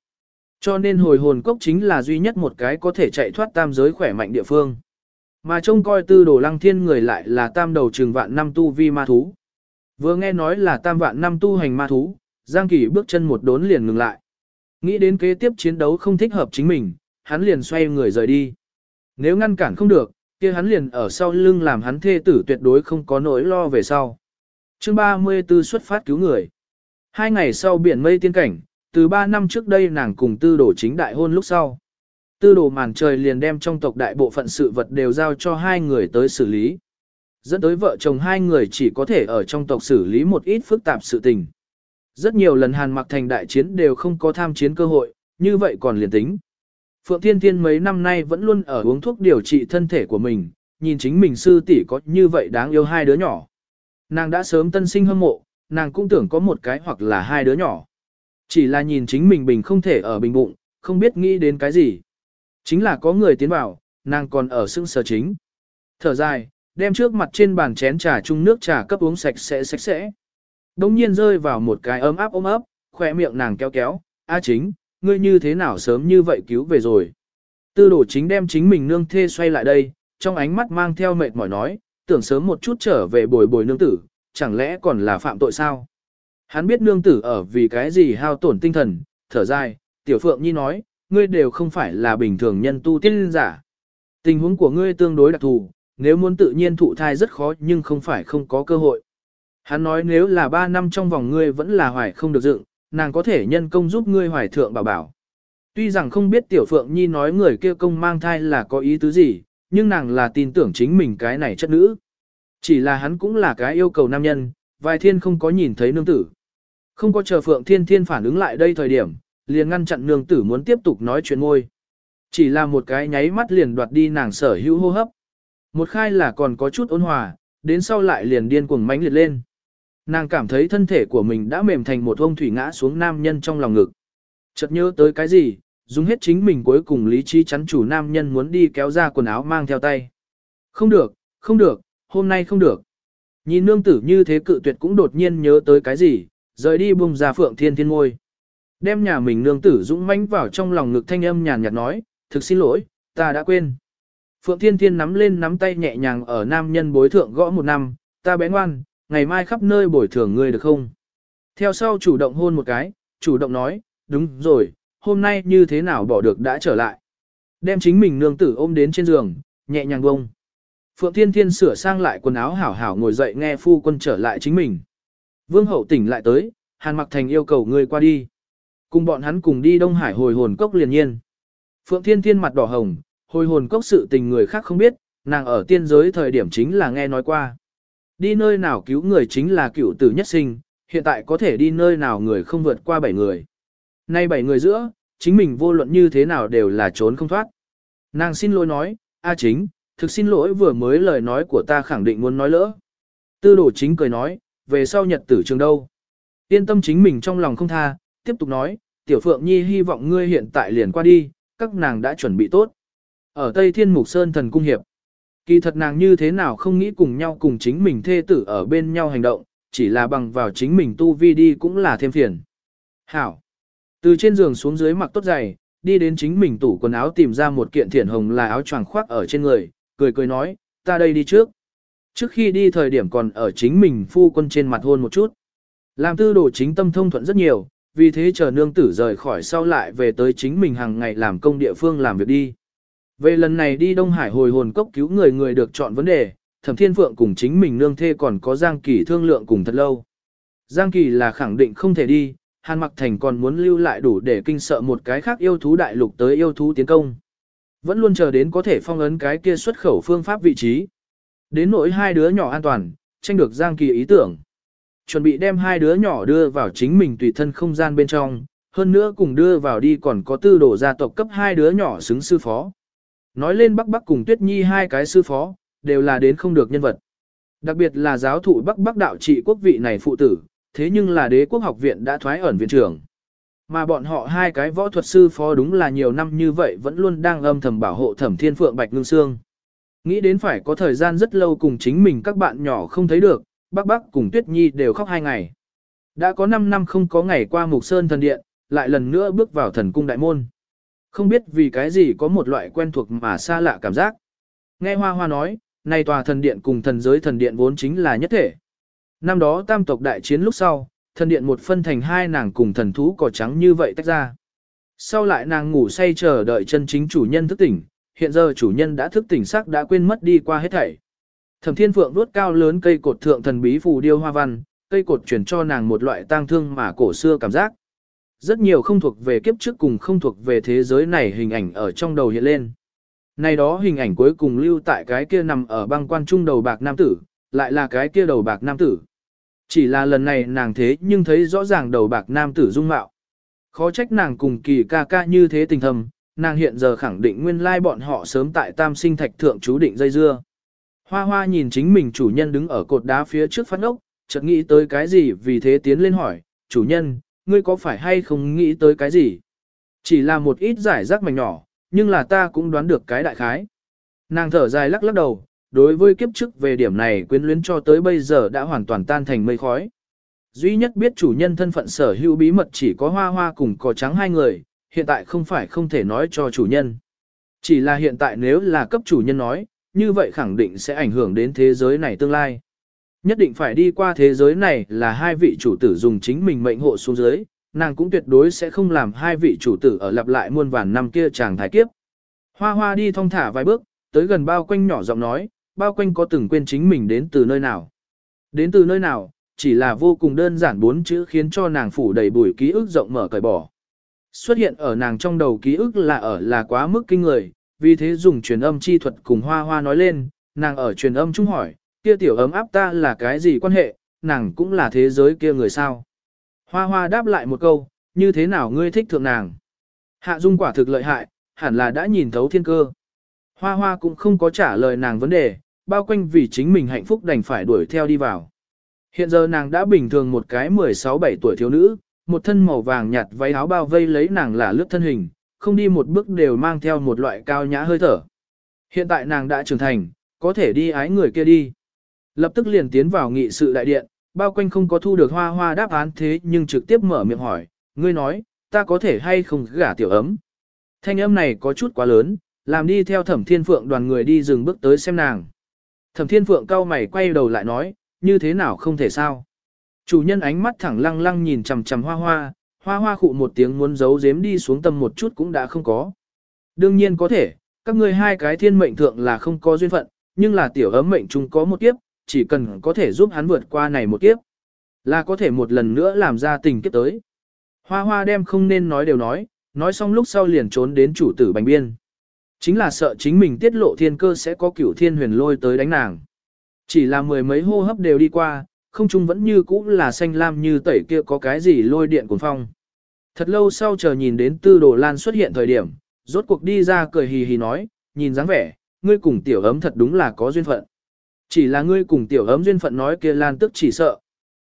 Cho nên hồi hồn cốc chính là duy nhất một cái có thể chạy thoát tam giới khỏe mạnh địa phương. Mà trông coi tư đồ lăng thiên người lại là tam đầu trường vạn năm tu vi ma thú. Vừa nghe nói là tam vạn năm tu hành ma thú, Giang Kỳ bước chân một đốn liền ngừng lại. Nghĩ đến kế tiếp chiến đấu không thích hợp chính mình, hắn liền xoay người rời đi. Nếu ngăn cản không được, kia hắn liền ở sau lưng làm hắn thê tử tuyệt đối không có nỗi lo về sau. Chương 34 xuất phát cứu người. Hai ngày sau biển mây tiên cảnh, từ ba năm trước đây nàng cùng tư đồ chính đại hôn lúc sau. Tư đồ màn trời liền đem trong tộc đại bộ phận sự vật đều giao cho hai người tới xử lý. Dẫn tới vợ chồng hai người chỉ có thể ở trong tộc xử lý một ít phức tạp sự tình. Rất nhiều lần Hàn Mặc Thành đại chiến đều không có tham chiến cơ hội, như vậy còn liền tính. Phượng Thiên Thiên mấy năm nay vẫn luôn ở uống thuốc điều trị thân thể của mình, nhìn chính mình sư tỷ có như vậy đáng yêu hai đứa nhỏ. Nàng đã sớm tân sinh hâm mộ, nàng cũng tưởng có một cái hoặc là hai đứa nhỏ. Chỉ là nhìn chính mình bình không thể ở bình bụng, không biết nghĩ đến cái gì. Chính là có người tiến vào, nàng còn ở sưng sở chính. Thở dài, đem trước mặt trên bàn chén trà chung nước trà cấp uống sạch sẽ sạch sẽ. Đông nhiên rơi vào một cái ấm áp ôm ấp, khỏe miệng nàng kéo kéo, a chính, ngươi như thế nào sớm như vậy cứu về rồi. Tư đổ chính đem chính mình nương thê xoay lại đây, trong ánh mắt mang theo mệt mỏi nói, tưởng sớm một chút trở về bồi bồi nương tử, chẳng lẽ còn là phạm tội sao? Hắn biết nương tử ở vì cái gì hao tổn tinh thần, thở dài, tiểu phượng nhi nói, ngươi đều không phải là bình thường nhân tu tiên giả. Tình huống của ngươi tương đối đặc thù, nếu muốn tự nhiên thụ thai rất khó nhưng không phải không có cơ hội. Hắn nói nếu là 3 năm trong vòng ngươi vẫn là hoài không được dựng, nàng có thể nhân công giúp ngươi hoài thượng bảo bảo. Tuy rằng không biết tiểu phượng nhi nói người kia công mang thai là có ý tứ gì, nhưng nàng là tin tưởng chính mình cái này chất nữ. Chỉ là hắn cũng là cái yêu cầu nam nhân, vài thiên không có nhìn thấy nương tử. Không có chờ Phượng Thiên Thiên phản ứng lại đây thời điểm, liền ngăn chặn nương tử muốn tiếp tục nói chuyện ngôi. Chỉ là một cái nháy mắt liền đoạt đi nàng sở hữu hô hấp. Một khai là còn có chút ôn hòa, đến sau lại liền điên cuồng mãnh liệt lên. Nàng cảm thấy thân thể của mình đã mềm thành một ông thủy ngã xuống nam nhân trong lòng ngực. Chợt nhớ tới cái gì, dùng hết chính mình cuối cùng lý trí chắn chủ nam nhân muốn đi kéo ra quần áo mang theo tay. Không được, không được, hôm nay không được. Nhìn nương tử như thế cự tuyệt cũng đột nhiên nhớ tới cái gì, rời đi bùng ra phượng thiên thiên ngôi. Đem nhà mình nương tử dũng mãnh vào trong lòng ngực thanh âm nhàn nhạt nói, thực xin lỗi, ta đã quên. Phượng Thiên Thiên nắm lên nắm tay nhẹ nhàng ở nam nhân bối thượng gõ một năm, ta bé ngoan, ngày mai khắp nơi bồi thường ngươi được không? Theo sau chủ động hôn một cái, chủ động nói, đúng rồi, hôm nay như thế nào bỏ được đã trở lại. Đem chính mình nương tử ôm đến trên giường, nhẹ nhàng bông. Phượng Thiên Thiên sửa sang lại quần áo hảo hảo ngồi dậy nghe phu quân trở lại chính mình. Vương hậu tỉnh lại tới, Hàn Mặc Thành yêu cầu ngươi qua đi. Cùng bọn hắn cùng đi Đông Hải hồi hồn cốc liền nhiên. Phượng Thiên Thiên mặt đỏ hồng, hồi hồn cốc sự tình người khác không biết, nàng ở tiên giới thời điểm chính là nghe nói qua. Đi nơi nào cứu người chính là cựu tử nhất sinh, hiện tại có thể đi nơi nào người không vượt qua bảy người. Nay bảy người giữa, chính mình vô luận như thế nào đều là trốn không thoát. Nàng xin lỗi nói, A chính, thực xin lỗi vừa mới lời nói của ta khẳng định muốn nói lỡ. Tư đồ chính cười nói, về sau nhật tử trường đâu. Yên tâm chính mình trong lòng không tha, tiếp tục nói, tiểu phượng nhi hy vọng ngươi hiện tại liền qua đi, các nàng đã chuẩn bị tốt. Ở Tây Thiên Mục Sơn thần cung hiệp, kỳ thật nàng như thế nào không nghĩ cùng nhau cùng chính mình thê tử ở bên nhau hành động, chỉ là bằng vào chính mình tu vi đi cũng là thêm phiền. Hảo. Từ trên giường xuống dưới mặc tốt giày, đi đến chính mình tủ quần áo tìm ra một kiện thiển hồng là áo choàng khoác ở trên người, cười cười nói, ta đây đi trước. Trước khi đi thời điểm còn ở chính mình phu quân trên mặt hôn một chút. Làm tư đồ chính tâm thông thuận rất nhiều, vì thế chờ nương tử rời khỏi sau lại về tới chính mình hàng ngày làm công địa phương làm việc đi. Về lần này đi Đông Hải hồi hồn cốc cứu người người được chọn vấn đề, Thẩm Thiên Phượng cùng chính mình nương thê còn có Giang Kỳ thương lượng cùng thật lâu. Giang Kỳ là khẳng định không thể đi, Hàn Mặc Thành còn muốn lưu lại đủ để kinh sợ một cái khác yêu thú đại lục tới yêu thú tiến công. Vẫn luôn chờ đến có thể phong ấn cái kia xuất khẩu phương pháp vị trí. Đến nỗi hai đứa nhỏ an toàn, tranh được Giang Kỳ ý tưởng. Chuẩn bị đem hai đứa nhỏ đưa vào chính mình tùy thân không gian bên trong, hơn nữa cùng đưa vào đi còn có tư đồ gia tộc cấp hai đứa nhỏ xứng sư phó. Nói lên Bắc Bắc cùng Tuyết Nhi hai cái sư phó, đều là đến không được nhân vật. Đặc biệt là giáo thụ Bắc Bắc đạo trị quốc vị này phụ tử, thế nhưng là đế quốc học viện đã thoái ẩn viện trưởng. Mà bọn họ hai cái võ thuật sư phó đúng là nhiều năm như vậy vẫn luôn đang âm thầm bảo hộ thẩm thiên phượng Bạch Ngưng xương. Nghĩ đến phải có thời gian rất lâu cùng chính mình các bạn nhỏ không thấy được, bác bác cùng Tuyết Nhi đều khóc hai ngày. Đã có 5 năm không có ngày qua Mục Sơn thần điện, lại lần nữa bước vào thần cung đại môn. Không biết vì cái gì có một loại quen thuộc mà xa lạ cảm giác. Nghe Hoa Hoa nói, nay tòa thần điện cùng thần giới thần điện vốn chính là nhất thể. Năm đó tam tộc đại chiến lúc sau, thần điện một phân thành hai nàng cùng thần thú cỏ trắng như vậy tách ra. Sau lại nàng ngủ say chờ đợi chân chính chủ nhân thức tỉnh, hiện giờ chủ nhân đã thức tỉnh sắc đã quên mất đi qua hết thảy. Thẩm Thiên Phượng đuốt cao lớn cây cột thượng thần bí phù điêu hoa văn, cây cột chuyển cho nàng một loại tang thương mà cổ xưa cảm giác. Rất nhiều không thuộc về kiếp trước cùng không thuộc về thế giới này hình ảnh ở trong đầu hiện lên. Này đó hình ảnh cuối cùng lưu tại cái kia nằm ở băng quan trung đầu bạc nam tử, lại là cái kia đầu bạc nam tử. Chỉ là lần này nàng thế nhưng thấy rõ ràng đầu bạc nam tử dung mạo. Khó trách nàng cùng kỳ ca ca như thế tình thầm, nàng hiện giờ khẳng định nguyên lai bọn họ sớm tại tam sinh thạch thượng chú định dây dưa. Hoa hoa nhìn chính mình chủ nhân đứng ở cột đá phía trước phát ốc, chợt nghĩ tới cái gì vì thế tiến lên hỏi, chủ nhân, ngươi có phải hay không nghĩ tới cái gì? Chỉ là một ít giải rác mảnh nhỏ, nhưng là ta cũng đoán được cái đại khái. Nàng thở dài lắc lắc đầu, đối với kiếp trước về điểm này quyến luyến cho tới bây giờ đã hoàn toàn tan thành mây khói. Duy nhất biết chủ nhân thân phận sở hữu bí mật chỉ có hoa hoa cùng cò trắng hai người, hiện tại không phải không thể nói cho chủ nhân. Chỉ là hiện tại nếu là cấp chủ nhân nói, như vậy khẳng định sẽ ảnh hưởng đến thế giới này tương lai. Nhất định phải đi qua thế giới này là hai vị chủ tử dùng chính mình mệnh hộ xuống dưới, nàng cũng tuyệt đối sẽ không làm hai vị chủ tử ở lặp lại muôn vàn năm kia chàng thái kiếp. Hoa hoa đi thong thả vài bước, tới gần bao quanh nhỏ giọng nói, bao quanh có từng quên chính mình đến từ nơi nào. Đến từ nơi nào, chỉ là vô cùng đơn giản bốn chữ khiến cho nàng phủ đầy bùi ký ức rộng mở cởi bỏ. Xuất hiện ở nàng trong đầu ký ức là ở là quá mức kinh người, vì thế dùng truyền âm chi thuật cùng hoa hoa nói lên, nàng ở truyền âm chung hỏi, kia tiểu ấm áp ta là cái gì quan hệ, nàng cũng là thế giới kia người sao. Hoa hoa đáp lại một câu, như thế nào ngươi thích thượng nàng. Hạ dung quả thực lợi hại, hẳn là đã nhìn thấu thiên cơ. Hoa hoa cũng không có trả lời nàng vấn đề, bao quanh vì chính mình hạnh phúc đành phải đuổi theo đi vào. Hiện giờ nàng đã bình thường một cái 16-17 tuổi thiếu nữ, một thân màu vàng nhạt váy áo bao vây lấy nàng là lướt thân hình, không đi một bước đều mang theo một loại cao nhã hơi thở. Hiện tại nàng đã trưởng thành, có thể đi ái người kia đi. Lập tức liền tiến vào nghị sự đại điện, bao quanh không có thu được hoa hoa đáp án thế nhưng trực tiếp mở miệng hỏi, ngươi nói, ta có thể hay không gả tiểu ấm. Thanh âm này có chút quá lớn, làm đi theo thẩm thiên phượng đoàn người đi dừng bước tới xem nàng. Thẩm thiên phượng cao mày quay đầu lại nói, như thế nào không thể sao. Chủ nhân ánh mắt thẳng lăng lăng nhìn chằm chằm hoa hoa, hoa hoa khụ một tiếng muốn giấu giếm đi xuống tâm một chút cũng đã không có. Đương nhiên có thể, các ngươi hai cái thiên mệnh thượng là không có duyên phận, nhưng là tiểu ấm mệnh chung có một kiếp, chỉ cần có thể giúp hắn vượt qua này một kiếp, là có thể một lần nữa làm ra tình kiếp tới. Hoa hoa đem không nên nói đều nói, nói xong lúc sau liền trốn đến chủ tử bành biên. Chính là sợ chính mình tiết lộ thiên cơ sẽ có cửu thiên huyền lôi tới đánh nàng. Chỉ là mười mấy hô hấp đều đi qua, không trung vẫn như cũ là xanh lam như tẩy kia có cái gì lôi điện cuồng phong. Thật lâu sau chờ nhìn đến tư đồ lan xuất hiện thời điểm, rốt cuộc đi ra cười hì hì nói, nhìn dáng vẻ, ngươi cùng tiểu ấm thật đúng là có duyên phận. Chỉ là ngươi cùng tiểu ấm duyên phận nói kia lan tức chỉ sợ.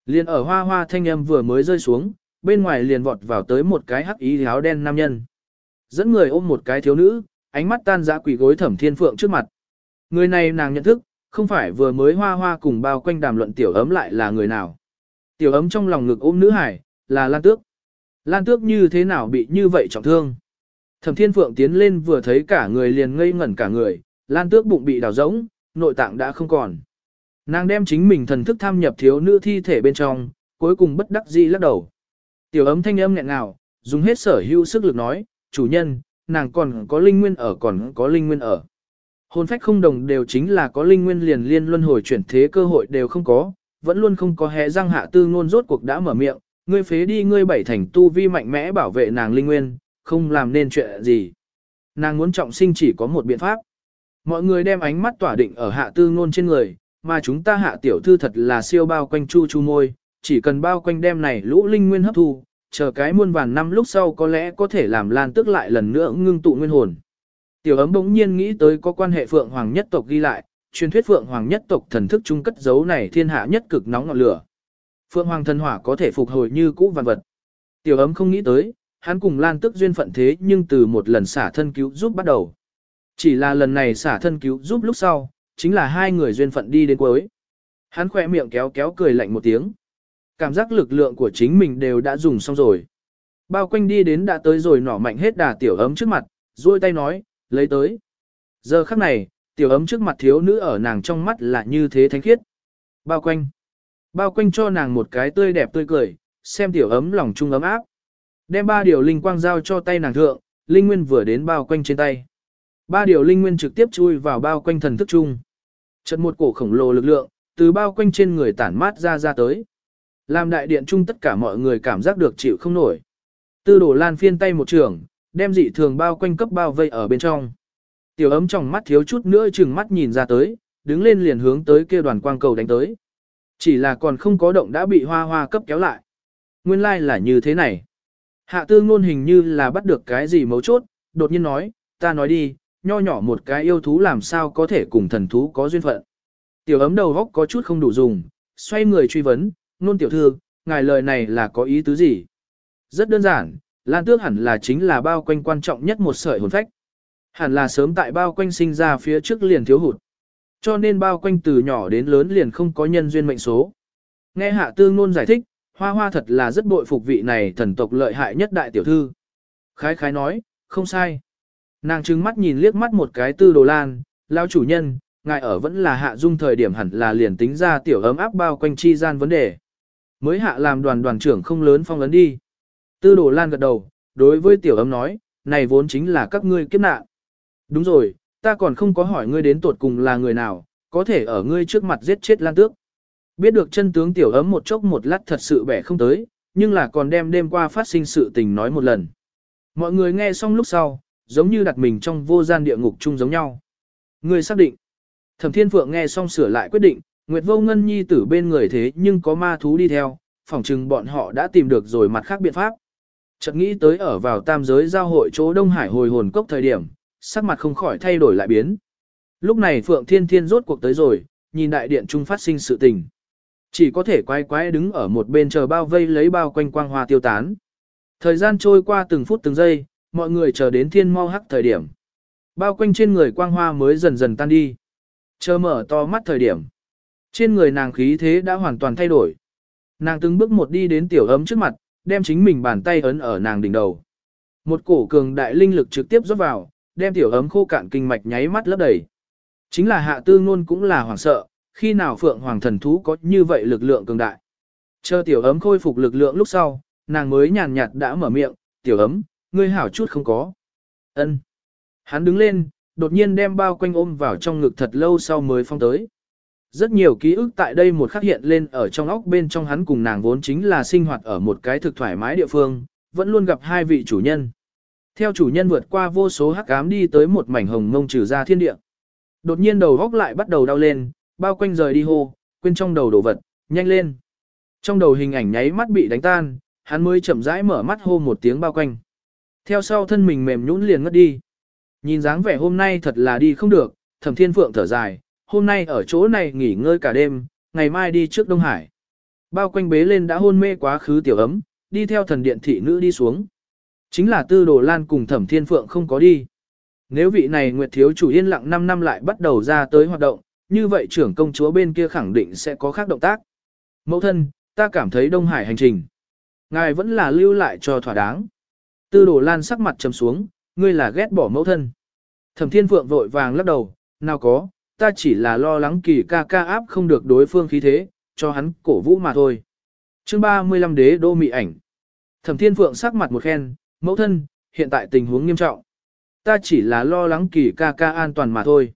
Liền ở hoa hoa thanh âm vừa mới rơi xuống, bên ngoài liền vọt vào tới một cái hắc ý áo đen nam nhân. Dẫn người ôm một cái thiếu nữ, ánh mắt tan dã quỷ gối thẩm thiên phượng trước mặt. Người này nàng nhận thức, không phải vừa mới hoa hoa cùng bao quanh đàm luận tiểu ấm lại là người nào. Tiểu ấm trong lòng ngực ôm nữ hải, là Lan Tước. Lan Tước như thế nào bị như vậy trọng thương. Thẩm Thiên Phượng tiến lên vừa thấy cả người liền ngây ngẩn cả người, Lan Tước bụng bị đào rỗng, nội tạng đã không còn. Nàng đem chính mình thần thức tham nhập thiếu nữ thi thể bên trong, cuối cùng bất đắc dĩ lắc đầu. Tiểu ấm thanh âm nghẹn ngào, dùng hết sở hữu sức lực nói, chủ nhân, nàng còn có linh nguyên ở còn có linh nguyên ở. Hồn phách không đồng đều chính là có linh nguyên liền liên luân hồi chuyển thế cơ hội đều không có, vẫn luôn không có hé răng hạ tư ngôn rốt cuộc đã mở miệng, ngươi phế đi ngươi bảy thành tu vi mạnh mẽ bảo vệ nàng linh nguyên, không làm nên chuyện gì. Nàng muốn trọng sinh chỉ có một biện pháp. Mọi người đem ánh mắt tỏa định ở hạ tư ngôn trên người, mà chúng ta hạ tiểu thư thật là siêu bao quanh chu chu môi, chỉ cần bao quanh đem này lũ linh nguyên hấp thu, chờ cái muôn vàn năm lúc sau có lẽ có thể làm lan tức lại lần nữa ngưng tụ nguyên hồn. Tiểu ấm bỗng nhiên nghĩ tới có quan hệ Phượng Hoàng nhất tộc ghi lại, truyền thuyết Phượng Hoàng nhất tộc thần thức trung cất giấu này thiên hạ nhất cực nóng ngọn lửa. Phượng Hoàng thần hỏa có thể phục hồi như cũ vạn vật. Tiểu ấm không nghĩ tới, hắn cùng Lan Tức duyên phận thế nhưng từ một lần xả thân cứu giúp bắt đầu. Chỉ là lần này xả thân cứu giúp lúc sau, chính là hai người duyên phận đi đến cuối. Hắn khỏe miệng kéo kéo cười lạnh một tiếng. Cảm giác lực lượng của chính mình đều đã dùng xong rồi. Bao quanh đi đến đã tới rồi nỏ mạnh hết đà tiểu ấm trước mặt, duỗi tay nói, lấy tới. Giờ khắc này, tiểu ấm trước mặt thiếu nữ ở nàng trong mắt là như thế thánh khiết. Bao quanh. Bao quanh cho nàng một cái tươi đẹp tươi cười, xem tiểu ấm lòng trung ấm áp. Đem ba điều linh quang giao cho tay nàng thượng, linh nguyên vừa đến bao quanh trên tay. Ba điều linh nguyên trực tiếp chui vào bao quanh thần thức chung. Chợt một cổ khổng lồ lực lượng, từ bao quanh trên người tản mát ra ra tới. Làm đại điện chung tất cả mọi người cảm giác được chịu không nổi. Tư đổ lan phiên tay một trường, đem dị thường bao quanh cấp bao vây ở bên trong. Tiểu ấm trong mắt thiếu chút nữa chừng mắt nhìn ra tới, đứng lên liền hướng tới kia đoàn quang cầu đánh tới. Chỉ là còn không có động đã bị hoa hoa cấp kéo lại. Nguyên lai like là như thế này. Hạ tư ngôn hình như là bắt được cái gì mấu chốt, đột nhiên nói, ta nói đi, nho nhỏ một cái yêu thú làm sao có thể cùng thần thú có duyên phận. Tiểu ấm đầu góc có chút không đủ dùng, xoay người truy vấn, nôn tiểu thư, ngài lời này là có ý tứ gì? Rất đơn giản, Lan Tước hẳn là chính là bao quanh quan trọng nhất một sợi hồn phách. Hẳn là sớm tại bao quanh sinh ra phía trước liền thiếu hụt. Cho nên bao quanh từ nhỏ đến lớn liền không có nhân duyên mệnh số. Nghe hạ tư ngôn giải thích, hoa hoa thật là rất bội phục vị này thần tộc lợi hại nhất đại tiểu thư. Khái khái nói, không sai. Nàng trừng mắt nhìn liếc mắt một cái tư đồ lan, lao chủ nhân, ngài ở vẫn là hạ dung thời điểm hẳn là liền tính ra tiểu ấm áp bao quanh chi gian vấn đề. Mới hạ làm đoàn đoàn trưởng không lớn phong lớn đi. Tư đồ lan gật đầu, đối với tiểu ấm nói, này vốn chính là các ngươi kiếp nạn. Đúng rồi, ta còn không có hỏi ngươi đến tuột cùng là người nào, có thể ở ngươi trước mặt giết chết lan tước. Biết được chân tướng tiểu ấm một chốc một lát thật sự bẻ không tới, nhưng là còn đem đêm qua phát sinh sự tình nói một lần. Mọi người nghe xong lúc sau, giống như đặt mình trong vô gian địa ngục chung giống nhau. Ngươi xác định. Thẩm Thiên Phượng nghe xong sửa lại quyết định, Nguyệt Vô Ngân Nhi tử bên người thế nhưng có ma thú đi theo, phỏng chừng bọn họ đã tìm được rồi mặt khác biện pháp. Chợt nghĩ tới ở vào tam giới giao hội chỗ Đông Hải hồi hồn cốc thời điểm, sắc mặt không khỏi thay đổi lại biến. Lúc này Phượng Thiên Thiên rốt cuộc tới rồi, nhìn đại điện trung phát sinh sự tình. Chỉ có thể quay quay đứng ở một bên chờ bao vây lấy bao quanh quang hoa tiêu tán. Thời gian trôi qua từng phút từng giây, mọi người chờ đến thiên mau hắc thời điểm. Bao quanh trên người quang hoa mới dần dần tan đi. Chờ mở to mắt thời điểm. Trên người nàng khí thế đã hoàn toàn thay đổi. Nàng từng bước một đi đến tiểu ấm trước mặt, đem chính mình bàn tay ấn ở nàng đỉnh đầu. Một cổ cường đại linh lực trực tiếp rót vào, đem tiểu ấm khô cạn kinh mạch nháy mắt lấp đầy. Chính là hạ tư ngôn cũng là hoảng sợ, khi nào phượng hoàng thần thú có như vậy lực lượng cường đại. Chờ tiểu ấm khôi phục lực lượng lúc sau, nàng mới nhàn nhạt đã mở miệng, tiểu ấm, ngươi hảo chút không có. ân Hắn đứng lên, đột nhiên đem bao quanh ôm vào trong ngực thật lâu sau mới phong tới. Rất nhiều ký ức tại đây một khắc hiện lên ở trong óc bên trong hắn cùng nàng vốn chính là sinh hoạt ở một cái thực thoải mái địa phương, vẫn luôn gặp hai vị chủ nhân. Theo chủ nhân vượt qua vô số hắc ám đi tới một mảnh hồng mông trừ ra thiên địa. Đột nhiên đầu góc lại bắt đầu đau lên, bao quanh rời đi hô, quên trong đầu đồ vật, nhanh lên. Trong đầu hình ảnh nháy mắt bị đánh tan, hắn mới chậm rãi mở mắt hô một tiếng bao quanh. Theo sau thân mình mềm nhũn liền ngất đi. Nhìn dáng vẻ hôm nay thật là đi không được, thẩm thiên phượng thở dài, hôm nay ở chỗ này nghỉ ngơi cả đêm, ngày mai đi trước Đông Hải. Bao quanh bế lên đã hôn mê quá khứ tiểu ấm, đi theo thần điện thị nữ đi xuống. Chính là tư đồ lan cùng thẩm thiên phượng không có đi. Nếu vị này Nguyệt Thiếu chủ yên lặng 5 năm lại bắt đầu ra tới hoạt động, như vậy trưởng công chúa bên kia khẳng định sẽ có khác động tác. Mẫu thân, ta cảm thấy Đông Hải hành trình. Ngài vẫn là lưu lại cho thỏa đáng. Tư đồ lan sắc mặt trầm xuống, ngươi là ghét bỏ mẫu thân. Thẩm thiên phượng vội vàng lắc đầu, nào có, ta chỉ là lo lắng kỳ ca ca áp không được đối phương khí thế, cho hắn cổ vũ mà thôi. Chương 35 đế đô mị ảnh. Thẩm Thiên Phượng sắc mặt một khen, mẫu thân, hiện tại tình huống nghiêm trọng. Ta chỉ là lo lắng kỳ ca ca an toàn mà thôi.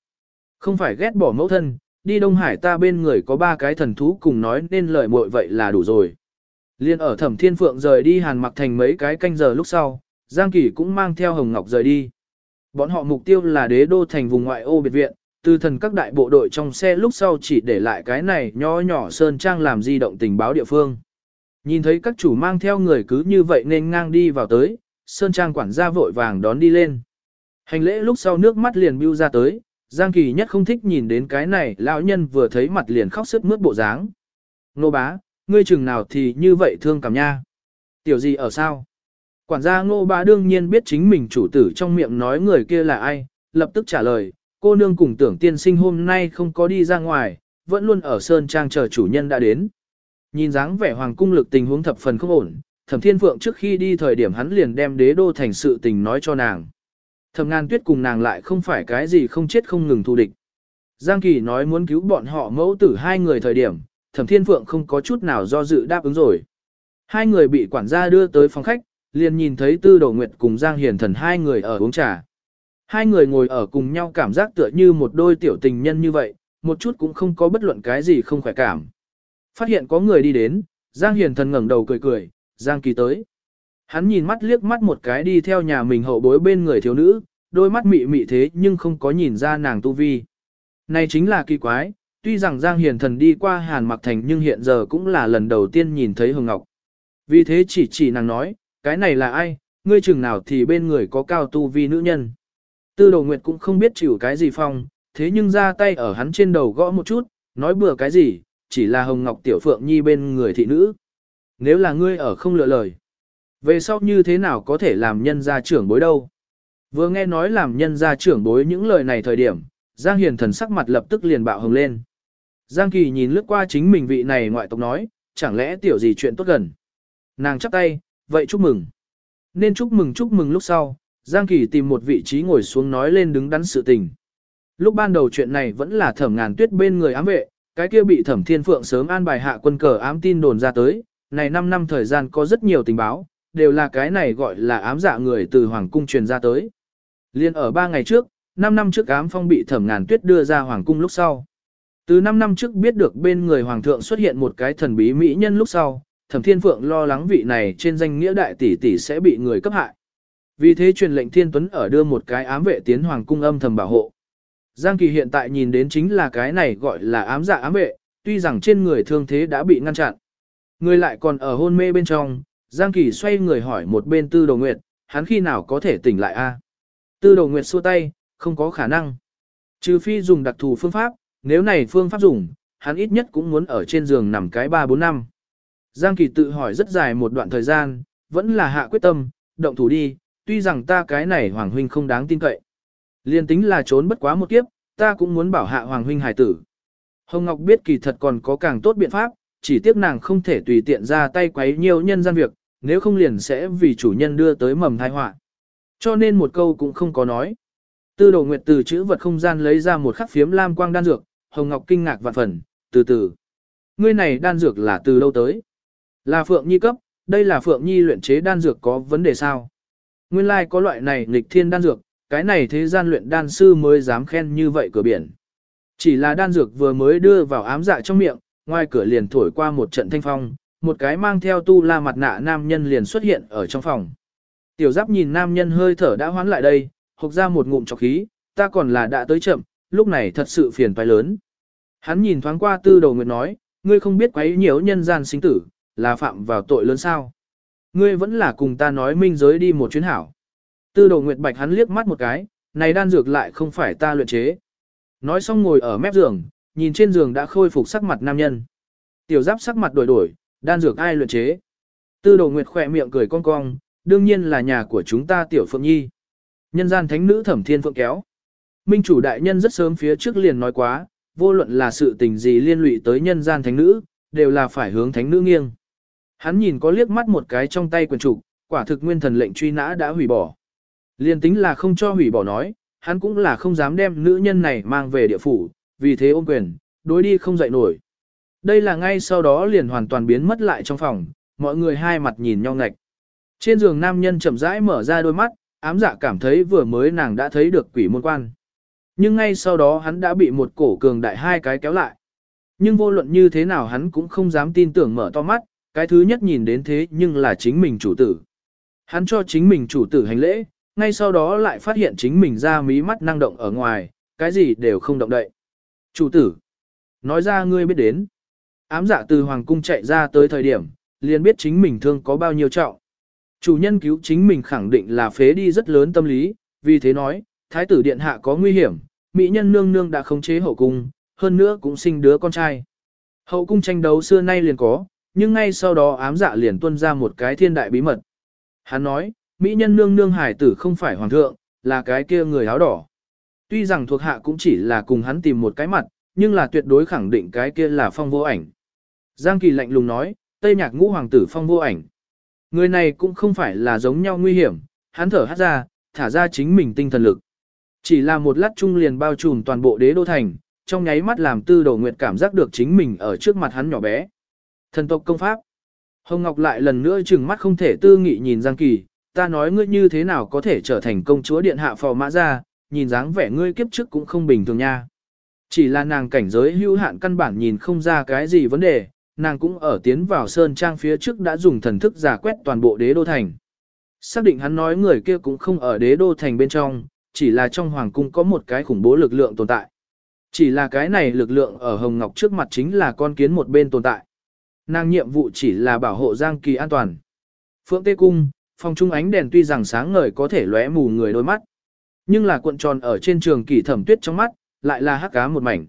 Không phải ghét bỏ mẫu thân, đi Đông Hải ta bên người có ba cái thần thú cùng nói nên lời muội vậy là đủ rồi. Liên ở Thẩm Thiên Phượng rời đi Hàn Mặc Thành mấy cái canh giờ lúc sau, Giang Kỳ cũng mang theo Hồng Ngọc rời đi. Bọn họ mục tiêu là đế đô thành vùng ngoại ô biệt viện, từ thần các đại bộ đội trong xe lúc sau chỉ để lại cái này nho nhỏ sơn trang làm di động tình báo địa phương. Nhìn thấy các chủ mang theo người cứ như vậy nên ngang đi vào tới, sơn trang quản gia vội vàng đón đi lên. Hành lễ lúc sau nước mắt liền bưu ra tới, Giang Kỳ nhất không thích nhìn đến cái này, lão nhân vừa thấy mặt liền khóc sức mướt bộ dáng. Nô bá, ngươi chừng nào thì như vậy thương cảm nha. Tiểu gì ở sao? Quản gia ngô bá đương nhiên biết chính mình chủ tử trong miệng nói người kia là ai, lập tức trả lời, cô nương cùng tưởng tiên sinh hôm nay không có đi ra ngoài, vẫn luôn ở Sơn Trang chờ chủ nhân đã đến. Nhìn dáng vẻ hoàng cung lực tình huống thập phần không ổn, thẩm thiên phượng trước khi đi thời điểm hắn liền đem đế đô thành sự tình nói cho nàng. Thẩm ngàn tuyết cùng nàng lại không phải cái gì không chết không ngừng thù địch. Giang Kỳ nói muốn cứu bọn họ mẫu tử hai người thời điểm, thẩm thiên phượng không có chút nào do dự đáp ứng rồi. Hai người bị quản gia đưa tới phòng khách, liền nhìn thấy tư đầu nguyệt cùng Giang Hiền thần hai người ở uống trà. Hai người ngồi ở cùng nhau cảm giác tựa như một đôi tiểu tình nhân như vậy, một chút cũng không có bất luận cái gì không khỏe cảm. Phát hiện có người đi đến, Giang Hiền thần ngẩng đầu cười cười, Giang Kỳ tới. Hắn nhìn mắt liếc mắt một cái đi theo nhà mình hậu bối bên người thiếu nữ, đôi mắt mị mị thế nhưng không có nhìn ra nàng tu vi. Này chính là kỳ quái, tuy rằng Giang Hiền thần đi qua Hàn Mặc Thành nhưng hiện giờ cũng là lần đầu tiên nhìn thấy Hồng Ngọc. Vì thế chỉ chỉ nàng nói, cái này là ai, ngươi chừng nào thì bên người có cao tu vi nữ nhân. Tư đồ nguyệt cũng không biết chịu cái gì phong, thế nhưng ra tay ở hắn trên đầu gõ một chút, nói bừa cái gì, chỉ là Hồng Ngọc Tiểu Phượng Nhi bên người thị nữ. Nếu là ngươi ở không lựa lời, về sau như thế nào có thể làm nhân gia trưởng bối đâu. Vừa nghe nói làm nhân gia trưởng bối những lời này thời điểm, Giang Hiền thần sắc mặt lập tức liền bạo hồng lên. Giang Kỳ nhìn lướt qua chính mình vị này ngoại tộc nói, chẳng lẽ tiểu gì chuyện tốt gần. Nàng chắp tay, vậy chúc mừng. Nên chúc mừng chúc mừng lúc sau, Giang Kỳ tìm một vị trí ngồi xuống nói lên đứng đắn sự tình. Lúc ban đầu chuyện này vẫn là thẩm ngàn tuyết bên người ám vệ, cái kia bị thẩm thiên phượng sớm an bài hạ quân cờ ám tin đồn ra tới, này 5 năm thời gian có rất nhiều tình báo, đều là cái này gọi là ám dạ người từ Hoàng cung truyền ra tới. Liên ở 3 ngày trước, 5 năm trước ám phong bị thẩm ngàn tuyết đưa ra Hoàng cung lúc sau. Từ 5 năm trước biết được bên người Hoàng thượng xuất hiện một cái thần bí mỹ nhân lúc sau, thẩm thiên phượng lo lắng vị này trên danh nghĩa đại tỷ tỷ sẽ bị người cấp hại. Vì thế truyền lệnh thiên tuấn ở đưa một cái ám vệ tiến Hoàng cung âm thầm bảo hộ. Giang Kỳ hiện tại nhìn đến chính là cái này gọi là ám dạ ám vệ, tuy rằng trên người thương thế đã bị ngăn chặn. Người lại còn ở hôn mê bên trong, Giang Kỳ xoay người hỏi một bên Tư Đồ Nguyệt, hắn khi nào có thể tỉnh lại a? Tư Đồ Nguyệt xua tay, không có khả năng. Trừ phi dùng đặc thù phương pháp, nếu này phương pháp dùng, hắn ít nhất cũng muốn ở trên giường nằm cái 3-4 năm. Giang Kỳ tự hỏi rất dài một đoạn thời gian, vẫn là hạ quyết tâm, động thủ đi, tuy rằng ta cái này Hoàng Huynh không đáng tin cậy. Liên tính là trốn bất quá một kiếp, ta cũng muốn bảo hạ Hoàng Huynh hải tử. Hồng Ngọc biết kỳ thật còn có càng tốt biện pháp, chỉ tiếc nàng không thể tùy tiện ra tay quấy nhiều nhân gian việc, nếu không liền sẽ vì chủ nhân đưa tới mầm tai họa. Cho nên một câu cũng không có nói. Tư đồ nguyệt từ chữ vật không gian lấy ra một khắc phiếm lam quang đan dược, Hồng Ngọc kinh ngạc vạn phần, từ từ. Ngươi này đan dược là từ lâu tới? Là Phượng Nhi cấp, đây là Phượng Nhi luyện chế đan dược có vấn đề sao? Nguyên lai like có loại này nghịch thiên đan dược, cái này thế gian luyện đan sư mới dám khen như vậy cửa biển. Chỉ là đan dược vừa mới đưa vào ám dạ trong miệng, ngoài cửa liền thổi qua một trận thanh phong, một cái mang theo tu la mặt nạ nam nhân liền xuất hiện ở trong phòng. Tiểu giáp nhìn nam nhân hơi thở đã hoán lại đây, hộc ra một ngụm trọc khí, ta còn là đã tới chậm, lúc này thật sự phiền phải lớn. Hắn nhìn thoáng qua tư đầu nguyệt nói, ngươi không biết quấy nhiễu nhân gian sinh tử, là phạm vào tội lớn sao. Ngươi vẫn là cùng ta nói minh giới đi một chuyến hảo. Tư Đồ nguyệt bạch hắn liếc mắt một cái, này đan dược lại không phải ta luyện chế. Nói xong ngồi ở mép giường, nhìn trên giường đã khôi phục sắc mặt nam nhân. Tiểu giáp sắc mặt đổi đổi, đan dược ai luyện chế. Tư đồ nguyệt khỏe miệng cười cong cong, đương nhiên là nhà của chúng ta tiểu phượng nhi. Nhân gian thánh nữ thẩm thiên phượng kéo. Minh chủ đại nhân rất sớm phía trước liền nói quá, vô luận là sự tình gì liên lụy tới nhân gian thánh nữ, đều là phải hướng thánh nữ nghiêng. Hắn nhìn có liếc mắt một cái trong tay quyền trục, quả thực nguyên thần lệnh truy nã đã hủy bỏ. Liên tính là không cho hủy bỏ nói, hắn cũng là không dám đem nữ nhân này mang về địa phủ, vì thế ôm quyền, đối đi không dậy nổi. Đây là ngay sau đó liền hoàn toàn biến mất lại trong phòng, mọi người hai mặt nhìn nhau ngạch. Trên giường nam nhân chậm rãi mở ra đôi mắt, ám dạ cảm thấy vừa mới nàng đã thấy được quỷ môn quan. Nhưng ngay sau đó hắn đã bị một cổ cường đại hai cái kéo lại. Nhưng vô luận như thế nào hắn cũng không dám tin tưởng mở to mắt, cái thứ nhất nhìn đến thế nhưng là chính mình chủ tử. Hắn cho chính mình chủ tử hành lễ, ngay sau đó lại phát hiện chính mình ra mí mắt năng động ở ngoài, cái gì đều không động đậy. Chủ tử, nói ra ngươi biết đến. Ám giả từ hoàng cung chạy ra tới thời điểm, liền biết chính mình thương có bao nhiêu trọng. Chủ nhân cứu chính mình khẳng định là phế đi rất lớn tâm lý, vì thế nói, thái tử điện hạ có nguy hiểm, mỹ nhân nương nương đã khống chế hậu cung, hơn nữa cũng sinh đứa con trai. Hậu cung tranh đấu xưa nay liền có, nhưng ngay sau đó ám dạ liền tuân ra một cái thiên đại bí mật. Hắn nói, mỹ nhân nương nương hải tử không phải hoàng thượng, là cái kia người áo đỏ. Tuy rằng thuộc hạ cũng chỉ là cùng hắn tìm một cái mặt, nhưng là tuyệt đối khẳng định cái kia là phong vô ảnh. Giang Kỳ lạnh lùng nói, Tây Nhạc ngũ hoàng tử phong vô ảnh. Người này cũng không phải là giống nhau nguy hiểm, hắn thở hát ra, thả ra chính mình tinh thần lực. Chỉ là một lát chung liền bao trùm toàn bộ đế đô thành, trong nháy mắt làm tư đồ nguyệt cảm giác được chính mình ở trước mặt hắn nhỏ bé. Thần tộc công pháp. Hồng Ngọc lại lần nữa trừng mắt không thể tư nghị nhìn Giang Kỳ, ta nói ngươi như thế nào có thể trở thành công chúa điện hạ phò mã ra, nhìn dáng vẻ ngươi kiếp trước cũng không bình thường nha. Chỉ là nàng cảnh giới hữu hạn căn bản nhìn không ra cái gì vấn đề, nàng cũng ở tiến vào sơn trang phía trước đã dùng thần thức giả quét toàn bộ đế đô thành. Xác định hắn nói người kia cũng không ở đế đô thành bên trong, chỉ là trong hoàng cung có một cái khủng bố lực lượng tồn tại. Chỉ là cái này lực lượng ở Hồng Ngọc trước mặt chính là con kiến một bên tồn tại. Nàng nhiệm vụ chỉ là bảo hộ Giang Kỳ an toàn. Phượng Tê Cung, phòng trung ánh đèn tuy rằng sáng ngời có thể lóe mù người đôi mắt. Nhưng là cuộn tròn ở trên trường kỳ thẩm tuyết trong mắt, lại là hắc ám một mảnh.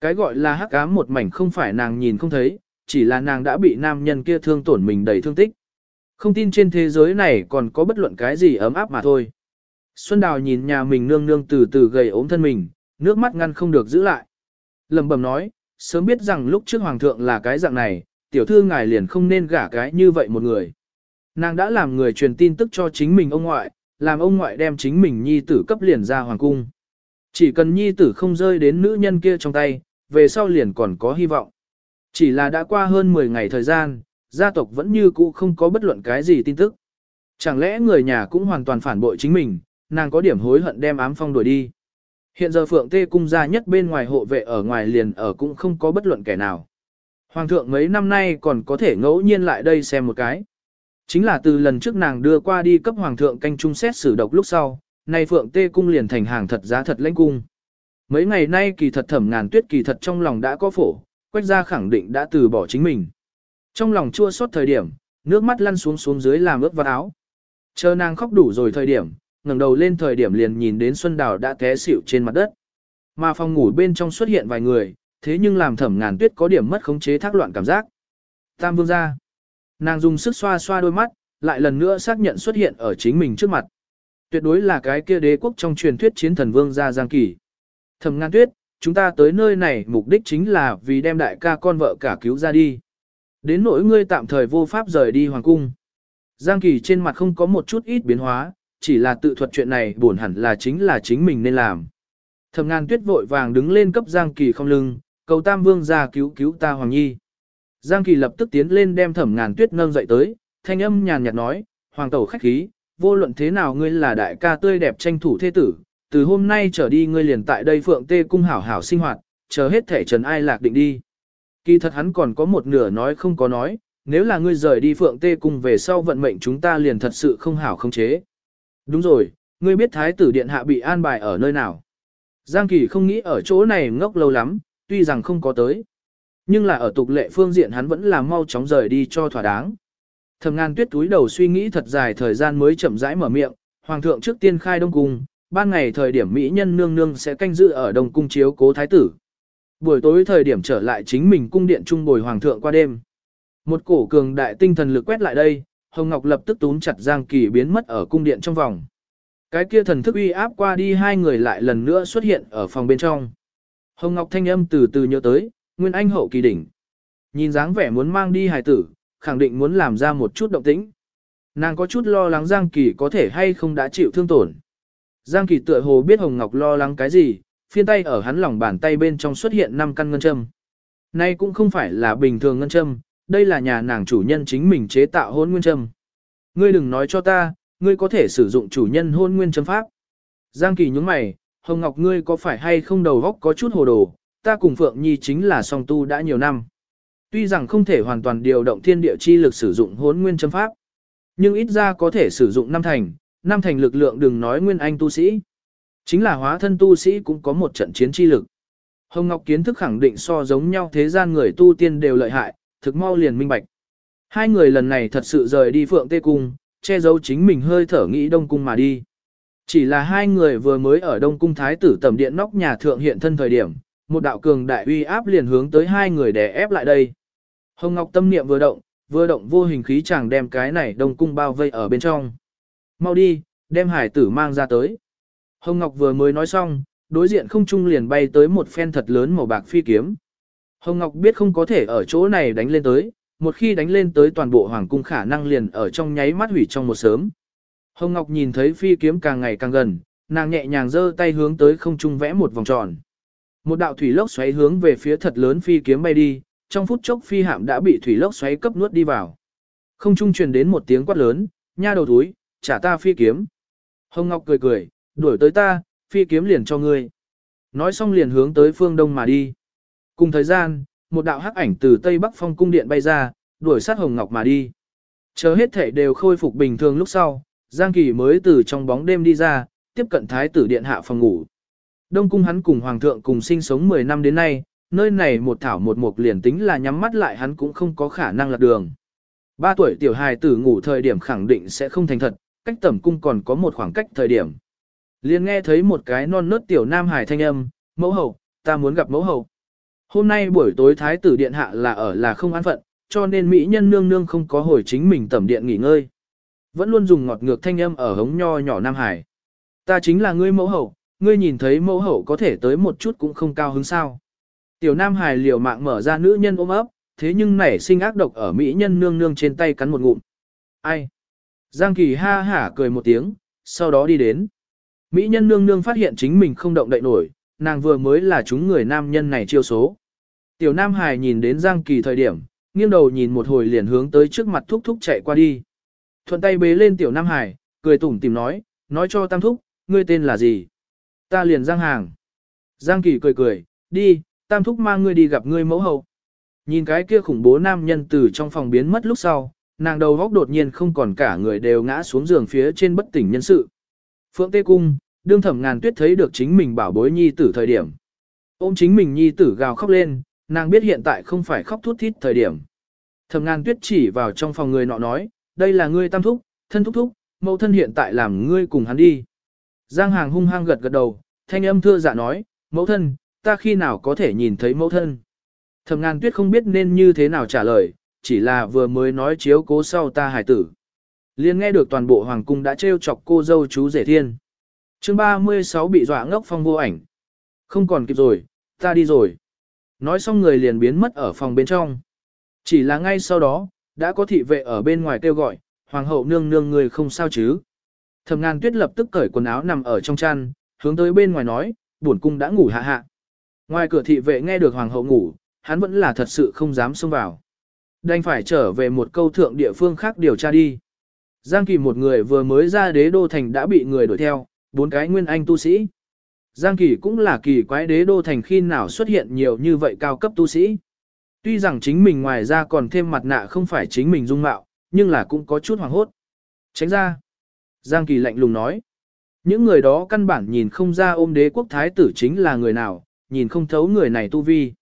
Cái gọi là hắc ám một mảnh không phải nàng nhìn không thấy, chỉ là nàng đã bị nam nhân kia thương tổn mình đầy thương tích. Không tin trên thế giới này còn có bất luận cái gì ấm áp mà thôi. Xuân Đào nhìn nhà mình nương nương từ từ gầy ốm thân mình, nước mắt ngăn không được giữ lại. Lầm bầm nói, sớm biết rằng lúc trước hoàng thượng là cái dạng này, tiểu thư ngài liền không nên gả cái như vậy một người. Nàng đã làm người truyền tin tức cho chính mình ông ngoại, làm ông ngoại đem chính mình nhi tử cấp liền ra hoàng cung. Chỉ cần nhi tử không rơi đến nữ nhân kia trong tay, về sau liền còn có hy vọng. Chỉ là đã qua hơn 10 ngày thời gian, gia tộc vẫn như cũ không có bất luận cái gì tin tức. Chẳng lẽ người nhà cũng hoàn toàn phản bội chính mình, nàng có điểm hối hận đem ám phong đuổi đi. Hiện giờ Phượng Tê cung gia nhất bên ngoài hộ vệ ở ngoài liền ở cũng không có bất luận kẻ nào. Hoàng thượng mấy năm nay còn có thể ngẫu nhiên lại đây xem một cái. Chính là từ lần trước nàng đưa qua đi cấp hoàng thượng canh trung xét xử độc lúc sau, nay Phượng Tê cung liền thành hàng thật giá thật lãnh cung. Mấy ngày nay kỳ thật thẩm ngàn tuyết kỳ thật trong lòng đã có phổ, quách gia khẳng định đã từ bỏ chính mình. Trong lòng chua xót thời điểm, nước mắt lăn xuống xuống dưới làm ướt vào áo. Chờ nàng khóc đủ rồi thời điểm, ngẩng đầu lên thời điểm liền nhìn đến Xuân Đào đã té xỉu trên mặt đất. Mà phòng ngủ bên trong xuất hiện vài người, thế nhưng làm thẩm ngàn tuyết có điểm mất khống chế thác loạn cảm giác. Tam vương ra. Nàng dùng sức xoa xoa đôi mắt, lại lần nữa xác nhận xuất hiện ở chính mình trước mặt. Tuyệt đối là cái kia đế quốc trong truyền thuyết chiến thần vương gia Giang Kỳ. Thẩm ngàn tuyết, chúng ta tới nơi này mục đích chính là vì đem đại ca con vợ cả cứu ra đi. Đến nỗi ngươi tạm thời vô pháp rời đi hoàng cung. Giang Kỳ trên mặt không có một chút ít biến hóa, chỉ là tự thuật chuyện này buồn hẳn là chính là chính mình nên làm. Thẩm ngàn tuyết vội vàng đứng lên cấp Giang Kỳ không lưng, cầu Tam Vương ra cứu cứu ta Hoàng Nhi. Giang Kỳ lập tức tiến lên đem thẩm ngàn tuyết nâng dậy tới, thanh âm nhàn nhạt nói, Hoàng tẩu khách khí, vô luận thế nào ngươi là đại ca tươi đẹp tranh thủ thế tử, từ hôm nay trở đi ngươi liền tại đây phượng tê cung hảo hảo sinh hoạt, chờ hết thể trần ai lạc định đi. Kỳ thật hắn còn có một nửa nói không có nói, nếu là ngươi rời đi phượng tê cung về sau vận mệnh chúng ta liền thật sự không hảo không chế. Đúng rồi, ngươi biết thái tử điện hạ bị an bài ở nơi nào. Giang Kỳ không nghĩ ở chỗ này ngốc lâu lắm, tuy rằng không có tới. Nhưng là ở tục lệ phương diện hắn vẫn là mau chóng rời đi cho thỏa đáng. Thẩm ngàn tuyết túi đầu suy nghĩ thật dài thời gian mới chậm rãi mở miệng, hoàng thượng trước tiên khai đông cung, ban ngày thời điểm mỹ nhân nương nương sẽ canh giữ ở đông cung chiếu cố thái tử. Buổi tối thời điểm trở lại chính mình cung điện trung bồi hoàng thượng qua đêm. Một cổ cường đại tinh thần lực quét lại đây, Hồng Ngọc lập tức túm chặt Giang Kỳ biến mất ở cung điện trong vòng. Cái kia thần thức uy áp qua đi hai người lại lần nữa xuất hiện ở phòng bên trong. Hồng Ngọc thanh âm từ từ nhớ tới, Nguyên Anh hậu kỳ đỉnh. Nhìn dáng vẻ muốn mang đi hài tử, khẳng định muốn làm ra một chút động tĩnh. Nàng có chút lo lắng Giang Kỳ có thể hay không đã chịu thương tổn. Giang Kỳ tựa hồ biết Hồng Ngọc lo lắng cái gì, phiên tay ở hắn lòng bàn tay bên trong xuất hiện năm căn ngân châm. Nay cũng không phải là bình thường ngân châm, đây là nhà nàng chủ nhân chính mình chế tạo hôn nguyên châm. Ngươi đừng nói cho ta, ngươi có thể sử dụng chủ nhân hôn nguyên châm pháp. Giang Kỳ nhúng mày, Hồng Ngọc ngươi có phải hay không đầu góc có chút hồ đồ, ta cùng Phượng Nhi chính là song tu đã nhiều năm. Tuy rằng không thể hoàn toàn điều động thiên địa chi lực sử dụng hốn nguyên châm pháp, nhưng ít ra có thể sử dụng năm thành, năm thành lực lượng đừng nói nguyên anh tu sĩ. Chính là hóa thân tu sĩ cũng có một trận chiến chi lực. Hồng Ngọc kiến thức khẳng định so giống nhau thế gian người tu tiên đều lợi hại, thực mau liền minh bạch. Hai người lần này thật sự rời đi Phượng Tê Cung, che giấu chính mình hơi thở nghĩ Đông Cung mà đi. Chỉ là hai người vừa mới ở Đông Cung Thái tử tầm điện nóc nhà thượng hiện thân thời điểm, một đạo cường đại uy áp liền hướng tới hai người đè ép lại đây. Hồng Ngọc tâm niệm vừa động, vừa động vô hình khí chàng đem cái này Đông Cung bao vây ở bên trong. Mau đi, đem hải tử mang ra tới. Hồng Ngọc vừa mới nói xong, đối diện không trung liền bay tới một phen thật lớn màu bạc phi kiếm. Hồng Ngọc biết không có thể ở chỗ này đánh lên tới, một khi đánh lên tới toàn bộ hoàng cung khả năng liền ở trong nháy mắt hủy trong một sớm. Hồng Ngọc nhìn thấy phi kiếm càng ngày càng gần, nàng nhẹ nhàng giơ tay hướng tới không trung vẽ một vòng tròn. Một đạo thủy lốc xoáy hướng về phía thật lớn phi kiếm bay đi, trong phút chốc phi hạm đã bị thủy lốc xoáy cấp nuốt đi vào. Không trung truyền đến một tiếng quát lớn, nha đầu túi, trả ta phi kiếm. Hồng Ngọc cười cười, đuổi tới ta, phi kiếm liền cho ngươi. Nói xong liền hướng tới phương đông mà đi. Cùng thời gian, một đạo hắc ảnh từ Tây Bắc Phong cung điện bay ra, đuổi sát Hồng Ngọc mà đi. Chờ hết thể đều khôi phục bình thường lúc sau, Giang Kỳ mới từ trong bóng đêm đi ra, tiếp cận thái tử điện hạ phòng ngủ. Đông cung hắn cùng hoàng thượng cùng sinh sống 10 năm đến nay, nơi này một thảo một mục liền tính là nhắm mắt lại hắn cũng không có khả năng lạc đường. Ba tuổi tiểu hài tử ngủ thời điểm khẳng định sẽ không thành thật, cách tẩm cung còn có một khoảng cách thời điểm. Liền nghe thấy một cái non nớt tiểu nam hài thanh âm, mẫu hậu, ta muốn gặp mẫu hậu. Hôm nay buổi tối thái tử điện hạ là ở là không an phận, cho nên mỹ nhân nương nương không có hồi chính mình tẩm điện nghỉ ngơi. Vẫn luôn dùng ngọt ngược thanh âm ở hống nho nhỏ nam hải. Ta chính là ngươi mẫu hậu, ngươi nhìn thấy mẫu hậu có thể tới một chút cũng không cao hứng sao. Tiểu nam hải liều mạng mở ra nữ nhân ôm ấp, thế nhưng nảy sinh ác độc ở mỹ nhân nương nương trên tay cắn một ngụm. Ai? Giang Kỳ ha hả cười một tiếng, sau đó đi đến. Mỹ nhân nương nương phát hiện chính mình không động đậy nổi, nàng vừa mới là chúng người nam nhân này chiêu số. Tiểu Nam Hải nhìn đến Giang Kỳ thời điểm, nghiêng đầu nhìn một hồi liền hướng tới trước mặt thúc thúc chạy qua đi. Thuận tay bế lên Tiểu Nam Hải, cười tủm tìm nói, nói cho Tam Thúc, ngươi tên là gì? Ta liền Giang Hàng. Giang Kỳ cười cười, đi, Tam Thúc mang ngươi đi gặp ngươi mẫu hậu. Nhìn cái kia khủng bố nam nhân từ trong phòng biến mất lúc sau, nàng đầu góc đột nhiên không còn cả người đều ngã xuống giường phía trên bất tỉnh nhân sự. Phượng Tê Cung, đương thẩm ngàn tuyết thấy được chính mình bảo bối nhi tử thời điểm. Ôm chính mình nhi tử gào khóc lên, nàng biết hiện tại không phải khóc thút thít thời điểm. Thẩm ngàn tuyết chỉ vào trong phòng người nọ nói, đây là ngươi tam thúc, thân thúc thúc, mẫu thân hiện tại làm ngươi cùng hắn đi. Giang hàng hung hăng gật gật đầu, thanh âm thưa dạ nói, mẫu thân, ta khi nào có thể nhìn thấy mẫu thân. Thẩm ngàn tuyết không biết nên như thế nào trả lời, chỉ là vừa mới nói chiếu cố sau ta hải tử. Liên nghe được toàn bộ hoàng cung đã trêu chọc cô dâu chú rể thiên. chương 36 bị dọa ngốc phong vô ảnh. Không còn kịp rồi, ta đi rồi. Nói xong người liền biến mất ở phòng bên trong. Chỉ là ngay sau đó, đã có thị vệ ở bên ngoài kêu gọi, hoàng hậu nương nương người không sao chứ. Thẩm ngàn tuyết lập tức cởi quần áo nằm ở trong chăn, hướng tới bên ngoài nói, buồn cung đã ngủ hạ hạ. Ngoài cửa thị vệ nghe được hoàng hậu ngủ, hắn vẫn là thật sự không dám xông vào. Đành phải trở về một câu thượng địa phương khác điều tra đi. Giang Kỳ một người vừa mới ra đế đô thành đã bị người đuổi theo, bốn cái nguyên anh tu sĩ. Giang Kỳ cũng là kỳ quái đế đô thành khi nào xuất hiện nhiều như vậy cao cấp tu sĩ. Tuy rằng chính mình ngoài ra còn thêm mặt nạ không phải chính mình dung mạo, nhưng là cũng có chút hoàng hốt. Tránh ra. Giang Kỳ lạnh lùng nói. Những người đó căn bản nhìn không ra ôm đế quốc thái tử chính là người nào, nhìn không thấu người này tu vi.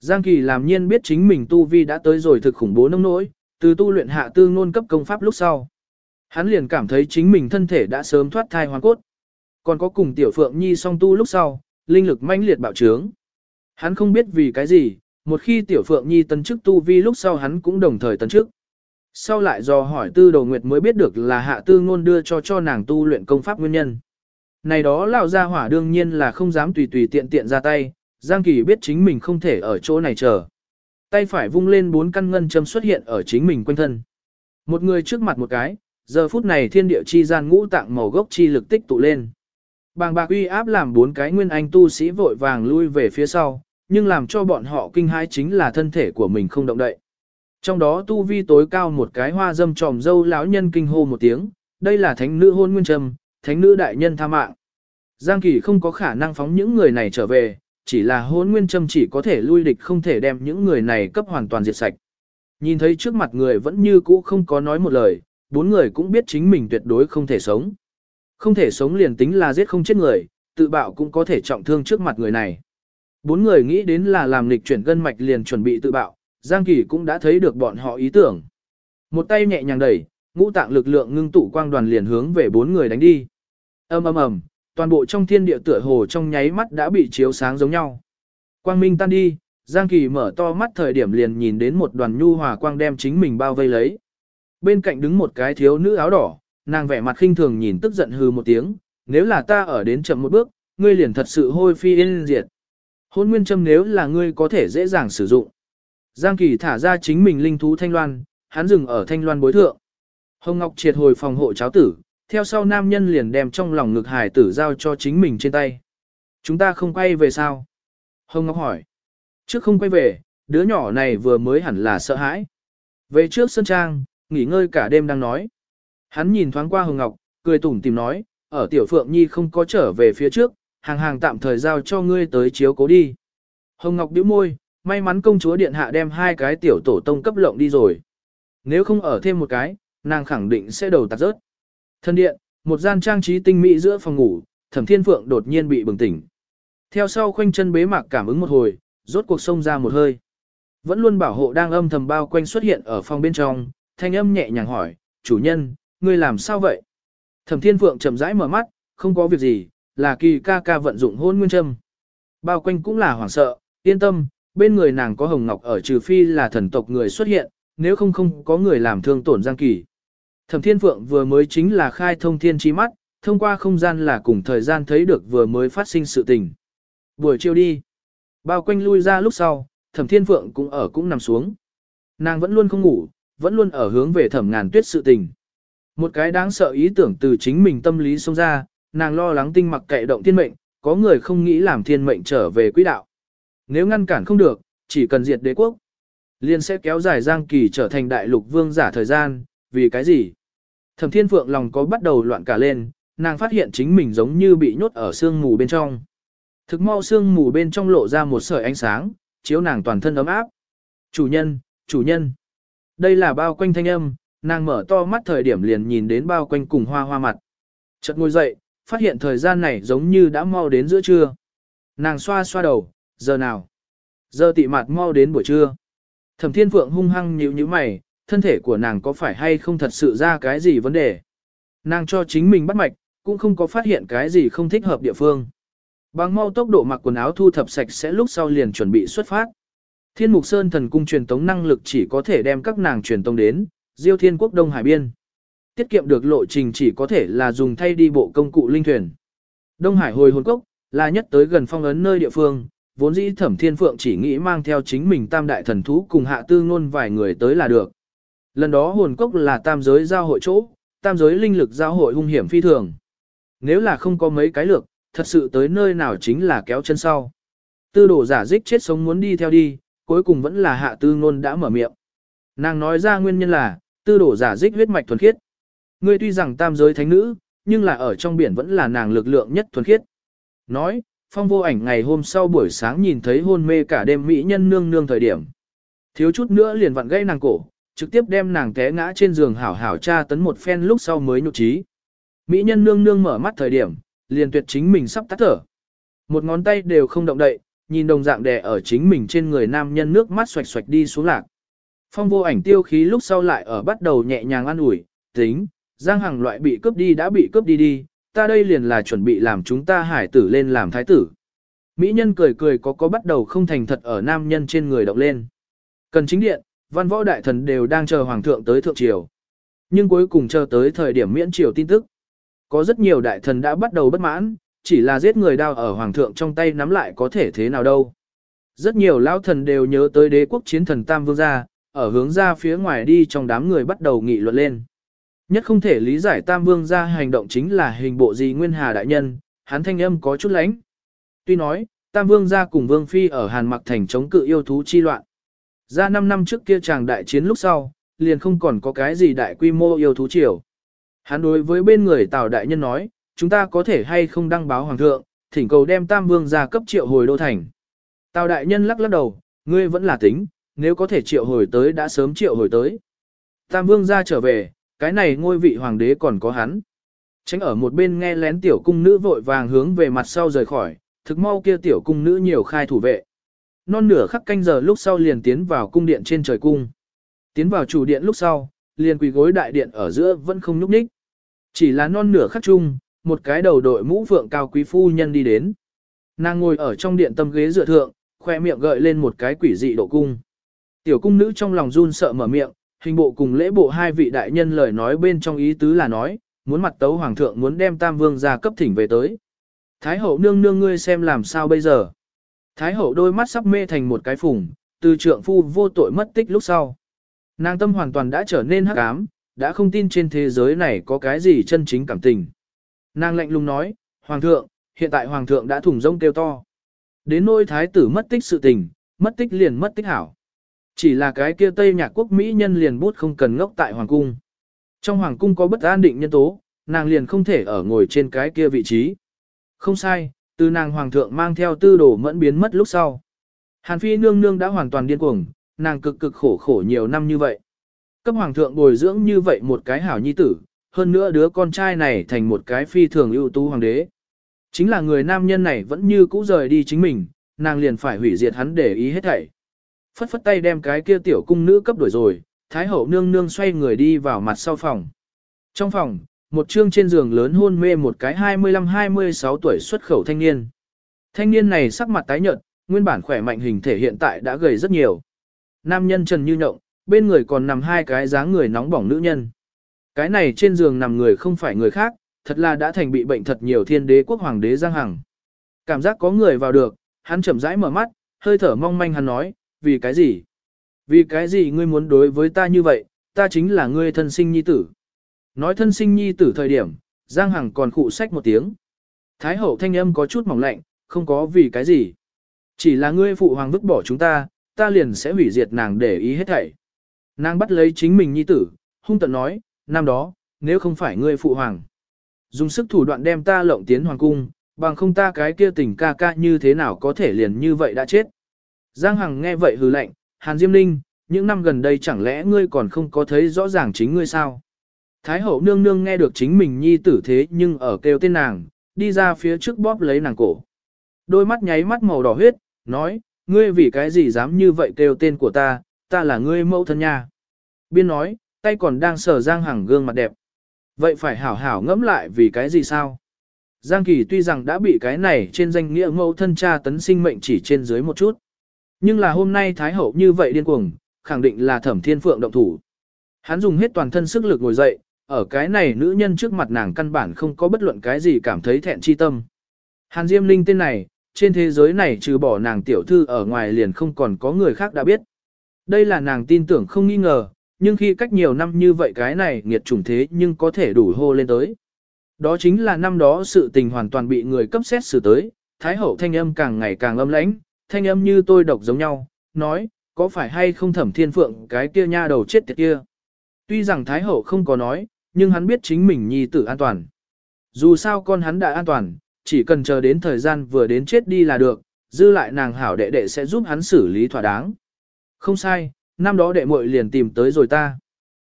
Giang Kỳ làm nhiên biết chính mình tu vi đã tới rồi thực khủng bố nông nỗi, từ tu luyện hạ tư ngôn cấp công pháp lúc sau. Hắn liền cảm thấy chính mình thân thể đã sớm thoát thai hoàn cốt. Còn có cùng tiểu phượng nhi song tu lúc sau, linh lực manh liệt bạo trướng. Hắn không biết vì cái gì, một khi tiểu phượng nhi tân chức tu vi lúc sau hắn cũng đồng thời tân chức. Sau lại do hỏi tư đầu nguyệt mới biết được là hạ tư ngôn đưa cho cho nàng tu luyện công pháp nguyên nhân. Này đó lão gia hỏa đương nhiên là không dám tùy tùy tiện tiện ra tay, Giang Kỳ biết chính mình không thể ở chỗ này chờ. Tay phải vung lên bốn căn ngân châm xuất hiện ở chính mình quanh thân. Một người trước mặt một cái, giờ phút này thiên địa chi gian ngũ tạng màu gốc chi lực tích tụ lên. Bàng bạc uy áp làm bốn cái nguyên anh tu sĩ vội vàng lui về phía sau, nhưng làm cho bọn họ kinh hãi chính là thân thể của mình không động đậy. Trong đó tu vi tối cao một cái hoa dâm tròm dâu lão nhân kinh hô một tiếng, đây là thánh nữ hôn nguyên trầm, thánh nữ đại nhân tha mạng. Giang Kỳ không có khả năng phóng những người này trở về, chỉ là hôn nguyên trầm chỉ có thể lui địch không thể đem những người này cấp hoàn toàn diệt sạch. Nhìn thấy trước mặt người vẫn như cũ không có nói một lời, bốn người cũng biết chính mình tuyệt đối không thể sống. Không thể sống liền tính là giết không chết người, tự bạo cũng có thể trọng thương trước mặt người này. Bốn người nghĩ đến là làm lịch chuyển gân mạch liền chuẩn bị tự bạo, Giang Kỳ cũng đã thấy được bọn họ ý tưởng. Một tay nhẹ nhàng đẩy, ngũ tạng lực lượng ngưng tụ quang đoàn liền hướng về bốn người đánh đi. Ầm ầm ầm, toàn bộ trong thiên địa tựa hồ trong nháy mắt đã bị chiếu sáng giống nhau. Quang minh tan đi, Giang Kỳ mở to mắt thời điểm liền nhìn đến một đoàn nhu hòa quang đem chính mình bao vây lấy. Bên cạnh đứng một cái thiếu nữ áo đỏ, nàng vẻ mặt khinh thường nhìn tức giận hừ một tiếng, nếu là ta ở đến chậm một bước, ngươi liền thật sự hôi phi yên diệt. Hôn nguyên châm nếu là ngươi có thể dễ dàng sử dụng. Giang Kỳ thả ra chính mình linh thú thanh loan, hắn dừng ở thanh loan bối thượng. Hồng Ngọc triệt hồi phòng hộ cháo tử, theo sau nam nhân liền đem trong lòng ngực hải tử giao cho chính mình trên tay. Chúng ta không quay về sao? Hồng Ngọc hỏi. Trước không quay về, đứa nhỏ này vừa mới hẳn là sợ hãi. Về trước sân trang, nghỉ ngơi cả đêm đang nói. Hắn nhìn thoáng qua Hồng Ngọc, cười tủm tìm nói, ở Tiểu Phượng Nhi không có trở về phía trước, hàng hàng tạm thời giao cho ngươi tới chiếu cố đi. Hồng Ngọc bĩu môi, may mắn công chúa điện hạ đem hai cái tiểu tổ tông cấp lộng đi rồi. Nếu không ở thêm một cái, nàng khẳng định sẽ đầu tạt rớt. Thân điện, một gian trang trí tinh mỹ giữa phòng ngủ, Thẩm Thiên Phượng đột nhiên bị bừng tỉnh. Theo sau khoanh chân bế mạc cảm ứng một hồi, rốt cuộc sông ra một hơi. Vẫn luôn bảo hộ đang âm thầm bao quanh xuất hiện ở phòng bên trong, thanh âm nhẹ nhàng hỏi, chủ nhân, ngươi làm sao vậy? Thẩm Thiên Phượng chậm rãi mở mắt, không có việc gì, là kỳ ca ca vận dụng hôn nguyên châm. Bao quanh cũng là hoảng sợ, yên tâm, bên người nàng có hồng ngọc ở trừ phi là thần tộc người xuất hiện, nếu không không có người làm thương tổn Giang Kỳ. Thẩm Thiên Phượng vừa mới chính là khai thông thiên trí mắt, thông qua không gian là cùng thời gian thấy được vừa mới phát sinh sự tình. Buổi chiều đi. Bao quanh lui ra lúc sau, Thẩm Thiên Phượng cũng ở cũng nằm xuống. Nàng vẫn luôn không ngủ, vẫn luôn ở hướng về Thẩm Ngàn Tuyết sự tình. Một cái đáng sợ ý tưởng từ chính mình tâm lý xông ra, nàng lo lắng tinh mặc kệ động thiên mệnh, có người không nghĩ làm thiên mệnh trở về quỹ đạo. Nếu ngăn cản không được, chỉ cần diệt đế quốc, liền sẽ kéo dài Giang Kỳ trở thành đại lục vương giả thời gian, vì cái gì? Thẩm Thiên Phượng lòng có bắt đầu loạn cả lên, nàng phát hiện chính mình giống như bị nhốt ở sương mù bên trong. Thực mau sương mù bên trong lộ ra một sợi ánh sáng, chiếu nàng toàn thân ấm áp. Chủ nhân, chủ nhân. Đây là bao quanh thanh âm, nàng mở to mắt thời điểm liền nhìn đến bao quanh cùng hoa hoa mặt. Chợt ngồi dậy, phát hiện thời gian này giống như đã mau đến giữa trưa. Nàng xoa xoa đầu, giờ nào? Giờ tị mặt mau đến buổi trưa. Thẩm Thiên Phượng hung hăng nhíu nhíu mày, thân thể của nàng có phải hay không thật sự ra cái gì vấn đề. Nàng cho chính mình bắt mạch, cũng không có phát hiện cái gì không thích hợp địa phương. Bằng mau tốc độ mặc quần áo thu thập sạch sẽ lúc sau liền chuẩn bị xuất phát. Thiên Mục Sơn thần cung truyền tống năng lực chỉ có thể đem các nàng truyền tống đến, Diêu Thiên Quốc Đông Hải Biên. Tiết kiệm được lộ trình chỉ có thể là dùng thay đi bộ công cụ linh thuyền. Đông Hải hồi hồn cốc, là nhất tới gần phong ấn nơi địa phương, vốn dĩ thẩm thiên phượng chỉ nghĩ mang theo chính mình tam đại thần thú cùng hạ tư ngôn vài người tới là được. Lần đó hồn cốc là tam giới giao hội chỗ, tam giới linh lực giao hội hung hiểm phi thường. Nếu là không có mấy cái lược, thật sự tới nơi nào chính là kéo chân sau. Tư đổ giả dích chết sống muốn đi theo đi, cuối cùng vẫn là hạ tư ngôn đã mở miệng. Nàng nói ra nguyên nhân là, tư đổ giả dích huyết mạch thuần khiết. Ngươi tuy rằng tam giới thánh nữ, nhưng là ở trong biển vẫn là nàng lực lượng nhất thuần khiết. Nói, phong vô ảnh ngày hôm sau buổi sáng nhìn thấy hôn mê cả đêm mỹ nhân nương nương thời điểm. Thiếu chút nữa liền vặn gãy nàng cổ, trực tiếp đem nàng té ngã trên giường hảo hảo tra tấn một phen lúc sau mới nhục trí. Mỹ nhân nương nương mở mắt thời điểm, liền tuyệt chính mình sắp tắt thở. Một ngón tay đều không động đậy, nhìn đồng dạng đè ở chính mình trên người nam nhân nước mắt xoạch xoạch đi xuống lạc. Phong vô ảnh tiêu khí lúc sau lại ở bắt đầu nhẹ nhàng an ủi, tính, Giang Hằng loại bị cướp đi đã bị cướp đi đi, ta đây liền là chuẩn bị làm chúng ta hải tử lên làm thái tử. Mỹ nhân cười cười có có bắt đầu không thành thật ở nam nhân trên người động lên. Cần chính điện, văn võ đại thần đều đang chờ hoàng thượng tới thượng triều. Nhưng cuối cùng chờ tới thời điểm miễn triều tin tức. Có rất nhiều đại thần đã bắt đầu bất mãn, chỉ là giết người đao ở hoàng thượng trong tay nắm lại có thể thế nào đâu. Rất nhiều lão thần đều nhớ tới đế quốc chiến thần Tam Vương gia, ở hướng ra phía ngoài đi trong đám người bắt đầu nghị luận lên. Nhất không thể lý giải Tam Vương ra hành động chính là hình bộ gì Nguyên Hà Đại Nhân, hắn thanh âm có chút lánh. Tuy nói, Tam Vương gia cùng Vương Phi ở Hàn Mặc Thành chống cự yêu thú chi loạn. Ra 5 năm trước kia chàng đại chiến lúc sau, liền không còn có cái gì đại quy mô yêu thú triều. Hắn đối với bên người Tào Đại Nhân nói, chúng ta có thể hay không đăng báo Hoàng thượng, thỉnh cầu đem Tam Vương gia cấp triệu hồi đô thành. Tào Đại Nhân lắc lắc đầu, ngươi vẫn là tính, nếu có thể triệu hồi tới đã sớm triệu hồi tới. Tam Vương gia trở về, cái này ngôi vị Hoàng đế còn có hắn. Tránh ở một bên nghe lén tiểu cung nữ vội vàng hướng về mặt sau rời khỏi, thực mau kia tiểu cung nữ nhiều khai thủ vệ. Non nửa khắc canh giờ lúc sau liền tiến vào cung điện trên trời cung. Tiến vào chủ điện lúc sau, liền quỳ gối đại điện ở giữa vẫn không nhúc nhích. Chỉ là non nửa khắc chung, một cái đầu đội mũ phượng cao quý phu nhân đi đến. Nàng ngồi ở trong điện tâm ghế dựa thượng, khoe miệng gợi lên một cái quỷ dị độ cung. Tiểu cung nữ trong lòng run sợ mở miệng, hình bộ cùng lễ bộ hai vị đại nhân lời nói bên trong ý tứ là nói, muốn mặt tấu hoàng thượng muốn đem tam vương ra cấp thỉnh về tới. Thái hậu nương nương ngươi xem làm sao bây giờ. Thái hậu đôi mắt sắp mê thành một cái phùng, từ trượng phu vô tội mất tích lúc sau. Nàng tâm hoàn toàn đã trở nên hắc ám, đã không tin trên thế giới này có cái gì chân chính cảm tình. Nàng lạnh lùng nói, Hoàng thượng, hiện tại Hoàng thượng đã thủng rông kêu to. Đến nôi thái tử mất tích sự tình, mất tích liền mất tích hảo. Chỉ là cái kia Tây Nhạc Quốc Mỹ nhân liền bút không cần ngốc tại Hoàng cung. Trong Hoàng cung có bất an định nhân tố, nàng liền không thể ở ngồi trên cái kia vị trí. Không sai, từ nàng Hoàng thượng mang theo tư đồ mẫn biến mất lúc sau. Hàn Phi nương nương đã hoàn toàn điên cuồng, nàng cực cực khổ khổ nhiều năm như vậy. Cấp Hoàng thượng bồi dưỡng như vậy một cái hảo nhi tử, hơn nữa đứa con trai này thành một cái phi thường ưu tú hoàng đế. Chính là người nam nhân này vẫn như cũ rời đi chính mình, nàng liền phải hủy diệt hắn để ý hết thảy. Phất phất tay đem cái kia tiểu cung nữ cấp đuổi rồi, Thái hậu nương nương xoay người đi vào mặt sau phòng. Trong phòng, một chương trên giường lớn hôn mê một cái 25-26 tuổi xuất khẩu thanh niên. Thanh niên này sắc mặt tái nhợt, nguyên bản khỏe mạnh hình thể hiện tại đã gầy rất nhiều. Nam nhân trần như nhộng, bên người còn nằm hai cái dáng người nóng bỏng nữ nhân. Cái này trên giường nằm người không phải người khác, thật là đã thành bị bệnh thật nhiều thiên đế quốc hoàng đế Giang Hằng. Cảm giác có người vào được, hắn chậm rãi mở mắt, hơi thở mong manh hắn nói, vì cái gì? Vì cái gì ngươi muốn đối với ta như vậy, ta chính là ngươi thân sinh nhi tử. Nói thân sinh nhi tử thời điểm, Giang Hằng còn khụ sách một tiếng. Thái hậu thanh âm có chút mỏng lạnh, không có vì cái gì. Chỉ là ngươi phụ hoàng vứt bỏ chúng ta, ta liền sẽ hủy diệt nàng để ý hết thảy. Nàng bắt lấy chính mình nhi tử, hung tận nói, năm đó, nếu không phải ngươi phụ hoàng. Dùng sức thủ đoạn đem ta lộng tiến hoàng cung, bằng không ta cái kia tình ca ca như thế nào có thể liền như vậy đã chết. Giang Hằng nghe vậy hừ lạnh, Hàn Diêm Ninh, những năm gần đây chẳng lẽ ngươi còn không có thấy rõ ràng chính ngươi sao? Thái hậu nương nương nghe được chính mình nhi tử thế nhưng ở kêu tên nàng, đi ra phía trước bóp lấy nàng cổ. Đôi mắt nháy mắt màu đỏ huyết, nói, ngươi vì cái gì dám như vậy kêu tên của ta, ta là ngươi mẫu thân nha. Biên nói, tay còn đang sờ Giang Hằng gương mặt đẹp. Vậy phải hảo hảo ngẫm lại vì cái gì sao? Giang Kỳ tuy rằng đã bị cái này trên danh nghĩa mẫu thân cha tấn sinh mệnh chỉ trên dưới một chút. Nhưng là hôm nay Thái Hậu như vậy điên cuồng, khẳng định là thẩm thiên phượng động thủ. Hắn dùng hết toàn thân sức lực ngồi dậy, ở cái này nữ nhân trước mặt nàng căn bản không có bất luận cái gì cảm thấy thẹn chi tâm. Hàn Diêm Linh tên này, trên thế giới này trừ bỏ nàng tiểu thư ở ngoài liền không còn có người khác đã biết. Đây là nàng tin tưởng không nghi ngờ, nhưng khi cách nhiều năm như vậy cái này nghiệt chủng thế nhưng có thể đủ hô lên tới. Đó chính là năm đó sự tình hoàn toàn bị người cấp xét xử tới, Thái hậu thanh âm càng ngày càng âm lãnh, thanh âm như tôi độc giống nhau, nói, có phải hay không thẩm thiên phượng cái kia nha đầu chết tiệt kia. Tuy rằng Thái hậu không có nói, nhưng hắn biết chính mình nhi tử an toàn. Dù sao con hắn đã an toàn, chỉ cần chờ đến thời gian vừa đến chết đi là được, dư lại nàng hảo đệ đệ sẽ giúp hắn xử lý thỏa đáng. Không sai, năm đó đệ muội liền tìm tới rồi ta.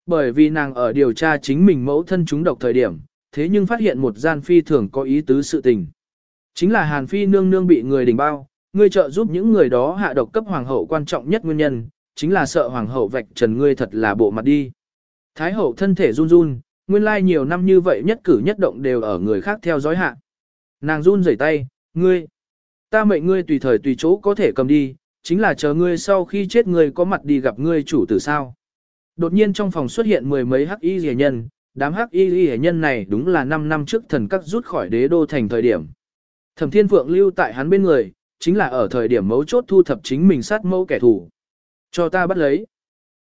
Bởi vì nàng ở điều tra chính mình mẫu thân chúng độc thời điểm, thế nhưng phát hiện một gian phi thường có ý tứ sự tình. Chính là Hàn Phi nương nương bị người đình bao, ngươi trợ giúp những người đó hạ độc cấp hoàng hậu quan trọng nhất nguyên nhân, chính là sợ hoàng hậu vạch trần ngươi thật là bộ mặt đi. Thái hậu thân thể run run, nguyên lai nhiều năm như vậy nhất cử nhất động đều ở người khác theo dõi hạ. Nàng run rẩy tay, ngươi, ta mệnh ngươi tùy thời tùy chỗ có thể cầm đi, chính là chờ ngươi sau khi chết ngươi có mặt đi gặp ngươi chủ tử sao. Đột nhiên trong phòng xuất hiện mười mấy hắc y rẻ nhân, đám hắc y rẻ nhân này đúng là 5 năm trước thần các rút khỏi đế đô thành thời điểm. Thẩm thiên phượng lưu tại hắn bên người, chính là ở thời điểm mấu chốt thu thập chính mình sát mẫu kẻ thù. Cho ta bắt lấy.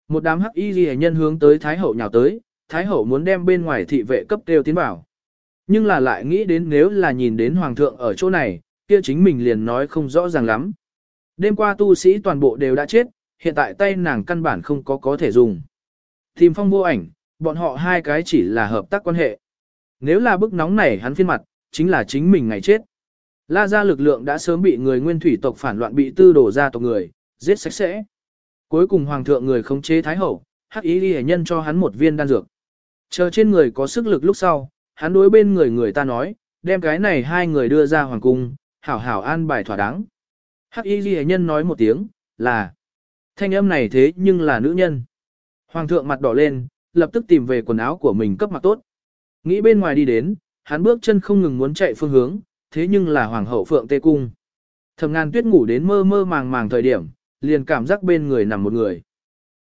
Một đám hắc y ghi nhân hướng tới Thái Hậu nhào tới, Thái Hậu muốn đem bên ngoài thị vệ cấp đều tiến bảo. Nhưng là lại nghĩ đến nếu là nhìn đến Hoàng thượng ở chỗ này, kia chính mình liền nói không rõ ràng lắm. Đêm qua tu sĩ toàn bộ đều đã chết, hiện tại tay nàng căn bản không có có thể dùng. Tìm phong vô ảnh, bọn họ hai cái chỉ là hợp tác quan hệ. Nếu là bức nóng này hắn phiên mặt, chính là chính mình ngày chết. La gia lực lượng đã sớm bị người nguyên thủy tộc phản loạn bị tư đổ ra tộc người, giết sạch sẽ. Cuối cùng hoàng thượng người khống chế thái hậu, hắc ý ghi nhân cho hắn một viên đan dược. Chờ trên người có sức lực lúc sau, hắn đối bên người người ta nói, đem cái này hai người đưa ra hoàng cung, hảo hảo an bài thỏa đáng. Hắc y ghi nhân nói một tiếng, là thanh âm này thế nhưng là nữ nhân. Hoàng thượng mặt đỏ lên, lập tức tìm về quần áo của mình cấp mặc tốt. Nghĩ bên ngoài đi đến, hắn bước chân không ngừng muốn chạy phương hướng, thế nhưng là hoàng hậu phượng tê cung. Thầm ngàn tuyết ngủ đến mơ mơ màng màng thời điểm, liền cảm giác bên người nằm một người.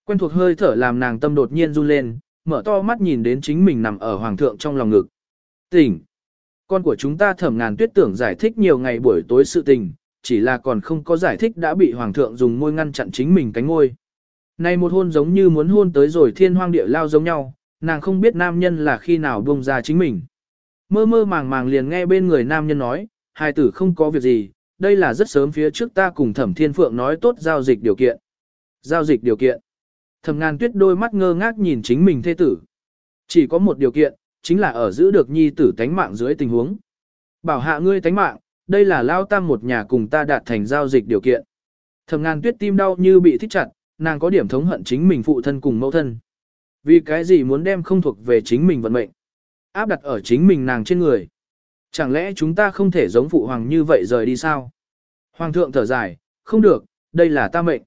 Quen thuộc hơi thở làm nàng tâm đột nhiên run lên, mở to mắt nhìn đến chính mình nằm ở hoàng thượng trong lòng ngực. Tỉnh! Con của chúng ta thẩm ngàn tuyết tưởng giải thích nhiều ngày buổi tối sự tình, chỉ là còn không có giải thích đã bị hoàng thượng dùng môi ngăn chặn chính mình cánh ngôi. Này một hôn giống như muốn hôn tới rồi thiên hoang địa lao giống nhau, nàng không biết nam nhân là khi nào buông ra chính mình. Mơ mơ màng màng liền nghe bên người nam nhân nói, hai tử không có việc gì, đây là rất sớm phía trước ta cùng thẩm thiên phượng nói tốt giao dịch điều kiện. Giao dịch điều kiện. Thẩm ngàn tuyết đôi mắt ngơ ngác nhìn chính mình thê tử. Chỉ có một điều kiện, chính là ở giữ được nhi tử tánh mạng dưới tình huống. Bảo hạ ngươi tánh mạng, đây là lao tam một nhà cùng ta đạt thành giao dịch điều kiện. Thẩm ngàn tuyết tim đau như bị thích chặt, nàng có điểm thống hận chính mình phụ thân cùng mẫu thân. Vì cái gì muốn đem không thuộc về chính mình vận mệnh, áp đặt ở chính mình nàng trên người. Chẳng lẽ chúng ta không thể giống phụ hoàng như vậy rời đi sao? Hoàng thượng thở dài, không được, đây là ta mệnh.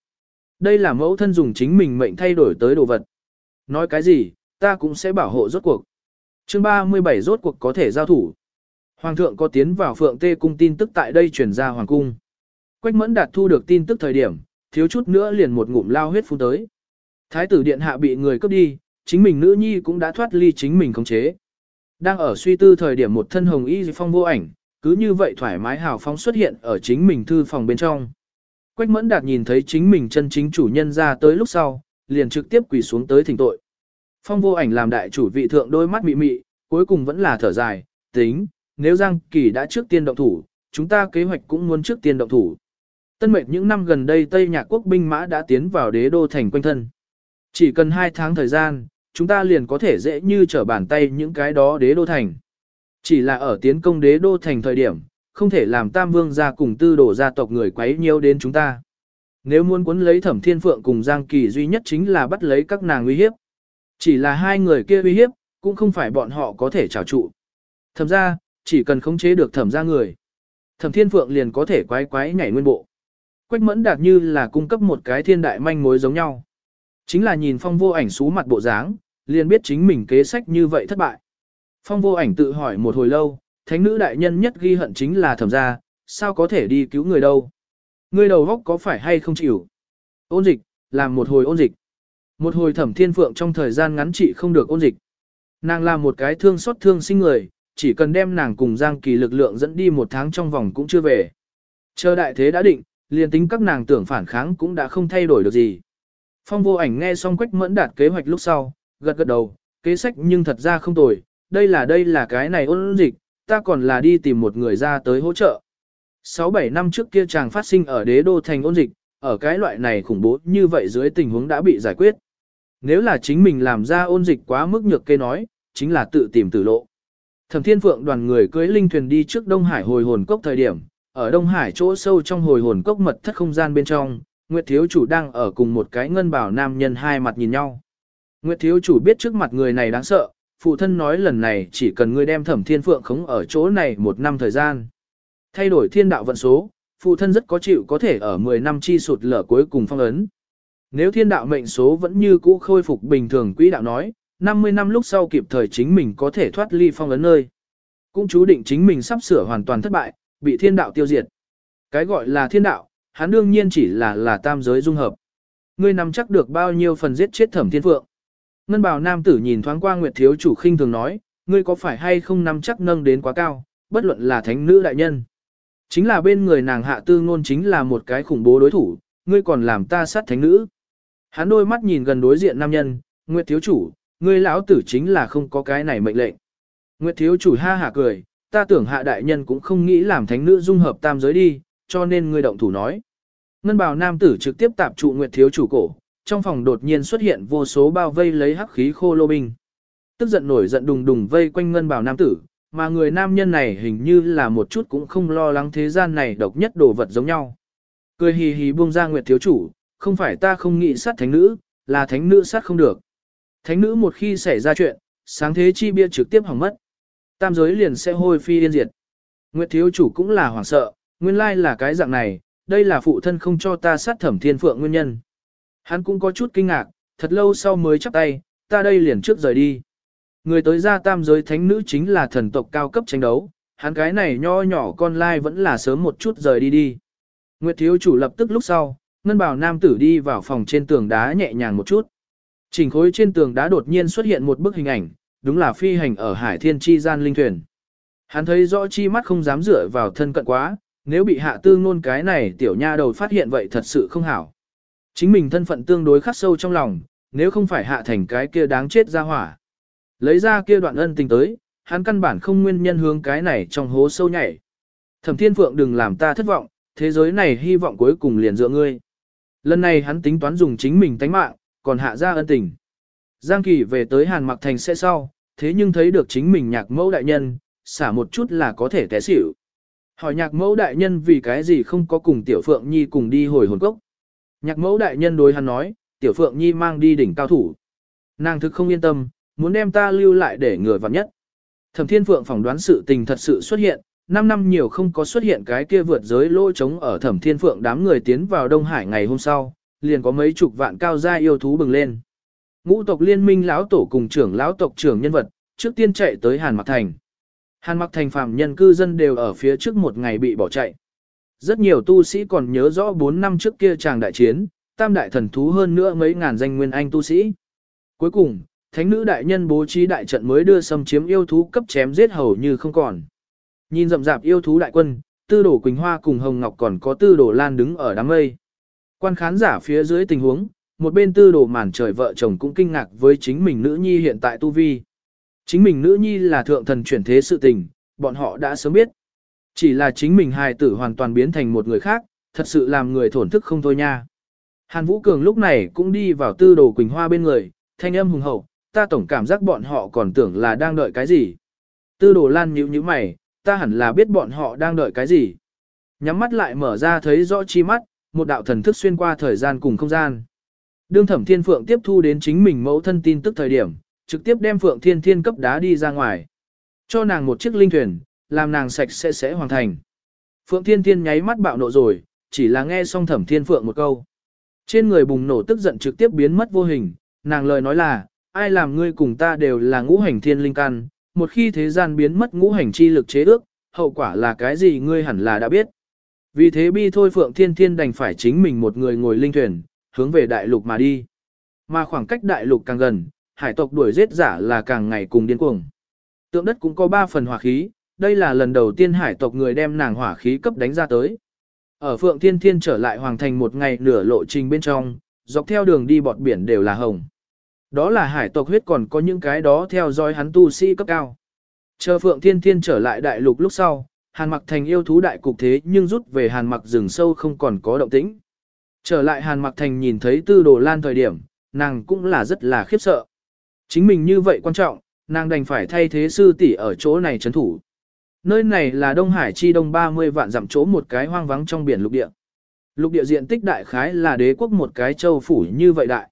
Đây là mẫu thân dùng chính mình mệnh thay đổi tới đồ vật. Nói cái gì, ta cũng sẽ bảo hộ rốt cuộc. chương 37 rốt cuộc có thể giao thủ. Hoàng thượng có tiến vào phượng tê cung tin tức tại đây chuyển ra hoàng cung. Quách mẫn đạt thu được tin tức thời điểm, thiếu chút nữa liền một ngụm lao huyết phun tới. Thái tử điện hạ bị người cướp đi, chính mình nữ nhi cũng đã thoát ly chính mình khống chế. Đang ở suy tư thời điểm một thân hồng y phong vô ảnh, cứ như vậy thoải mái hào phóng xuất hiện ở chính mình thư phòng bên trong. Quách mẫn đạt nhìn thấy chính mình chân chính chủ nhân ra tới lúc sau, liền trực tiếp quỳ xuống tới thỉnh tội. Phong vô ảnh làm đại chủ vị thượng đôi mắt mị mị, cuối cùng vẫn là thở dài, tính, nếu Giang Kỳ đã trước tiên động thủ, chúng ta kế hoạch cũng muốn trước tiên động thủ. Tân mệnh những năm gần đây Tây Nhạc quốc binh mã đã tiến vào đế đô thành quanh thân. Chỉ cần 2 tháng thời gian, chúng ta liền có thể dễ như trở bàn tay những cái đó đế đô thành. Chỉ là ở tiến công đế đô thành thời điểm, không thể làm tam vương gia cùng tư đổ gia tộc người quấy nhiễu đến chúng ta. Nếu muốn cuốn lấy thẩm thiên phượng cùng Giang Kỳ duy nhất chính là bắt lấy các nàng uy hiếp. Chỉ là hai người kia uy hiếp, cũng không phải bọn họ có thể trào trụ. Thẩm ra, chỉ cần khống chế được thẩm ra người. Thẩm thiên phượng liền có thể quái quái nhảy nguyên bộ. Quách mẫn đạt như là cung cấp một cái thiên đại manh mối giống nhau. Chính là nhìn phong vô ảnh xú mặt bộ dáng, liền biết chính mình kế sách như vậy thất bại. Phong vô ảnh tự hỏi một hồi lâu, thánh nữ đại nhân nhất ghi hận chính là thẩm gia, sao có thể đi cứu người đâu. Người đầu góc có phải hay không chịu? Ôn dịch, làm một hồi ôn dịch. Một hồi thẩm thiên phượng trong thời gian ngắn trị không được ôn dịch. Nàng làm một cái thương xót thương sinh người, chỉ cần đem nàng cùng Giang Kỳ lực lượng dẫn đi một tháng trong vòng cũng chưa về. Chờ đại thế đã định, liền tính các nàng tưởng phản kháng cũng đã không thay đổi được gì. Phong vô ảnh nghe xong quách mẫn đạt kế hoạch lúc sau, gật gật đầu, kế sách nhưng thật ra không tồi, đây là đây là cái này ôn dịch, ta còn là đi tìm một người ra tới hỗ trợ. 6-7 năm trước kia chàng phát sinh ở đế đô thành ôn dịch, ở cái loại này khủng bố như vậy dưới tình huống đã bị giải quyết. Nếu là chính mình làm ra ôn dịch quá mức nhược kê nói, chính là tự tìm tử lộ. Thẩm Thiên Phượng đoàn người cưới linh thuyền đi trước Đông Hải hồi hồn cốc thời điểm, ở Đông Hải chỗ sâu trong hồi hồn cốc mật thất không gian bên trong, Nguyệt Thiếu Chủ đang ở cùng một cái ngân bảo nam nhân hai mặt nhìn nhau. Nguyệt Thiếu Chủ biết trước mặt người này đáng sợ, phụ thân nói lần này chỉ cần ngươi đem Thẩm Thiên Phượng khống ở chỗ này một năm thời gian. Thay đổi thiên đạo vận số, phụ thân rất có chịu có thể ở 10 năm chi sụt lở cuối cùng phong ấn. Nếu thiên đạo mệnh số vẫn như cũ khôi phục bình thường quỹ đạo nói, 50 năm lúc sau kịp thời chính mình có thể thoát ly phong ấn nơi. Cũng chú định chính mình sắp sửa hoàn toàn thất bại, bị thiên đạo tiêu diệt. Cái gọi là thiên đạo, hắn đương nhiên chỉ là là tam giới dung hợp. Ngươi nắm chắc được bao nhiêu phần giết chết thẩm thiên phượng. Ngân bào nam tử nhìn thoáng qua Nguyệt Thiếu chủ khinh thường nói, ngươi có phải hay không nắm chắc nâng đến quá cao, bất luận là thánh nữ đại nhân. Chính là bên người nàng hạ tư ngôn chính là một cái khủng bố đối thủ, ngươi còn làm ta sát thánh nữ. Hắn đôi mắt nhìn gần đối diện nam nhân, Nguyệt Thiếu chủ, ngươi lão tử chính là không có cái này mệnh lệnh. Nguyệt thiếu chủ ha hả cười, ta tưởng hạ đại nhân cũng không nghĩ làm thánh nữ dung hợp tam giới đi, cho nên ngươi động thủ nói. Ngân bào nam tử trực tiếp tạp trụ Nguyệt thiếu chủ cổ, trong phòng đột nhiên xuất hiện vô số bao vây lấy hắc khí khô lô binh. Tức giận nổi giận đùng đùng vây quanh ngân bào nam tử, mà người nam nhân này hình như là một chút cũng không lo lắng thế gian này độc nhất đồ vật giống nhau. Cười hì hì buông ra Nguyệt thiếu chủ, không phải ta không nghĩ sát thánh nữ, là thánh nữ sát không được. Thánh nữ một khi xảy ra chuyện, sáng thế chi bia trực tiếp hỏng mất. Tam giới liền sẽ hôi phi yên diệt. Nguyệt thiếu chủ cũng là hoảng sợ, nguyên lai là cái dạng này, đây là phụ thân không cho ta sát thẩm thiên phượng nguyên nhân. Hắn cũng có chút kinh ngạc, thật lâu sau mới chắp tay, ta đây liền trước rời đi. Người tới ra tam giới thánh nữ chính là thần tộc cao cấp tranh đấu, hắn cái này nho nhỏ con lai vẫn là sớm một chút rời đi đi. Nguyệt thiếu chủ lập tức lúc sau, ngân bảo nam tử đi vào phòng trên tường đá nhẹ nhàng một chút. Chỉnh khối trên tường đá đột nhiên xuất hiện một bức hình ảnh, đúng là phi hành ở hải thiên chi gian linh thuyền. Hắn thấy rõ chi mắt không dám dựa vào thân cận quá, nếu bị hạ tư ngôn cái này tiểu nha đầu phát hiện vậy thật sự không hảo. Chính mình thân phận tương đối khắc sâu trong lòng, nếu không phải hạ thành cái kia đáng chết ra hỏa. Lấy ra kia đoạn ân tình tới, hắn căn bản không nguyên nhân hướng cái này trong hố sâu nhảy. Thẩm Thiên Phượng đừng làm ta thất vọng, thế giới này hy vọng cuối cùng liền dựa ngươi. Lần này hắn tính toán dùng chính mình tánh mạng, còn hạ ra ân tình. Giang Kỳ về tới Hàn Mặc Thành sẽ sau, thế nhưng thấy được chính mình nhạc mẫu đại nhân, xả một chút là có thể té xỉu. Hỏi nhạc mẫu đại nhân vì cái gì không có cùng Tiểu Phượng Nhi cùng đi hồi hồn cốc. Nhạc mẫu đại nhân đối hắn nói, Tiểu Phượng Nhi mang đi đỉnh cao thủ. Nàng thực không yên tâm, muốn đem ta lưu lại để người vặn nhất. Thẩm Thiên Phượng phỏng đoán sự tình thật sự xuất hiện, 5 năm nhiều không có xuất hiện cái kia vượt giới lỗ trống ở Thẩm Thiên Phượng đám người tiến vào Đông Hải ngày hôm sau, liền có mấy chục vạn cao gia yêu thú bừng lên. Ngũ tộc liên minh lão tổ cùng trưởng lão tộc trưởng nhân vật, trước tiên chạy tới Hàn Mặc Thành. Hàn Mặc Thành phàm nhân cư dân đều ở phía trước một ngày bị bỏ chạy. Rất nhiều tu sĩ còn nhớ rõ 4 năm trước kia chàng đại chiến, tam đại thần thú hơn nữa mấy ngàn danh nguyên anh tu sĩ. Cuối cùng, thánh nữ đại nhân bố trí đại trận mới đưa xâm chiếm yêu thú cấp chém giết hầu như không còn. Nhìn rậm rạp yêu thú đại quân, tư đổ Quỳnh Hoa cùng Hồng Ngọc còn có tư đổ Lan đứng ở đám mây. Quan khán giả phía dưới tình huống, một bên tư đồ màn trời vợ chồng cũng kinh ngạc với chính mình nữ nhi hiện tại tu vi. Chính mình nữ nhi là thượng thần chuyển thế sự tình, bọn họ đã sớm biết. Chỉ là chính mình hài tử hoàn toàn biến thành một người khác, thật sự làm người thổn thức không thôi nha. Hàn Vũ Cường lúc này cũng đi vào tư đồ Quỳnh Hoa bên người, thanh âm hùng hậu, ta tổng cảm giác bọn họ còn tưởng là đang đợi cái gì. Tư đồ lan nhíu nhíu mày, ta hẳn là biết bọn họ đang đợi cái gì. Nhắm mắt lại mở ra thấy rõ chi mắt, một đạo thần thức xuyên qua thời gian cùng không gian. Đương thẩm thiên phượng tiếp thu đến chính mình mẫu thân tin tức thời điểm, trực tiếp đem phượng thiên thiên cấp đá đi ra ngoài. Cho nàng một chiếc linh thuyền, làm nàng sạch sẽ sẽ hoàn thành. Phượng thiên thiên nháy mắt bạo nộ rồi, chỉ là nghe xong thẩm thiên phượng một câu. Trên người bùng nổ tức giận trực tiếp biến mất vô hình, nàng lời nói là, ai làm ngươi cùng ta đều là ngũ hành thiên linh căn, một khi thế gian biến mất ngũ hành chi lực chế ước, hậu quả là cái gì ngươi hẳn là đã biết. Vì thế bi thôi Phượng Thiên Thiên đành phải chính mình một người ngồi linh thuyền, hướng về đại lục mà đi. Mà khoảng cách đại lục càng gần, hải tộc đuổi giết giả là càng ngày cùng điên cuồng. Tượng đất cũng có ba phần hỏa khí, đây là lần đầu tiên hải tộc người đem nàng hỏa khí cấp đánh ra tới. Ở Phượng Thiên Thiên trở lại hoàng thành một ngày nửa lộ trình bên trong, dọc theo đường đi bọt biển đều là hồng. Đó là hải tộc huyết còn có những cái đó theo dõi hắn tu sĩ cấp cao. Chờ Phượng Thiên Thiên trở lại đại lục lúc sau, Hàn Mặc Thành yêu thú đại cục thế nhưng rút về Hàn Mặc rừng sâu không còn có động tĩnh. Trở lại Hàn Mặc Thành nhìn thấy Tư Đồ Lan thời điểm, nàng cũng là rất là khiếp sợ. Chính mình như vậy quan trọng, nàng đành phải thay thế sư tỷ ở chỗ này trấn thủ. Nơi này là Đông Hải chi đông 30 vạn dặm chỗ một cái hoang vắng trong biển lục địa. Lục địa diện tích đại khái là đế quốc một cái châu phủ như vậy đại.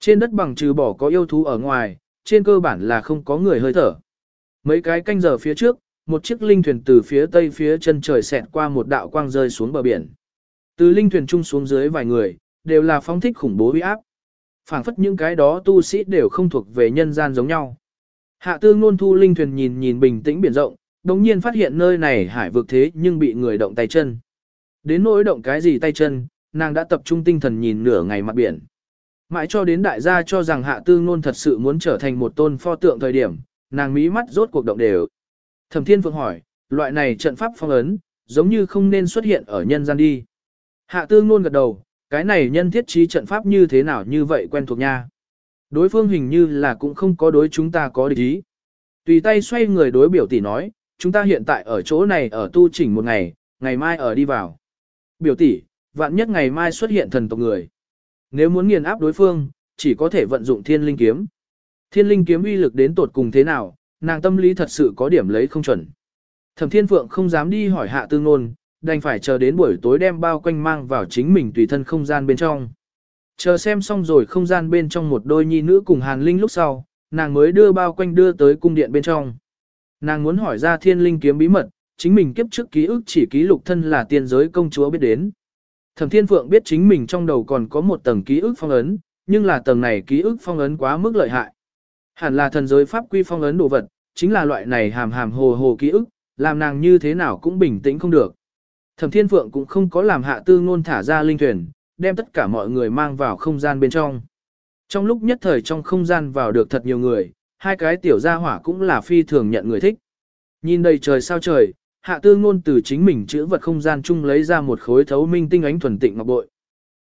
Trên đất bằng trừ bỏ có yêu thú ở ngoài, trên cơ bản là không có người hơi thở. Mấy cái canh giờ phía trước, một chiếc linh thuyền từ phía tây phía chân trời xẹt qua một đạo quang rơi xuống bờ biển. Từ linh thuyền trung xuống dưới vài người, đều là phong thích khủng bố uy áp. phảng phất những cái đó tu sĩ đều không thuộc về nhân gian giống nhau. Hạ tư ngôn thu linh thuyền nhìn nhìn bình tĩnh biển rộng, đồng nhiên phát hiện nơi này hải vực thế nhưng bị người động tay chân. Đến nỗi động cái gì tay chân, nàng đã tập trung tinh thần nhìn nửa ngày mặt biển. Mãi cho đến đại gia cho rằng hạ tư ngôn thật sự muốn trở thành một tôn pho tượng thời điểm, nàng mí mắt rốt cuộc động đều. Thẩm Thiên Phượng hỏi, loại này trận pháp phong ấn, giống như không nên xuất hiện ở nhân gian đi. Hạ tư ngôn gật đầu, cái này nhân thiết trí trận pháp như thế nào như vậy quen thuộc nha. Đối phương hình như là cũng không có đối chúng ta có địch ý. Tùy tay xoay người đối biểu tỷ nói, chúng ta hiện tại ở chỗ này ở tu chỉnh một ngày, ngày mai ở đi vào. Biểu tỷ, vạn nhất ngày mai xuất hiện thần tộc người. Nếu muốn nghiền áp đối phương, chỉ có thể vận dụng thiên linh kiếm. Thiên linh kiếm uy lực đến tột cùng thế nào, nàng tâm lý thật sự có điểm lấy không chuẩn. Thẩm Thiên Phượng không dám đi hỏi hạ tương nôn, đành phải chờ đến buổi tối đem bao quanh mang vào chính mình tùy thân không gian bên trong. Chờ xem xong rồi không gian bên trong một đôi nhi nữ cùng Hàn Linh lúc sau, nàng mới đưa bao quanh đưa tới cung điện bên trong. Nàng muốn hỏi ra thiên linh kiếm bí mật, chính mình kiếp trước ký ức chỉ ký lục thân là tiên giới công chúa biết đến. Thẩm Thiên Phượng biết chính mình trong đầu còn có một tầng ký ức phong ấn, nhưng là tầng này ký ức phong ấn quá mức lợi hại. Hẳn là thần giới pháp quy phong ấn đồ vật, chính là loại này hàm hàm hồ hồ ký ức, làm nàng như thế nào cũng bình tĩnh không được. Thẩm Thiên Phượng cũng không có làm hạ tư ngôn thả ra linh thuyền, đem tất cả mọi người mang vào không gian bên trong. Trong lúc nhất thời trong không gian vào được thật nhiều người, hai cái tiểu gia hỏa cũng là phi thường nhận người thích. Nhìn đầy trời sao trời, hạ tư ngôn từ chính mình chữ vật không gian chung lấy ra một khối thấu minh tinh ánh thuần tịnh ngọc bội.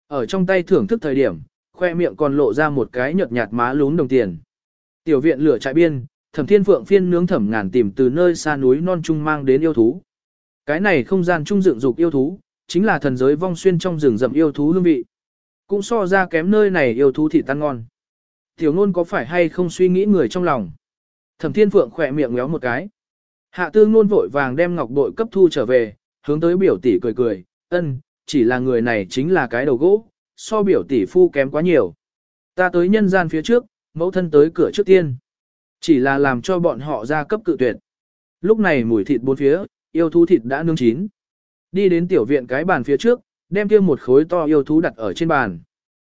Ở trong tay thưởng thức thời điểm, khoe miệng còn lộ ra một cái nhợt nhạt má lún đồng tiền. Tiểu viện lửa trại biên, thẩm thiên phượng phiên nướng thẩm ngàn tìm từ nơi xa núi non trung mang đến yêu thú. Cái này không gian trung dựng dục yêu thú, chính là thần giới vong xuyên trong rừng rậm yêu thú hương vị. Cũng so ra kém nơi này yêu thú thịt tan ngon. Tiểu ngôn có phải hay không suy nghĩ người trong lòng. Thẩm thiên phượng khỏe miệng ngéo một cái. Hạ tương ngôn vội vàng đem ngọc bội cấp thu trở về, hướng tới biểu tỷ cười cười, ân, chỉ là người này chính là cái đầu gỗ, so biểu tỷ phu kém quá nhiều. Ta tới nhân gian phía trước, mẫu thân tới cửa trước tiên. Chỉ là làm cho bọn họ ra cấp cự tuyệt. Lúc này mùi thịt bốn phía, yêu thú thịt đã nướng chín. Đi đến tiểu viện cái bàn phía trước, đem kia một khối to yêu thú đặt ở trên bàn.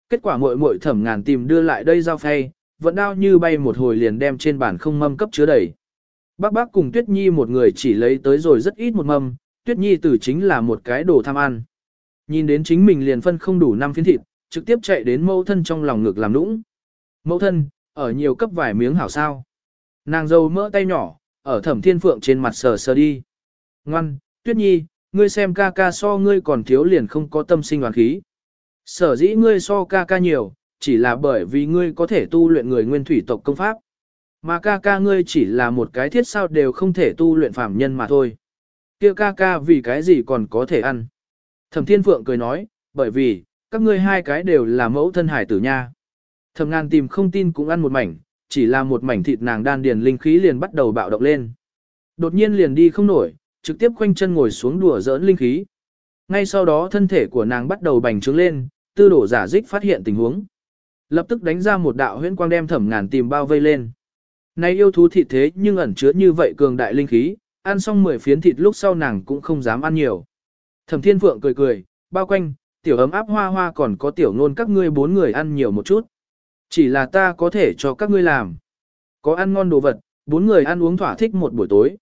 Kết quả muội muội thẩm ngàn tìm đưa lại đây giao phay, vẫn đao như bay một hồi liền đem trên bàn không mâm cấp chứa đầy. Bác bác cùng Tuyết Nhi một người chỉ lấy tới rồi rất ít một mâm, Tuyết Nhi tử chính là một cái đồ tham ăn. Nhìn đến chính mình liền phân không đủ năm phiến thịt, trực tiếp chạy đến mẫu thân trong lòng ngực làm nũng. Mẫu thân, ở nhiều cấp vài miếng hảo sao. Nàng dâu mỡ tay nhỏ, ở thẩm thiên phượng trên mặt sờ sờ đi. Ngoan, Tuyết Nhi, ngươi xem ca ca so ngươi còn thiếu liền không có tâm sinh hoàn khí. Sở dĩ ngươi so ca ca nhiều, chỉ là bởi vì ngươi có thể tu luyện người nguyên thủy tộc công pháp. Mà ca ca ngươi chỉ là một cái thiết sao đều không thể tu luyện phạm nhân mà thôi. kia ca ca vì cái gì còn có thể ăn. Thẩm Thiên Phượng cười nói, bởi vì, các ngươi hai cái đều là mẫu thân hải tử nha. Thẩm ngàn tìm không tin cũng ăn một mảnh, chỉ là một mảnh thịt nàng đan điền linh khí liền bắt đầu bạo động lên. Đột nhiên liền đi không nổi, trực tiếp khoanh chân ngồi xuống đùa giỡn linh khí. Ngay sau đó thân thể của nàng bắt đầu bành trướng lên, tư đổ giả dích phát hiện tình huống. Lập tức đánh ra một đạo huyễn quang đem thẩm ngàn tìm bao vây lên. Này yêu thú thịt thế nhưng ẩn chứa như vậy cường đại linh khí, ăn xong 10 phiến thịt lúc sau nàng cũng không dám ăn nhiều. Thẩm Thiên Phượng cười cười, bao quanh, tiểu ấm áp hoa hoa còn có tiểu nôn các ngươi bốn người ăn nhiều một chút. Chỉ là ta có thể cho các ngươi làm. Có ăn ngon đồ vật, bốn người ăn uống thỏa thích một buổi tối.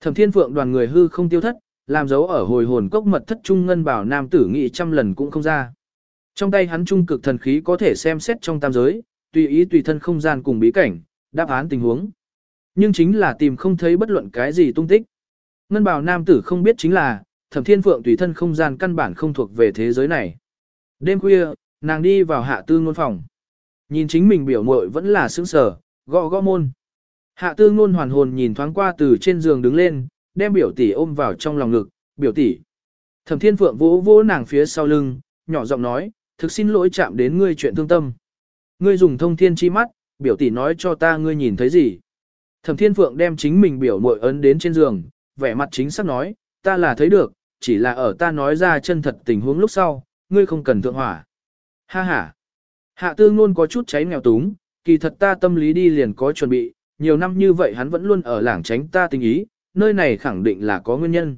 Thẩm Thiên Phượng đoàn người hư không tiêu thất, làm dấu ở hồi hồn cốc mật thất trung ngân bảo nam tử nghị trăm lần cũng không ra. Trong tay hắn trung cực thần khí có thể xem xét trong tam giới, tùy ý tùy thân không gian cùng bí cảnh, đáp án tình huống. Nhưng chính là tìm không thấy bất luận cái gì tung tích. Ngân bào nam tử không biết chính là, thẩm thiên phượng tùy thân không gian căn bản không thuộc về thế giới này. Đêm khuya, nàng đi vào hạ tư ngôn phòng. Nhìn chính mình biểu muội vẫn là sững sờ, gõ gõ môn. Hạ tư ngôn hoàn hồn nhìn thoáng qua từ trên giường đứng lên, đem biểu tỷ ôm vào trong lòng ngực, biểu tỷ. Thẩm thiên phượng vỗ vỗ nàng phía sau lưng, nhỏ giọng nói, thực xin lỗi chạm đến ngươi chuyện thương tâm. Ngươi dùng thông thiên chi mắt, biểu tỷ nói cho ta ngươi nhìn thấy gì. Thẩm thiên phượng đem chính mình biểu muội ấn đến trên giường, vẻ mặt chính xác nói, ta là thấy được, chỉ là ở ta nói ra chân thật tình huống lúc sau, ngươi không cần thượng hỏa. Ha ha. Hạ tương luôn có chút cháy nghèo túng, kỳ thật ta tâm lý đi liền có chuẩn bị, nhiều năm như vậy hắn vẫn luôn ở lảng tránh ta tình ý, nơi này khẳng định là có nguyên nhân.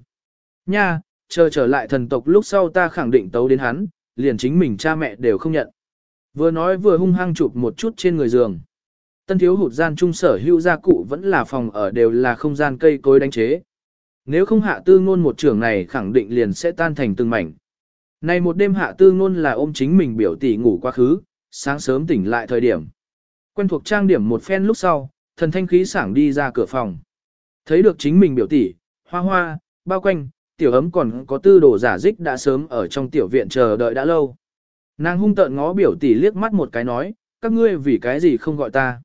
Nha, chờ trở lại thần tộc lúc sau ta khẳng định tấu đến hắn, liền chính mình cha mẹ đều không nhận. Vừa nói vừa hung hăng chụp một chút trên người giường. Tân thiếu hụt gian trung sở hữu gia cụ vẫn là phòng ở đều là không gian cây cối đánh chế. Nếu không hạ tư ngôn một trưởng này khẳng định liền sẽ tan thành từng mảnh. Này một đêm hạ tư ngôn là ôm chính mình biểu tỷ ngủ quá khứ, sáng sớm tỉnh lại thời điểm. Quen thuộc trang điểm một phen lúc sau, thần thanh khí sảng đi ra cửa phòng. Thấy được chính mình biểu tỷ, hoa hoa, bao quanh, tiểu ấm còn có tư đồ giả dích đã sớm ở trong tiểu viện chờ đợi đã lâu. Nàng hung tợn ngó biểu tỷ liếc mắt một cái nói, các ngươi vì cái gì không gọi ta.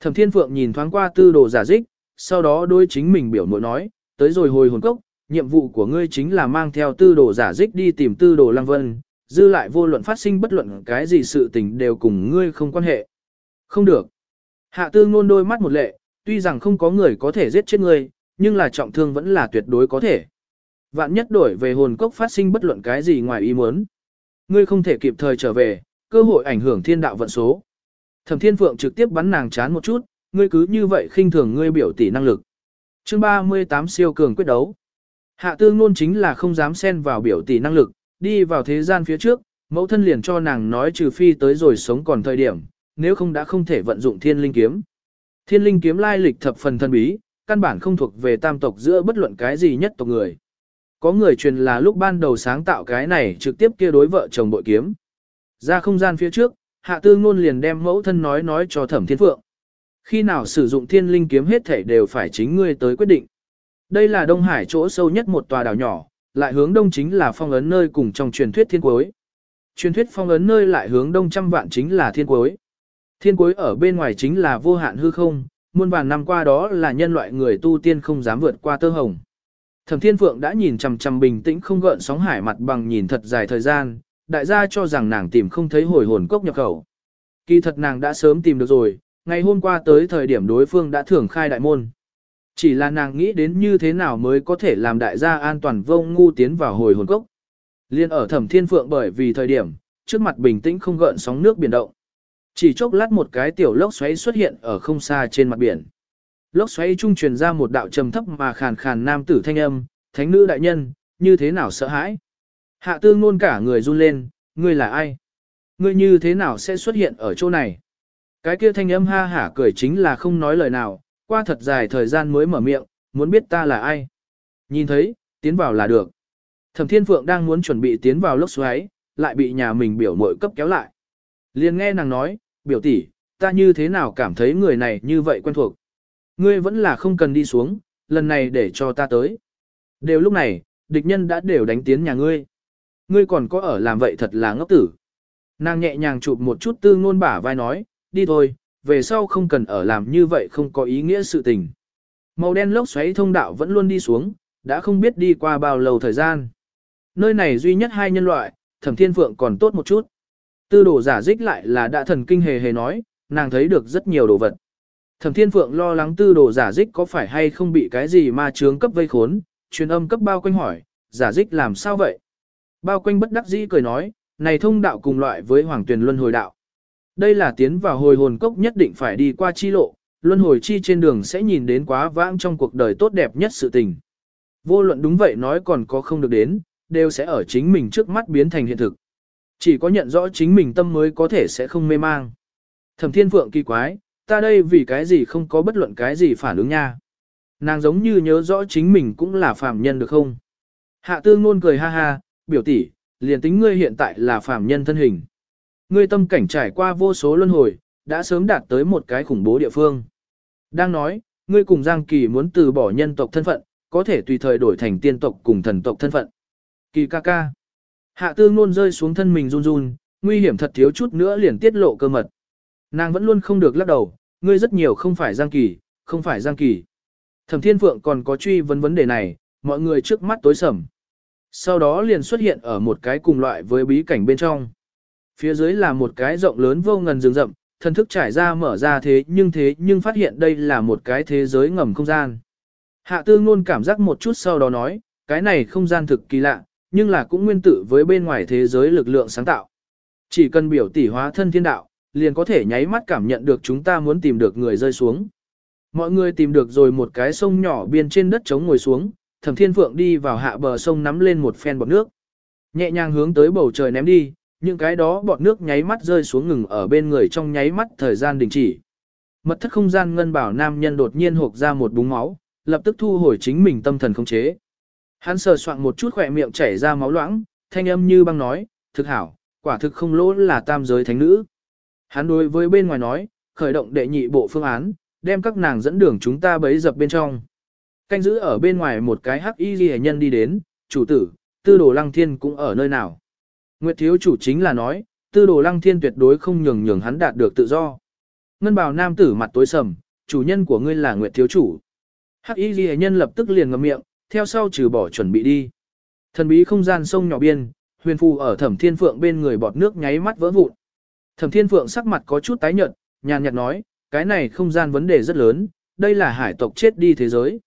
Thẩm Thiên Phượng nhìn thoáng qua tư đồ giả dích, sau đó đôi chính mình biểu mội nói, tới rồi hồi hồn cốc, nhiệm vụ của ngươi chính là mang theo tư đồ giả dích đi tìm tư đồ lăng vân, dư lại vô luận phát sinh bất luận cái gì sự tình đều cùng ngươi không quan hệ. Không được. Hạ tư ngôn đôi mắt một lệ, tuy rằng không có người có thể giết chết ngươi, nhưng là trọng thương vẫn là tuyệt đối có thể. Vạn nhất đổi về hồn cốc phát sinh bất luận cái gì ngoài ý muốn. Ngươi không thể kịp thời trở về, cơ hội ảnh hưởng thiên đạo vận số. Thẩm Thiên Phượng trực tiếp bắn nàng chán một chút, ngươi cứ như vậy khinh thường ngươi biểu tỷ năng lực. Chương 38 siêu cường quyết đấu. Hạ tương Nôn chính là không dám xen vào biểu tỷ năng lực, đi vào thế gian phía trước, mẫu thân liền cho nàng nói trừ phi tới rồi sống còn thời điểm, nếu không đã không thể vận dụng Thiên Linh kiếm. Thiên Linh kiếm lai lịch thập phần thân bí, căn bản không thuộc về tam tộc giữa bất luận cái gì nhất tộc người. Có người truyền là lúc ban đầu sáng tạo cái này trực tiếp kia đối vợ chồng bội kiếm. Ra không gian phía trước, hạ tư ngôn liền đem mẫu thân nói nói cho thẩm thiên phượng. Khi nào sử dụng thiên linh kiếm hết thể đều phải chính ngươi tới quyết định. Đây là Đông Hải chỗ sâu nhất một tòa đảo nhỏ, lại hướng đông chính là phong ấn nơi cùng trong truyền thuyết thiên cuối. Truyền thuyết phong ấn nơi lại hướng đông trăm vạn chính là thiên cuối. Thiên cuối ở bên ngoài chính là vô hạn hư không, muôn vàn năm qua đó là nhân loại người tu tiên không dám vượt qua tơ hồng. Thẩm Thiên Phượng đã nhìn chằm chằm bình tĩnh không gợn sóng hải mặt bằng nhìn thật dài thời gian, đại gia cho rằng nàng tìm không thấy hồi hồn cốc nhập khẩu. Kỳ thật nàng đã sớm tìm được rồi, ngày hôm qua tới thời điểm đối phương đã thưởng khai đại môn. Chỉ là nàng nghĩ đến như thế nào mới có thể làm đại gia an toàn vô ngu tiến vào hồi hồn cốc. Liên ở thẩm thiên phượng bởi vì thời điểm, trước mặt bình tĩnh không gợn sóng nước biển động. Chỉ chốc lát một cái tiểu lốc xoáy xuất hiện ở không xa trên mặt biển. Lốc xoáy trung truyền ra một đạo trầm thấp mà khàn khàn nam tử thanh âm, thánh nữ đại nhân, như thế nào sợ hãi. Hạ tương ngôn cả người run lên, ngươi là ai? Ngươi như thế nào sẽ xuất hiện ở chỗ này? Cái kia thanh âm ha hả cười chính là không nói lời nào, qua thật dài thời gian mới mở miệng, muốn biết ta là ai? Nhìn thấy, tiến vào là được. Thẩm Thiên Phượng đang muốn chuẩn bị tiến vào lốc xoáy, lại bị nhà mình biểu mội cấp kéo lại. Liền nghe nàng nói, biểu tỷ, ta như thế nào cảm thấy người này như vậy quen thuộc. Ngươi vẫn là không cần đi xuống, lần này để cho ta tới. Đều lúc này, địch nhân đã đều đánh tiến nhà ngươi. Ngươi còn có ở làm vậy thật là ngốc tử. Nàng nhẹ nhàng chụp một chút tư ngôn bả vai nói, đi thôi, về sau không cần ở làm như vậy không có ý nghĩa sự tình. Màu đen lốc xoáy thông đạo vẫn luôn đi xuống, đã không biết đi qua bao lâu thời gian. Nơi này duy nhất hai nhân loại, thẩm thiên phượng còn tốt một chút. Tư đồ giả dích lại là đã thần kinh hề hề nói, nàng thấy được rất nhiều đồ vật. Thẩm thiên phượng lo lắng tư đồ giả dích có phải hay không bị cái gì ma chướng cấp vây khốn, truyền âm cấp bao quanh hỏi, giả dích làm sao vậy? Bao quanh bất đắc dĩ cười nói, này thông đạo cùng loại với hoàng tuyển luân hồi đạo. Đây là tiến vào hồi hồn cốc nhất định phải đi qua chi lộ, luân hồi chi trên đường sẽ nhìn đến quá vãng trong cuộc đời tốt đẹp nhất sự tình. Vô luận đúng vậy nói còn có không được đến, đều sẽ ở chính mình trước mắt biến thành hiện thực. Chỉ có nhận rõ chính mình tâm mới có thể sẽ không mê mang. Thẩm thiên phượng kỳ quái, ta đây vì cái gì không có bất luận cái gì phản ứng nha. Nàng giống như nhớ rõ chính mình cũng là phàm nhân được không? Hạ tư ngôn cười ha ha, biểu tỷ, liền tính ngươi hiện tại là phàm nhân thân hình. Ngươi tâm cảnh trải qua vô số luân hồi, đã sớm đạt tới một cái khủng bố địa phương. Đang nói, ngươi cùng Giang Kỳ muốn từ bỏ nhân tộc thân phận, có thể tùy thời đổi thành tiên tộc cùng thần tộc thân phận. Kỳ ca ca. Hạ tư ngôn rơi xuống thân mình run run, nguy hiểm thật thiếu chút nữa liền tiết lộ cơ mật. Nàng vẫn luôn không được lắc đầu, ngươi rất nhiều không phải Giang Kỳ, không phải Giang Kỳ. Thẩm Thiên Phượng còn có truy vấn vấn đề này, mọi người trước mắt tối sầm. Sau đó liền xuất hiện ở một cái cùng loại với bí cảnh bên trong. Phía dưới là một cái rộng lớn vô ngần rừng rậm, thần thức trải ra mở ra thế nhưng thế nhưng phát hiện đây là một cái thế giới ngầm không gian. Hạ tư luôn cảm giác một chút sau đó nói, cái này không gian thực kỳ lạ, nhưng là cũng nguyên tử với bên ngoài thế giới lực lượng sáng tạo. Chỉ cần biểu tỷ hóa thân thiên đạo, liền có thể nháy mắt cảm nhận được chúng ta muốn tìm được người rơi xuống. Mọi người tìm được rồi một cái sông nhỏ biên trên đất trống ngồi xuống, thẩm thiên phượng đi vào hạ bờ sông nắm lên một phen bọt nước. Nhẹ nhàng hướng tới bầu trời ném đi, những cái đó bọt nước nháy mắt rơi xuống ngừng ở bên người trong nháy mắt thời gian đình chỉ. Mật thất không gian ngân bảo nam nhân đột nhiên hộp ra một búng máu, lập tức thu hồi chính mình tâm thần không chế. Hắn sờ soạn một chút khỏe miệng chảy ra máu loãng, thanh âm như băng nói, thực hảo, quả thực không lỗ là tam giới thánh nữ. Hắn đối với bên ngoài nói, khởi động đệ nhị bộ phương án, đem các nàng dẫn đường chúng ta bấy dập bên trong. Canh giữ ở bên ngoài một cái hắc y ghi nhân đi đến, chủ tử, tư đồ lăng thiên cũng ở nơi nào. Nguyệt thiếu chủ chính là nói, tư đồ lăng thiên tuyệt đối không nhường nhường hắn đạt được tự do. Ngân bào nam tử mặt tối sầm, chủ nhân của ngươi là Nguyệt thiếu chủ. Hắc y ghi nhân lập tức liền ngậm miệng, theo sau trừ bỏ chuẩn bị đi. Thần bí không gian sông nhỏ biên, huyền phù ở thẩm thiên phượng bên người bọt nước nháy mắt vỡ vụn. Thẩm thiên phượng sắc mặt có chút tái nhợt, nhàn nhạt nói, cái này không gian vấn đề rất lớn, đây là hải tộc chết đi thế giới.